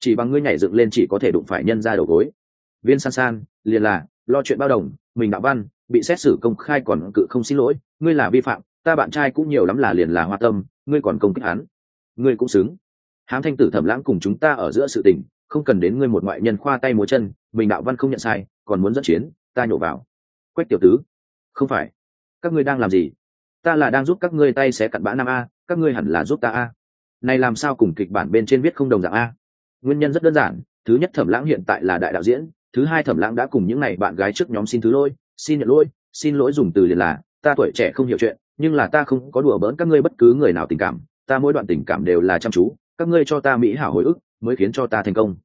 Chỉ bằng ngươi nhảy dựng lên chỉ có thể đụng phải nhân ra đầu gối. Viên san san, liền là, lo chuyện bao đồng, mình đạo văn, bị xét xử công khai còn cự không xin lỗi, ngươi là vi phạm, ta bạn trai cũng nhiều lắm là liền là hoa tâm, ngươi còn công kích hắn. Ngươi cũng xứng. Hãng thanh tử thẩm lãng cùng chúng ta ở giữa sự tình, không cần đến ngươi một ngoại nhân khoa tay múa chân, mình đạo văn không nhận sai, còn muốn dẫn chiến, ta nhổ vào. Quách tiểu tứ, không phải. Các ngươi đang làm gì? Ta là đang giúp các ngươi tay xé cặn bã nam a, các ngươi hẳn là giúp ta a này làm sao cùng kịch bản bên trên viết không đồng dạng a? Nguyên nhân rất đơn giản, thứ nhất thẩm lãng hiện tại là đại đạo diễn, thứ hai thẩm lãng đã cùng những này bạn gái trước nhóm xin thứ lỗi, xin nhận lỗi, xin lỗi dùng từ liền là, ta tuổi trẻ không hiểu chuyện, nhưng là ta không có đùa bỡn các ngươi bất cứ người nào tình cảm, ta mỗi đoạn tình cảm đều là chăm chú, các ngươi cho ta mỹ hảo hồi ức, mới khiến cho ta thành công.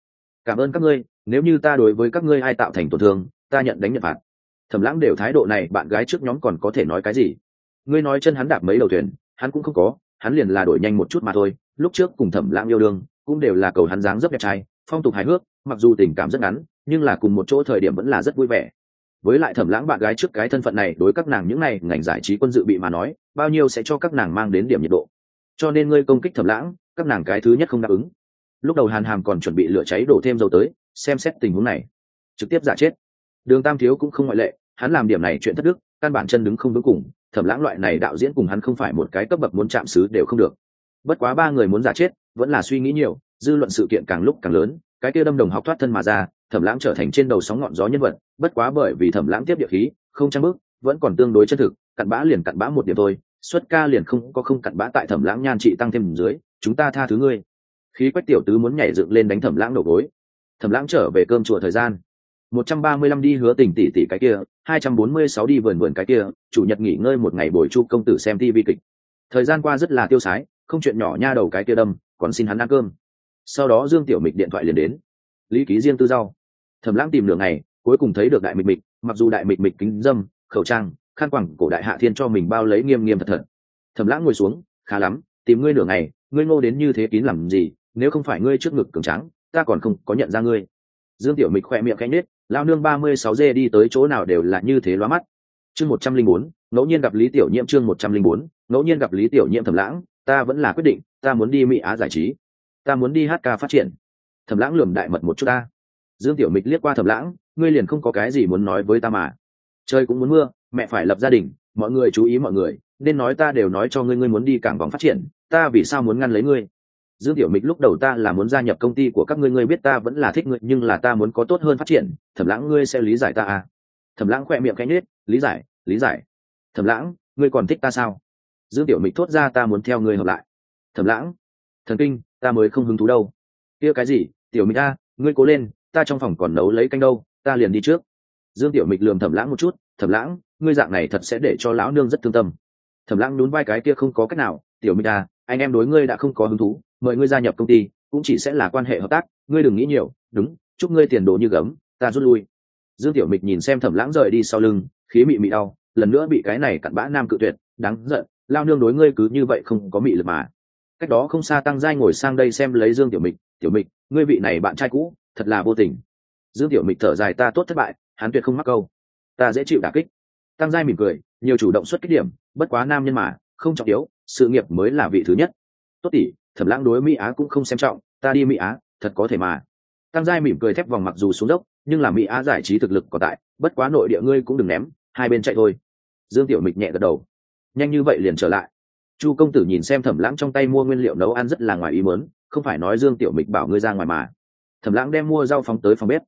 Cảm ơn các ngươi, nếu như ta đối với các ngươi ai tạo thành tổn thương, ta nhận đánh nhận phạt. Thẩm lãng đều thái độ này, bạn gái trước nhóm còn có thể nói cái gì? Ngươi nói chân hắn đạp mấy đầu thuyền, hắn cũng không có hắn liền là đổi nhanh một chút mà thôi, lúc trước cùng thẩm lãng yêu đương, cũng đều là cầu hắn dáng rất đẹp trai, phong tục hài hước, mặc dù tình cảm rất ngắn, nhưng là cùng một chỗ thời điểm vẫn là rất vui vẻ. Với lại thẩm lãng bạn gái trước cái thân phận này, đối các nàng những n à y ngành giải trí quân dự bị mà nói, bao nhiêu sẽ cho các nàng mang đến điểm nhiệt độ. Cho nên ngươi công kích thẩm lãng, các nàng cái thứ nhất không đáp ứng. Lúc đầu hàn hàm còn chuẩn bị lửa cháy đổ thêm dầu tới, xem xét tình huống này. Trực tiếp giả chết. Đường tam thiếu cũng không ngoại lệ, hắn làm điểm này chuyện thất đức, căn bản chân đứng không đứng cùng thẩm lãng loại này đạo diễn cùng hắn không phải một cái cấp bậc muốn chạm xứ đều không được. Bất quá ba người muốn giả chết, vẫn là suy nghĩ nhiều, dư luận sự kiện càng lúc càng lớn, cái kia đâm đồng học thoát thân mà ra, thẩm lãng trở thành trên đầu sóng ngọn gió nhân vật, bất quá bởi vì thẩm lãng tiếp địa khí, không trang bước, vẫn còn tương đối chân thực, cặn bã liền cặn bã một điểm thôi, xuất ca liền không có không cặn bã tại thẩm lãng nhan trị tăng thêm dưới, chúng ta tha thứ ngươi. Khí quách tiểu tứ muốn nhảy dựng lên đánh thẩm lãng đầu gối. Thẩm lãng trở về cơm chùa thời gian một trăm ba mươi lăm đi hứa tỉnh tỷ tỷ cái kia hai trăm bốn mươi sáu đi vườn vườn cái kia chủ nhật nghỉ ngơi một ngày buổi chu công tử xem tv kịch. Thời gian qua rất là tiêu sái không chuyện nhỏ nha đầu cái kia đâm còn xin hắn ăn cơm. Sau đó dương tiểu mịch điện thoại liền đến. Lý ký riêng tư rau. Thẩm lãng tìm đường này cuối cùng thấy được đại mịch mịch mặc dù đại mịch mịch kính dâm khẩu trang khăn quàng cổ đại hạ thiên cho mình bao lấy nghiêm nghiêm thật thật. Thẩm lãng ngồi xuống khá lắm tìm ngươi nửa ngày ngươi ngô đến như thế kín làm gì nếu không phải ngươi trước ngực cường trắng ta còn không có nhận ra ngươi. Dương tiểu mịch khẽ miệng khẽ nhếch, lao nương ba mươi sáu dê đi tới chỗ nào đều là như thế loa mắt. Chương một trăm linh bốn, ngẫu nhiên gặp lý tiểu nhiễm chương một trăm linh bốn, ngẫu nhiên gặp lý tiểu nhiễm thẩm lãng, ta vẫn là quyết định, ta muốn đi mỹ á giải trí. Ta muốn đi hát ca phát triển. Thẩm lãng lườm đại mật một chút ta. Dương tiểu mịch liếc qua thẩm lãng, ngươi liền không có cái gì muốn nói với ta mà. Trời cũng muốn mưa, mẹ phải lập gia đình, mọi người chú ý mọi người, nên nói ta đều nói cho ngươi ngươi muốn đi cảng vòng phát triển, ta vì sao muốn ngăn lấy ngươi? Dương tiểu mịch lúc đầu ta là muốn gia nhập công ty của các ngươi ngươi biết ta vẫn là thích ngươi, nhưng là ta muốn có tốt hơn phát triển. Thẩm lãng, ngươi sẽ lý giải ta à? Thẩm lãng khoe miệng cánh nết lý giải lý giải. Thẩm lãng, ngươi còn thích ta sao? Dương tiểu mịch thốt ra, ta muốn theo ngươi hợp lại. Thẩm lãng, thần kinh, ta mới không hứng thú đâu. Kia cái gì? Tiểu mịch ta ngươi cố lên, ta trong phòng còn nấu lấy canh đâu, ta liền đi trước. Dương tiểu mịch lườm thẩm lãng một chút, thẩm lãng, ngươi dạng này thật sẽ để cho lão nương rất thương tâm. Thẩm lãng nhún vai cái kia không có cách nào. Tiểu mịch ta anh em đối ngươi đã không có hứng thú mời ngươi gia nhập công ty, cũng chỉ sẽ là quan hệ hợp tác, ngươi đừng nghĩ nhiều, đúng, chúc ngươi tiền đồ như gấm, ta rút lui. Dương tiểu mịch nhìn xem thẩm lãng rời đi sau lưng, khí mị mị đau, lần nữa bị cái này cặn bã nam cự tuyệt, đáng giận, lao nương đối ngươi cứ như vậy không có mị lực mà. Cách đó không xa tăng giai ngồi sang đây xem lấy dương tiểu mịch tiểu mịch, ngươi vị này bạn trai cũ, thật là vô tình. Dương tiểu mịch thở dài, ta tốt thất bại, hắn tuyệt không mắc câu. Ta dễ chịu đả kích. Tăng giai mỉm cười, nhiều chủ động xuất kích điểm, bất quá nam nhân mà, không trọng yếu, sự nghiệp mới là vị thứ nhất. Tốt tỷ thẩm lãng đối mỹ á cũng không xem trọng, ta đi mỹ á, thật có thể mà. Tăng giai mỉm cười thép vòng mặc dù xuống dốc, nhưng là mỹ á giải trí thực lực còn tại, bất quá nội địa ngươi cũng đừng ném, hai bên chạy thôi. Dương tiểu mịch nhẹ gật đầu. Nhanh như vậy liền trở lại. Chu công tử nhìn xem thẩm lãng trong tay mua nguyên liệu nấu ăn rất là ngoài ý mớn không phải nói dương tiểu mịch bảo ngươi ra ngoài mà. Thẩm lãng đem mua rau phóng tới phòng bếp,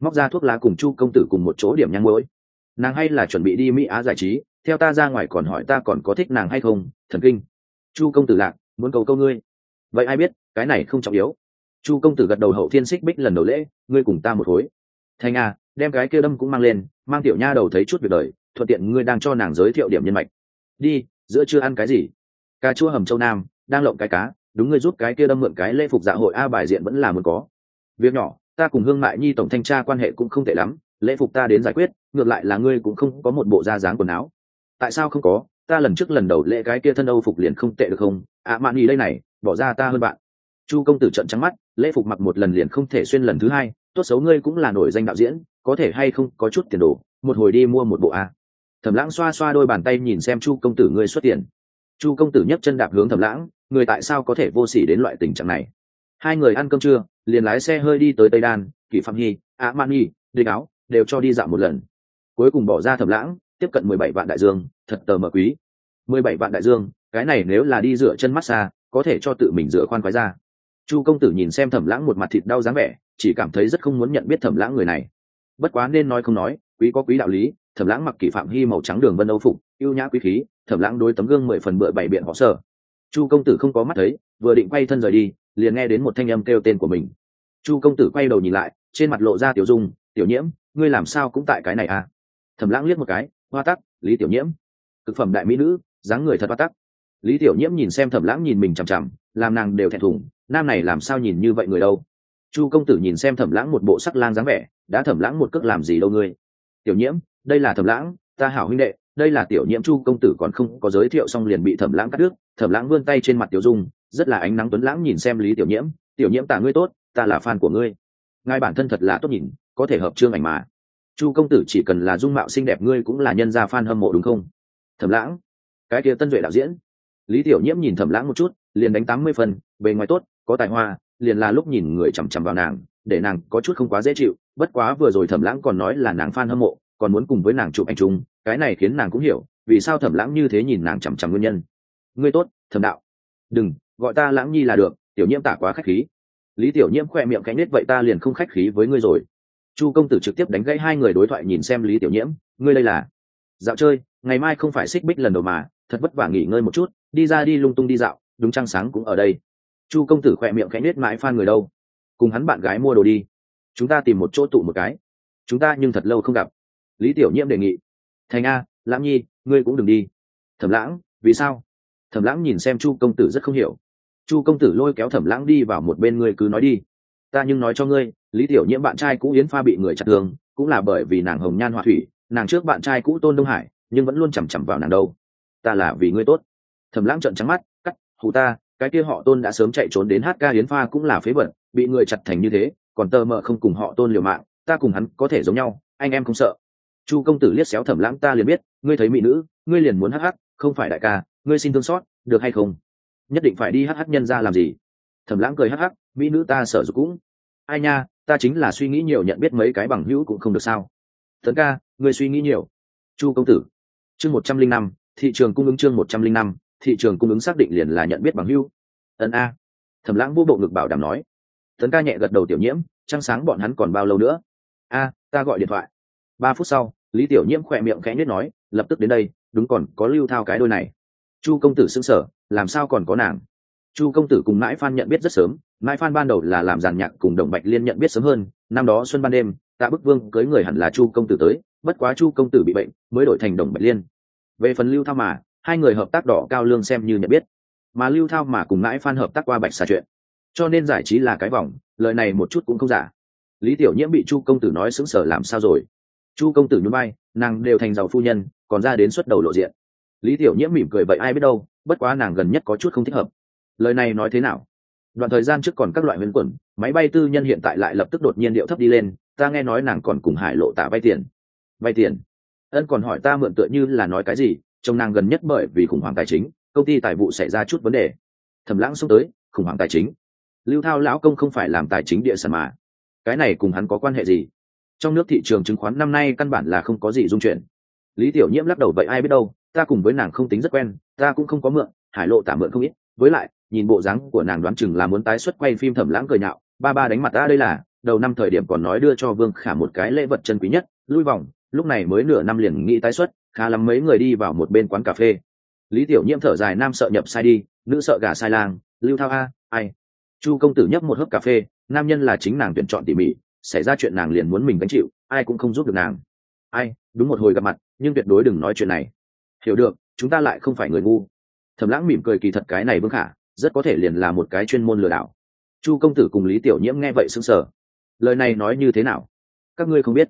móc ra thuốc lá cùng chu công tử cùng một chỗ điểm nhang mũi nàng hay là chuẩn bị đi mỹ á giải trí, theo ta ra ngoài còn hỏi ta còn có thích nàng hay không, thần kinh. Chu công tử lạc, muốn cầu câu ngươi vậy ai biết cái này không trọng yếu. Chu công tử gật đầu hậu thiên xích bích lần đầu lễ ngươi cùng ta một khối. Thành à đem cái kia đâm cũng mang lên mang tiểu nha đầu thấy chút việc đời thuận tiện ngươi đang cho nàng giới thiệu điểm nhân mạch. Đi giữa chưa ăn cái gì? Cà chua hầm châu nam đang lộng cái cá đúng ngươi giúp cái kia đâm mượn cái lễ phục dạ hội a bài diện vẫn là muốn có. Việc nhỏ ta cùng hương mại nhi tổng thanh tra quan hệ cũng không tệ lắm lễ phục ta đến giải quyết ngược lại là ngươi cũng không có một bộ da dáng quần áo. Tại sao không có? Ta lần trước lần đầu lễ cái kia thân âu phục liền không tệ được không? Ạ à, mạn nhi đây này bỏ ra ta hơn bạn. Chu công tử trận trắng mắt, lễ phục mặc một lần liền không thể xuyên lần thứ hai, tốt xấu ngươi cũng là nổi danh đạo diễn, có thể hay không có chút tiền đồ, một hồi đi mua một bộ a thẩm lãng xoa xoa đôi bàn tay nhìn xem chu công tử ngươi xuất tiền. Chu công tử nhấc chân đạp hướng thẩm lãng, người tại sao có thể vô s ỉ đến loại tình trạng này? Hai người ăn cơm trưa, liền lái xe hơi đi tới tây đan, kỷ phạm nhi ạ man nhi đê áo, đều cho đi dạo một lần. Cuối cùng bỏ ra thẩm lãng, tiếp cận mười bảy vạn đại dương, thật tờ mờ quý. mười bảy vạn đại dương, cái này nếu là đi dựa chân massage có thể cho tự mình dựa khoan khoái ra. Chu công tử nhìn xem thẩm lãng một mặt thịt đau dáng vẻ, chỉ cảm thấy rất không muốn nhận biết thẩm lãng người này. Bất quá nên nói không nói, quý có quý đạo lý, thẩm lãng mặc kỷ phạm hy màu trắng đường vân âu phục yêu nhã quý khí, thẩm lãng đối tấm gương mười phần bựa bảy biện họ sở. Chu công tử không có mắt thấy, vừa định quay thân rời đi, liền nghe đến một thanh âm kêu tên của mình. Chu công tử quay đầu nhìn lại, trên mặt lộ ra tiểu dung, tiểu nhiễm, ngươi làm sao cũng tại cái này à? Thẩm lãng liếc một cái, hoa tắc, lý tiểu nhiễm. Thực phẩm đại mỹ nữ, dáng người thật hoa tắc lý tiểu nhiễm nhìn xem thẩm lãng nhìn mình chằm chằm, làm nàng đều thẹn thùng, nam này làm sao nhìn như vậy người đâu? Chu công tử nhìn xem thẩm lãng một bộ sắc lang dáng vẻ, đã thẩm lãng một cước làm gì đâu ngươi? Tiểu nhiễm, đây là thẩm lãng, ta hảo huynh đệ, đây là tiểu nhiễm chu công tử còn không có giới thiệu xong liền bị thẩm lãng cắt đứt. Thẩm lãng vươn tay trên mặt tiểu dung, rất là ánh nắng tuấn lãng nhìn xem lý tiểu nhiễm tiểu nhiễm tả ngươi tốt, ta là fan của ngươi. Ngài bản thân thật là tốt nhìn, có thể hợp trương ảnh mà. Chu công tử chỉ cần là dung mạo xinh đẹp ngươi cũng là nhân gia fan hâm mộ đúng không? Thẩm lãng, cái kia tân duệ đạo diễn lý tiểu nhiễm nhìn thẩm lãng một chút, liền đánh tám mươi phần, bề ngoài tốt, có tài hoa, liền là lúc nhìn người chằm chằm vào nàng, để nàng có chút không quá dễ chịu, bất quá vừa rồi thẩm lãng còn nói là nàng fan hâm mộ, còn muốn cùng với nàng chụp ảnh chung, cái này khiến nàng cũng hiểu, vì sao thẩm lãng như thế nhìn nàng chằm chằm nguyên nhân. Ngươi tốt, thẩm đạo. Đừng, gọi ta lãng nhi là được, tiểu nhiễm tả quá khách khí. Lý tiểu nhiễm khoe miệng cánh nết vậy ta liền không khách khí với ngươi rồi. Chu công tử trực tiếp đánh gãy hai người đối thoại nhìn xem lý tiểu nhiễm, ngươi đây là dạo chơi, ngày mai không phải xích bích lần đầu mà thật vất vả nghỉ ngơi một chút, đi ra đi lung tung đi dạo, đúng trăng sáng cũng ở đây. Chu công tử khỏe miệng khẽ nết mãi phan người đâu. Cùng hắn bạn gái mua đồ đi. Chúng ta tìm một chỗ tụ một cái. Chúng ta nhưng thật lâu không gặp. Lý tiểu nhiễm đề nghị. Thành a lãng nhi, ngươi cũng đừng đi. Thẩm lãng, vì sao? Thẩm lãng nhìn xem chu công tử rất không hiểu. Chu công tử lôi kéo thẩm lãng đi vào một bên ngươi cứ nói đi. Ta nhưng nói cho ngươi, lý tiểu nhiễm bạn trai cũ yến pha bị người chặt thương cũng là bởi vì nàng hồng nhan họa thủy, nàng trước bạn trai cũ tôn đông hải, nhưng vẫn luôn chằm chằm vào nàng đâu ta là vì ngươi tốt. Thẩm lãng trợn trắng mắt cắt hù ta cái kia họ tôn đã sớm chạy trốn đến hát ca hiến pha cũng là phế vật, bị người chặt thành như thế còn tơ mờ không cùng họ tôn liều mạng ta cùng hắn có thể giống nhau anh em không sợ. Chu công tử liếc xéo thẩm lãng ta liền biết ngươi thấy mỹ nữ ngươi liền muốn hắc hắc không phải đại ca ngươi xin thương xót được hay không? Nhất định phải đi hắc hắc nhân ra làm gì? Thẩm lãng cười hắc hắc mỹ nữ ta sợ dục cũng. Ai nha ta chính là suy nghĩ nhiều nhận biết mấy cái bằng hữu cũng không được sao. Tấn ca ngươi suy nghĩ nhiều. Chu công tử chương một trăm linh năm thị trường cung ứng chương một trăm linh năm, thị trường cung ứng xác định liền là nhận biết bằng hữu ấn a. Thẩm lãng vô bộ ngực bảo đảm nói. Tấn ca nhẹ gật đầu tiểu nhiễm, trăng sáng bọn hắn còn bao lâu nữa? A, ta gọi điện thoại. Ba phút sau, lý tiểu nhiễm khỏe miệng khẽ nhất nói, lập tức đến đây, đúng còn, có lưu thao cái đôi này. Chu công tử xưng sở làm sao còn có nàng? Chu công tử cùng mãi phan nhận biết rất sớm, mãi phan ban đầu là làm giàn nhạc cùng đồng bạch liên nhận biết sớm hơn, năm đó xuân ban đêm, tạ bức vương cưới người hẳn là chu công tử tới, bất quá chu công tử bị bệnh, mới đổi thành đồng bạch liên về phần lưu thao mà, hai người hợp tác đỏ cao lương xem như nhận biết. Mà lưu thao mà cùng ngãi phan hợp tác qua bạch xà chuyện. Cho nên giải trí là cái vòng, lời này một chút cũng không giả. Lý tiểu nhiễm bị chu công tử nói xứng sở làm sao rồi? Chu công tử nhún bay nàng đều thành giàu phu nhân, còn ra đến xuất đầu lộ diện. Lý tiểu nhiễm mỉm cười, vậy ai biết đâu, bất quá nàng gần nhất có chút không thích hợp. Lời này nói thế nào? Đoạn thời gian trước còn các loại nguyên quẩn, máy bay tư nhân hiện tại lại lập tức đột nhiên điệu thấp đi lên, ta nghe nói nàng còn cùng hải lộ tả vay tiền. Vay tiền? Ân còn hỏi ta mượn tựa như là nói cái gì, chồng nàng gần nhất bởi vì khủng hoảng tài chính, công ty tài vụ xảy ra chút vấn đề. Thầm lãng xông tới, khủng hoảng tài chính. Lưu thao lão công không phải làm tài chính địa sản mà. Cái này cùng hắn có quan hệ gì? Trong nước thị trường chứng khoán năm nay căn bản là không có gì dung chuyển lý tiểu nhiễm lắc đầu, vậy ai biết đâu, ta cùng với nàng không tính rất quen, ta cũng không có mượn, hải lộ tả mượn không ít. Với lại, nhìn bộ dáng của nàng đoán chừng là muốn tái xuất quay phim thẩm lãng cười nhạo, ba ba đánh mặt ta đây là, đầu năm thời điểm còn nói đưa cho vương khả một cái lễ vật chân quý nhất, lui vòng lúc này mới nửa năm liền nghĩ tái xuất, khá lắm mấy người đi vào một bên quán cà phê. Lý tiểu nhiễm thở dài, nam sợ nhập sai đi, nữ sợ gà sai lang lưu thao a, ai? Chu công tử nhấp một hớp cà phê, nam nhân là chính nàng tuyển chọn tỉ mỉ, xảy ra chuyện nàng liền muốn mình gánh chịu, ai cũng không giúp được nàng. Ai, đúng một hồi gặp mặt, nhưng tuyệt đối đừng nói chuyện này. Hiểu được, chúng ta lại không phải người ngu. Thẩm lãng mỉm cười kỳ thật cái này vương khả, rất có thể liền là một cái chuyên môn lừa đảo. Chu công tử cùng lý tiểu nhiễm nghe vậy sững sờ. Lời này nói như thế nào? Các ngươi không biết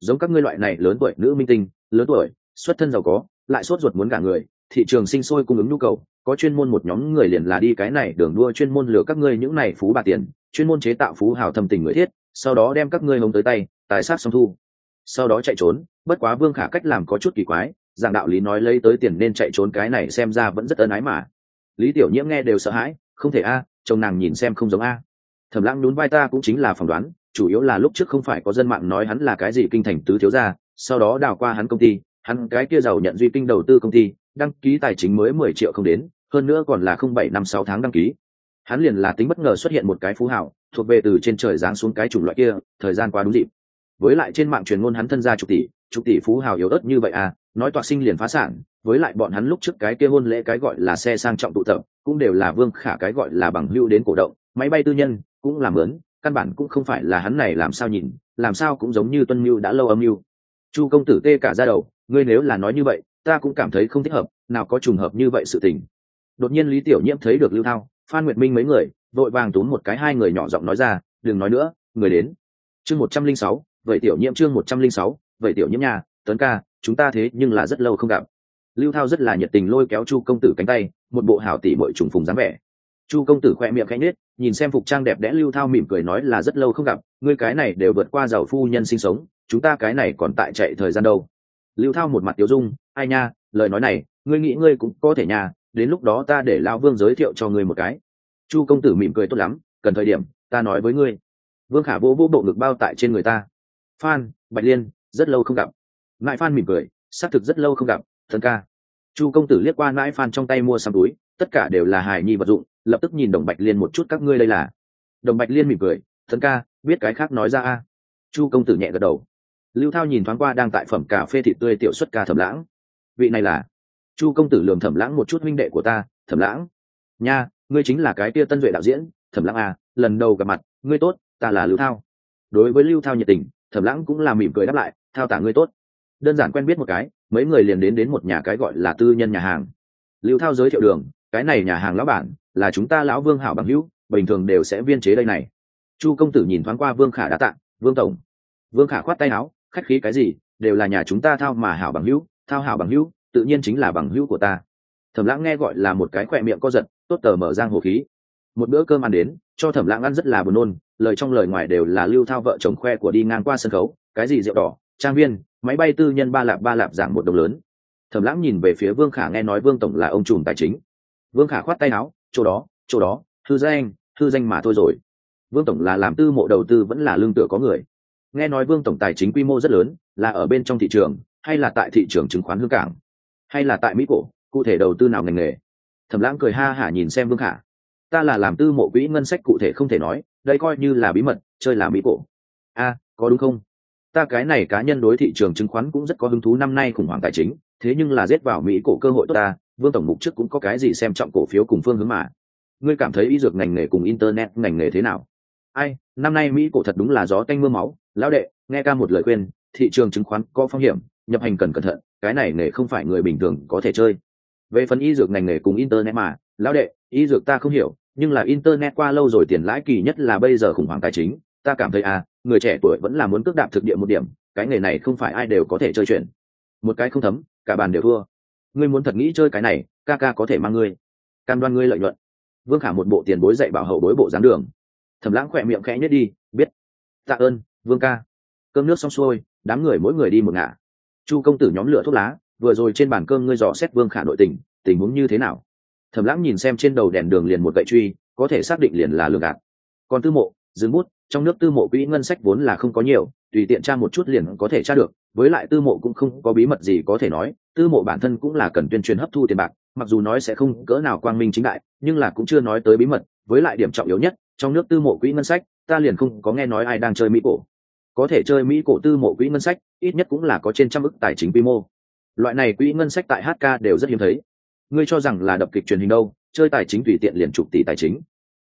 giống các ngươi loại này lớn tuổi nữ minh tinh, lớn tuổi, xuất thân giàu có, lại sốt ruột muốn cả người, thị trường sinh sôi cung ứng nhu cầu, có chuyên môn một nhóm người liền là đi cái này đường đua chuyên môn lừa các ngươi những này phú bà tiền, chuyên môn chế tạo phú hào thầm tình người thiết, sau đó đem các ngươi hống tới tay, tài sát xong thu. Sau đó chạy trốn, bất quá vương khả cách làm có chút kỳ quái dạng đạo lý nói lấy tới tiền nên chạy trốn cái này xem ra vẫn rất ân ái mà. Lý tiểu nhiễm nghe đều sợ hãi, không thể a, chồng nàng nhìn xem không giống a. Thẩm lãng nhún vai ta cũng chính là phỏng đoán chủ yếu là lúc trước không phải có dân mạng nói hắn là cái gì kinh thành tứ thiếu gia, sau đó đào qua hắn công ty, hắn cái kia giàu nhận duy kinh đầu tư công ty, đăng ký tài chính mới mười triệu không đến, hơn nữa còn là không bảy năm sáu tháng đăng ký. Hắn liền là tính bất ngờ xuất hiện một cái phú hảo thuộc về từ trên trời giáng xuống cái chủng loại kia, thời gian qua đúng dịp. Với lại trên mạng truyền ngôn hắn thân gia chục tỷ chục tỷ phú hào yếu ớt như vậy à nói toạc sinh liền phá sản, với lại bọn hắn lúc trước cái kia hôn lễ cái gọi là xe sang trọng tụ tập, cũng đều là vương khả cái gọi là bằng hưu đến cổ động, máy bay tư nhân, cũng làm lớn căn bản cũng không phải là hắn này làm sao nhìn, làm sao cũng giống như tuân mưu đã lâu âm mưu. Chu công tử tê cả ra đầu, ngươi nếu là nói như vậy, ta cũng cảm thấy không thích hợp, nào có trùng hợp như vậy sự tình. Đột nhiên lý tiểu nhiễm thấy được lưu thao, phan nguyệt minh mấy người, vội vàng túm một cái hai người nhỏ giọng nói ra, đừng nói nữa, người đến. Chương một trăm linh sáu, vậy tiểu nhiễm chương một trăm linh sáu, vậy tiểu nhiễm nhà, tấn ca, chúng ta thế nhưng là rất lâu không gặp. Lưu thao rất là nhiệt tình lôi kéo chu công tử cánh tay, một bộ hảo tỷ bội trùng phùng dáng vẻ chu công tử khoe miệng khẽ nhết nhìn xem phục trang đẹp đẽ lưu thao mỉm cười nói là rất lâu không gặp, ngươi cái này đều vượt qua giàu phu nhân sinh sống, chúng ta cái này còn tại chạy thời gian đâu. Lưu thao một mặt tiêu dung, ai nha, lời nói này, ngươi nghĩ ngươi cũng có thể nhà đến lúc đó ta để lão vương giới thiệu cho ngươi một cái. Chu công tử mỉm cười tốt lắm, cần thời điểm, ta nói với ngươi. Vương khả vô vô bộ ngực bao tại trên người ta. Phan, bạch liên, rất lâu không gặp. Ngại phan mỉm cười, xác thực rất lâu không gặp thân ca chu công tử liếc qua nãi phan trong tay mua xăm túi, tất cả đều là hài nhi vật dụng, lập tức nhìn đồng bạch liên một chút, các ngươi đây là? Đồng bạch liên mỉm cười thân ca, biết cái khác nói ra a. Chu công tử nhẹ gật đầu. Lưu thao nhìn thoáng qua đang tại phẩm cà phê thịt tươi tiểu xuất ca thẩm lãng. Vị này là? Chu công tử lường thẩm lãng một chút, huynh đệ của ta, thẩm lãng. Nha, ngươi chính là cái tia tân duệ đạo diễn, thẩm lãng à lần đầu gặp mặt, ngươi tốt, ta là lưu thao. Đối với lưu thao nhiệt tình, thẩm lãng cũng là mỉm cười đáp lại, thao tả ngươi tốt. Đơn giản quen biết một cái mấy người liền đến đến một nhà cái gọi là tư nhân nhà hàng. Lưu thao giới thiệu đường, cái này nhà hàng lão bản là chúng ta lão vương hảo bằng hữu, bình thường đều sẽ viên chế đây này. Chu công tử nhìn thoáng qua vương khả đã tạng vương tổng. Vương khả khoát tay áo, khách khí cái gì, đều là nhà chúng ta thao mà hảo bằng hữu, thao hảo bằng hữu, tự nhiên chính là bằng hữu của ta. Thẩm lãng nghe gọi là một cái khỏe miệng co giật, tốt tờ mở giang hồ khí. Một bữa cơm ăn đến, cho thẩm lãng ăn rất là buồn nôn, lời trong lời ngoài đều là lưu thao vợ chồng khoe của đi ngang qua sân khấu, cái gì rượu đỏ, trang viên máy bay tư nhân ba lạp ba lạp giảm một đồng lớn. Thẩm lãng nhìn về phía vương khả nghe nói vương tổng là ông trùm tài chính. Vương khả khoát tay áo, chỗ đó chỗ đó, thư danh thư danh mà thôi rồi. Vương tổng là làm tư mộ đầu tư vẫn là lương tựa có người. Nghe nói vương tổng tài chính quy mô rất lớn, là ở bên trong thị trường, hay là tại thị trường chứng khoán hương cảng, hay là tại mỹ cổ, cụ thể đầu tư nào ngành nghề? Thẩm lãng cười ha hả nhìn xem vương khả. Ta là làm tư mộ quỹ ngân sách cụ thể không thể nói, đây coi như là bí mật, chơi là mỹ cổ. A, có đúng không? Ta cái này cá nhân đối thị trường chứng khoán cũng rất có hứng thú năm nay khủng hoảng tài chính, thế nhưng là rết vào mỹ cổ cơ hội tốt ta, vương tổng mục trước cũng có cái gì xem trọng cổ phiếu cùng phương hướng mà. Ngươi cảm thấy y dược ngành nghề cùng internet ngành nghề thế nào? Ai, năm nay mỹ cổ thật đúng là gió tanh mưa máu. Lão đệ, nghe ca một lời khuyên, thị trường chứng khoán có phong hiểm, nhập hành cần cẩn thận, cái này nghề không phải người bình thường có thể chơi. Về phần y dược ngành nghề cùng internet mà, lão đệ, y dược ta không hiểu, nhưng là internet qua lâu rồi tiền lãi kỳ nhất là bây giờ khủng hoảng tài chính ta cảm thấy à người trẻ tuổi vẫn là muốn cước đạp thực địa một điểm, cái nghề này không phải ai đều có thể chơi chuyện. Một cái không thấm, cả bàn đều thua. Ngươi muốn thật nghĩ chơi cái này, ca ca có thể mang ngươi. Cam đoan ngươi lợi nhuận. Vương khả một bộ tiền bối dạy bảo hậu bối bộ dáng đường. Thẩm lãng khỏe miệng khẽ nhất đi, biết. Tạ ơn, vương ca. Cơm nước xong xuôi, đám người mỗi người đi một ngả. Chu công tử nhóm lửa thuốc lá, vừa rồi trên bàn cơm ngươi dò xét vương khả nội tình tình huống như thế nào? Thẩm lãng nhìn xem trên đầu đèn đường liền một gậy truy, có thể xác định liền là lường gạt. Còn tư mộ, dừng bút trong nước tư mộ quỹ ngân sách vốn là không có nhiều, tùy tiện tra một chút liền có thể tra được, với lại tư mộ cũng không có bí mật gì có thể nói, tư mộ bản thân cũng là cần tuyên truyền hấp thu tiền bạc, mặc dù nói sẽ không cỡ nào quang minh chính đại, nhưng là cũng chưa nói tới bí mật, với lại điểm trọng yếu nhất, trong nước tư mộ quỹ ngân sách, ta liền không có nghe nói ai đang chơi mỹ cổ. Có thể chơi mỹ cổ tư mộ quỹ ngân sách, ít nhất cũng là có trên trăm ức tài chính quy mô. Loại này quỹ ngân sách tại hk đều rất hiếm thấy. Ngươi cho rằng là đập kịch truyền hình đâu, chơi tài chính tùy tiện liền chục tỷ tài chính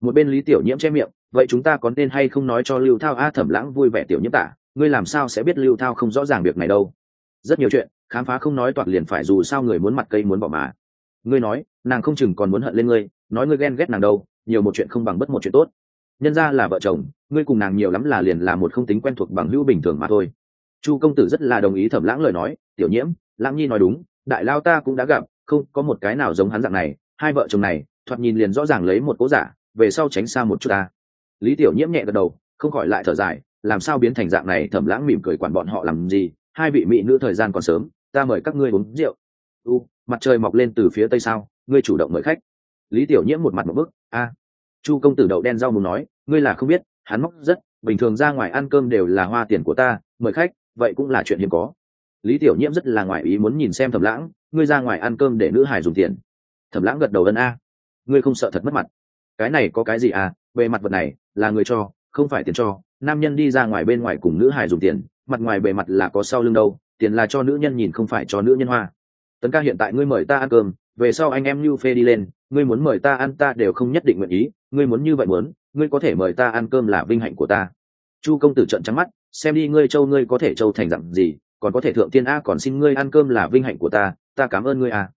một bên lý tiểu nhiễm che miệng, vậy chúng ta có nên hay không nói cho lưu thao a thẩm lãng vui vẻ tiểu nhiễm tả? Ngươi làm sao sẽ biết lưu thao không rõ ràng việc này đâu? Rất nhiều chuyện, khám phá không nói toạc liền phải dù sao người muốn mặt cây muốn bỏ mà. Ngươi nói, nàng không chừng còn muốn hận lên ngươi, nói ngươi ghen ghét nàng đâu, nhiều một chuyện không bằng bất một chuyện tốt. Nhân ra là vợ chồng, ngươi cùng nàng nhiều lắm là liền là một không tính quen thuộc bằng hữu bình thường mà thôi. Chu công tử rất là đồng ý thẩm lãng lời nói, tiểu nhiễm, lãng nhi nói đúng, đại lao ta cũng đã gặp, không có một cái nào giống hắn dạng này, hai vợ chồng này, thoạt nhìn liền rõ ràng lấy một cố giả về sau tránh xa một chút ta. Lý tiểu nhiễm nhẹ gật đầu, không khỏi lại thở dài, làm sao biến thành dạng này thẩm lãng mỉm cười quản bọn họ làm gì, hai vị mỹ nữ thời gian còn sớm, ta mời các ngươi uống rượu. U, mặt trời mọc lên từ phía tây sao, ngươi chủ động mời khách. Lý tiểu nhiễm một mặt một bức, a. Chu công tử đậu đen rau muốn nói, ngươi là không biết, hắn móc rất, bình thường ra ngoài ăn cơm đều là hoa tiền của ta, mời khách, vậy cũng là chuyện hiếm có. Lý tiểu nhiễm rất là ngoài ý muốn nhìn xem thẩm lãng, ngươi ra ngoài ăn cơm để nữ hải dùng tiền. Thẩm lãng gật đầu ân a. Ngươi không sợ thật mất mặt cái này có cái gì à bề mặt vật này, là người cho, không phải tiền cho, nam nhân đi ra ngoài bên ngoài cùng nữ hải dùng tiền, mặt ngoài bề mặt là có sau lưng đâu, tiền là cho nữ nhân nhìn không phải cho nữ nhân hoa. Tấn ca hiện tại ngươi mời ta ăn cơm, về sau anh em như phê đi lên, ngươi muốn mời ta ăn ta đều không nhất định nguyện ý, ngươi muốn như vậy muốn, ngươi có thể mời ta ăn cơm là vinh hạnh của ta. Chu công tử trận trắng mắt, xem đi ngươi châu ngươi có thể châu thành dặn gì, còn có thể thượng tiên a còn xin ngươi ăn cơm là vinh hạnh của ta ta cảm ơn ngươi a.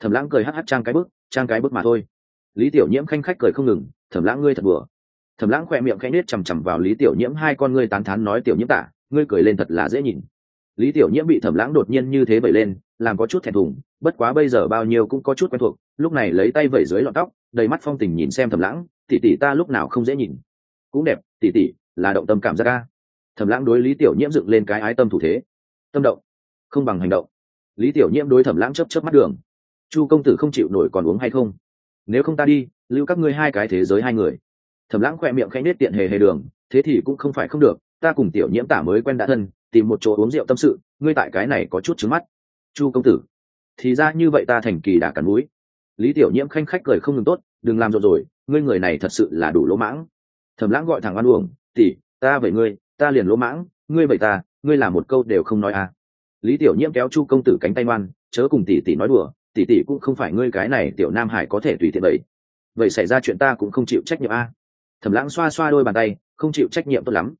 Thẩm lãng cười hắc hắc trang cái bức trang cái bức mà thôi lý tiểu nhiễm khanh khách cười không ngừng, thẩm lãng ngươi thật bừa thẩm lãng khỏe miệng khẽ nết chằm chằm vào lý tiểu nhiễm, hai con ngươi tán thán nói tiểu nhiễm tả, ngươi cười lên thật là dễ nhìn. Lý tiểu nhiễm bị thẩm lãng đột nhiên như thế vẩy lên, làm có chút thẹn thùng, bất quá bây giờ bao nhiêu cũng có chút quen thuộc, lúc này lấy tay vẩy dưới lọn tóc, đầy mắt phong tình nhìn xem thẩm lãng, tỷ tỷ ta lúc nào không dễ nhìn. Cũng đẹp, tỷ tỷ, là động tâm cảm giác ca thẩm lãng đối lý tiểu nhiễm dựng lên cái ái tâm thủ thế. Tâm động, không bằng hành động. Lý tiểu nhiễm đối thẩm lãng chấp chấp mắt đường. Chu công tử không chịu nổi còn uống hay không? Nếu không ta đi, lưu các ngươi hai cái thế giới hai người. Thẩm lãng khoe miệng khẽ nết tiện hề hề đường, thế thì cũng không phải không được, ta cùng tiểu nhiễm tả mới quen đã thân, tìm một chỗ uống rượu tâm sự, ngươi tại cái này có chút trứng mắt. Chu công tử, thì ra như vậy ta thành kỳ đà cắn núi. Lý tiểu nhiễm khanh khách cười không ngừng tốt, đừng làm rộn rồi, ngươi người này thật sự là đủ lỗ mãng. Thẩm lãng gọi thẳng ăn uổng tỉ ta vậy ngươi, ta liền lỗ mãng, ngươi vậy ta, ngươi làm một câu đều không nói à. Lý tiểu nhiễm kéo chu công tử cánh tay ngoan, chớ cùng tỷ tỷ nói đùa tỷ tỷ cũng không phải ngươi cái này tiểu nam hải có thể tùy tiện vậy vậy xảy ra chuyện ta cũng không chịu trách nhiệm a. Thẩm lãng xoa xoa đôi bàn tay, không chịu trách nhiệm tốt lắm.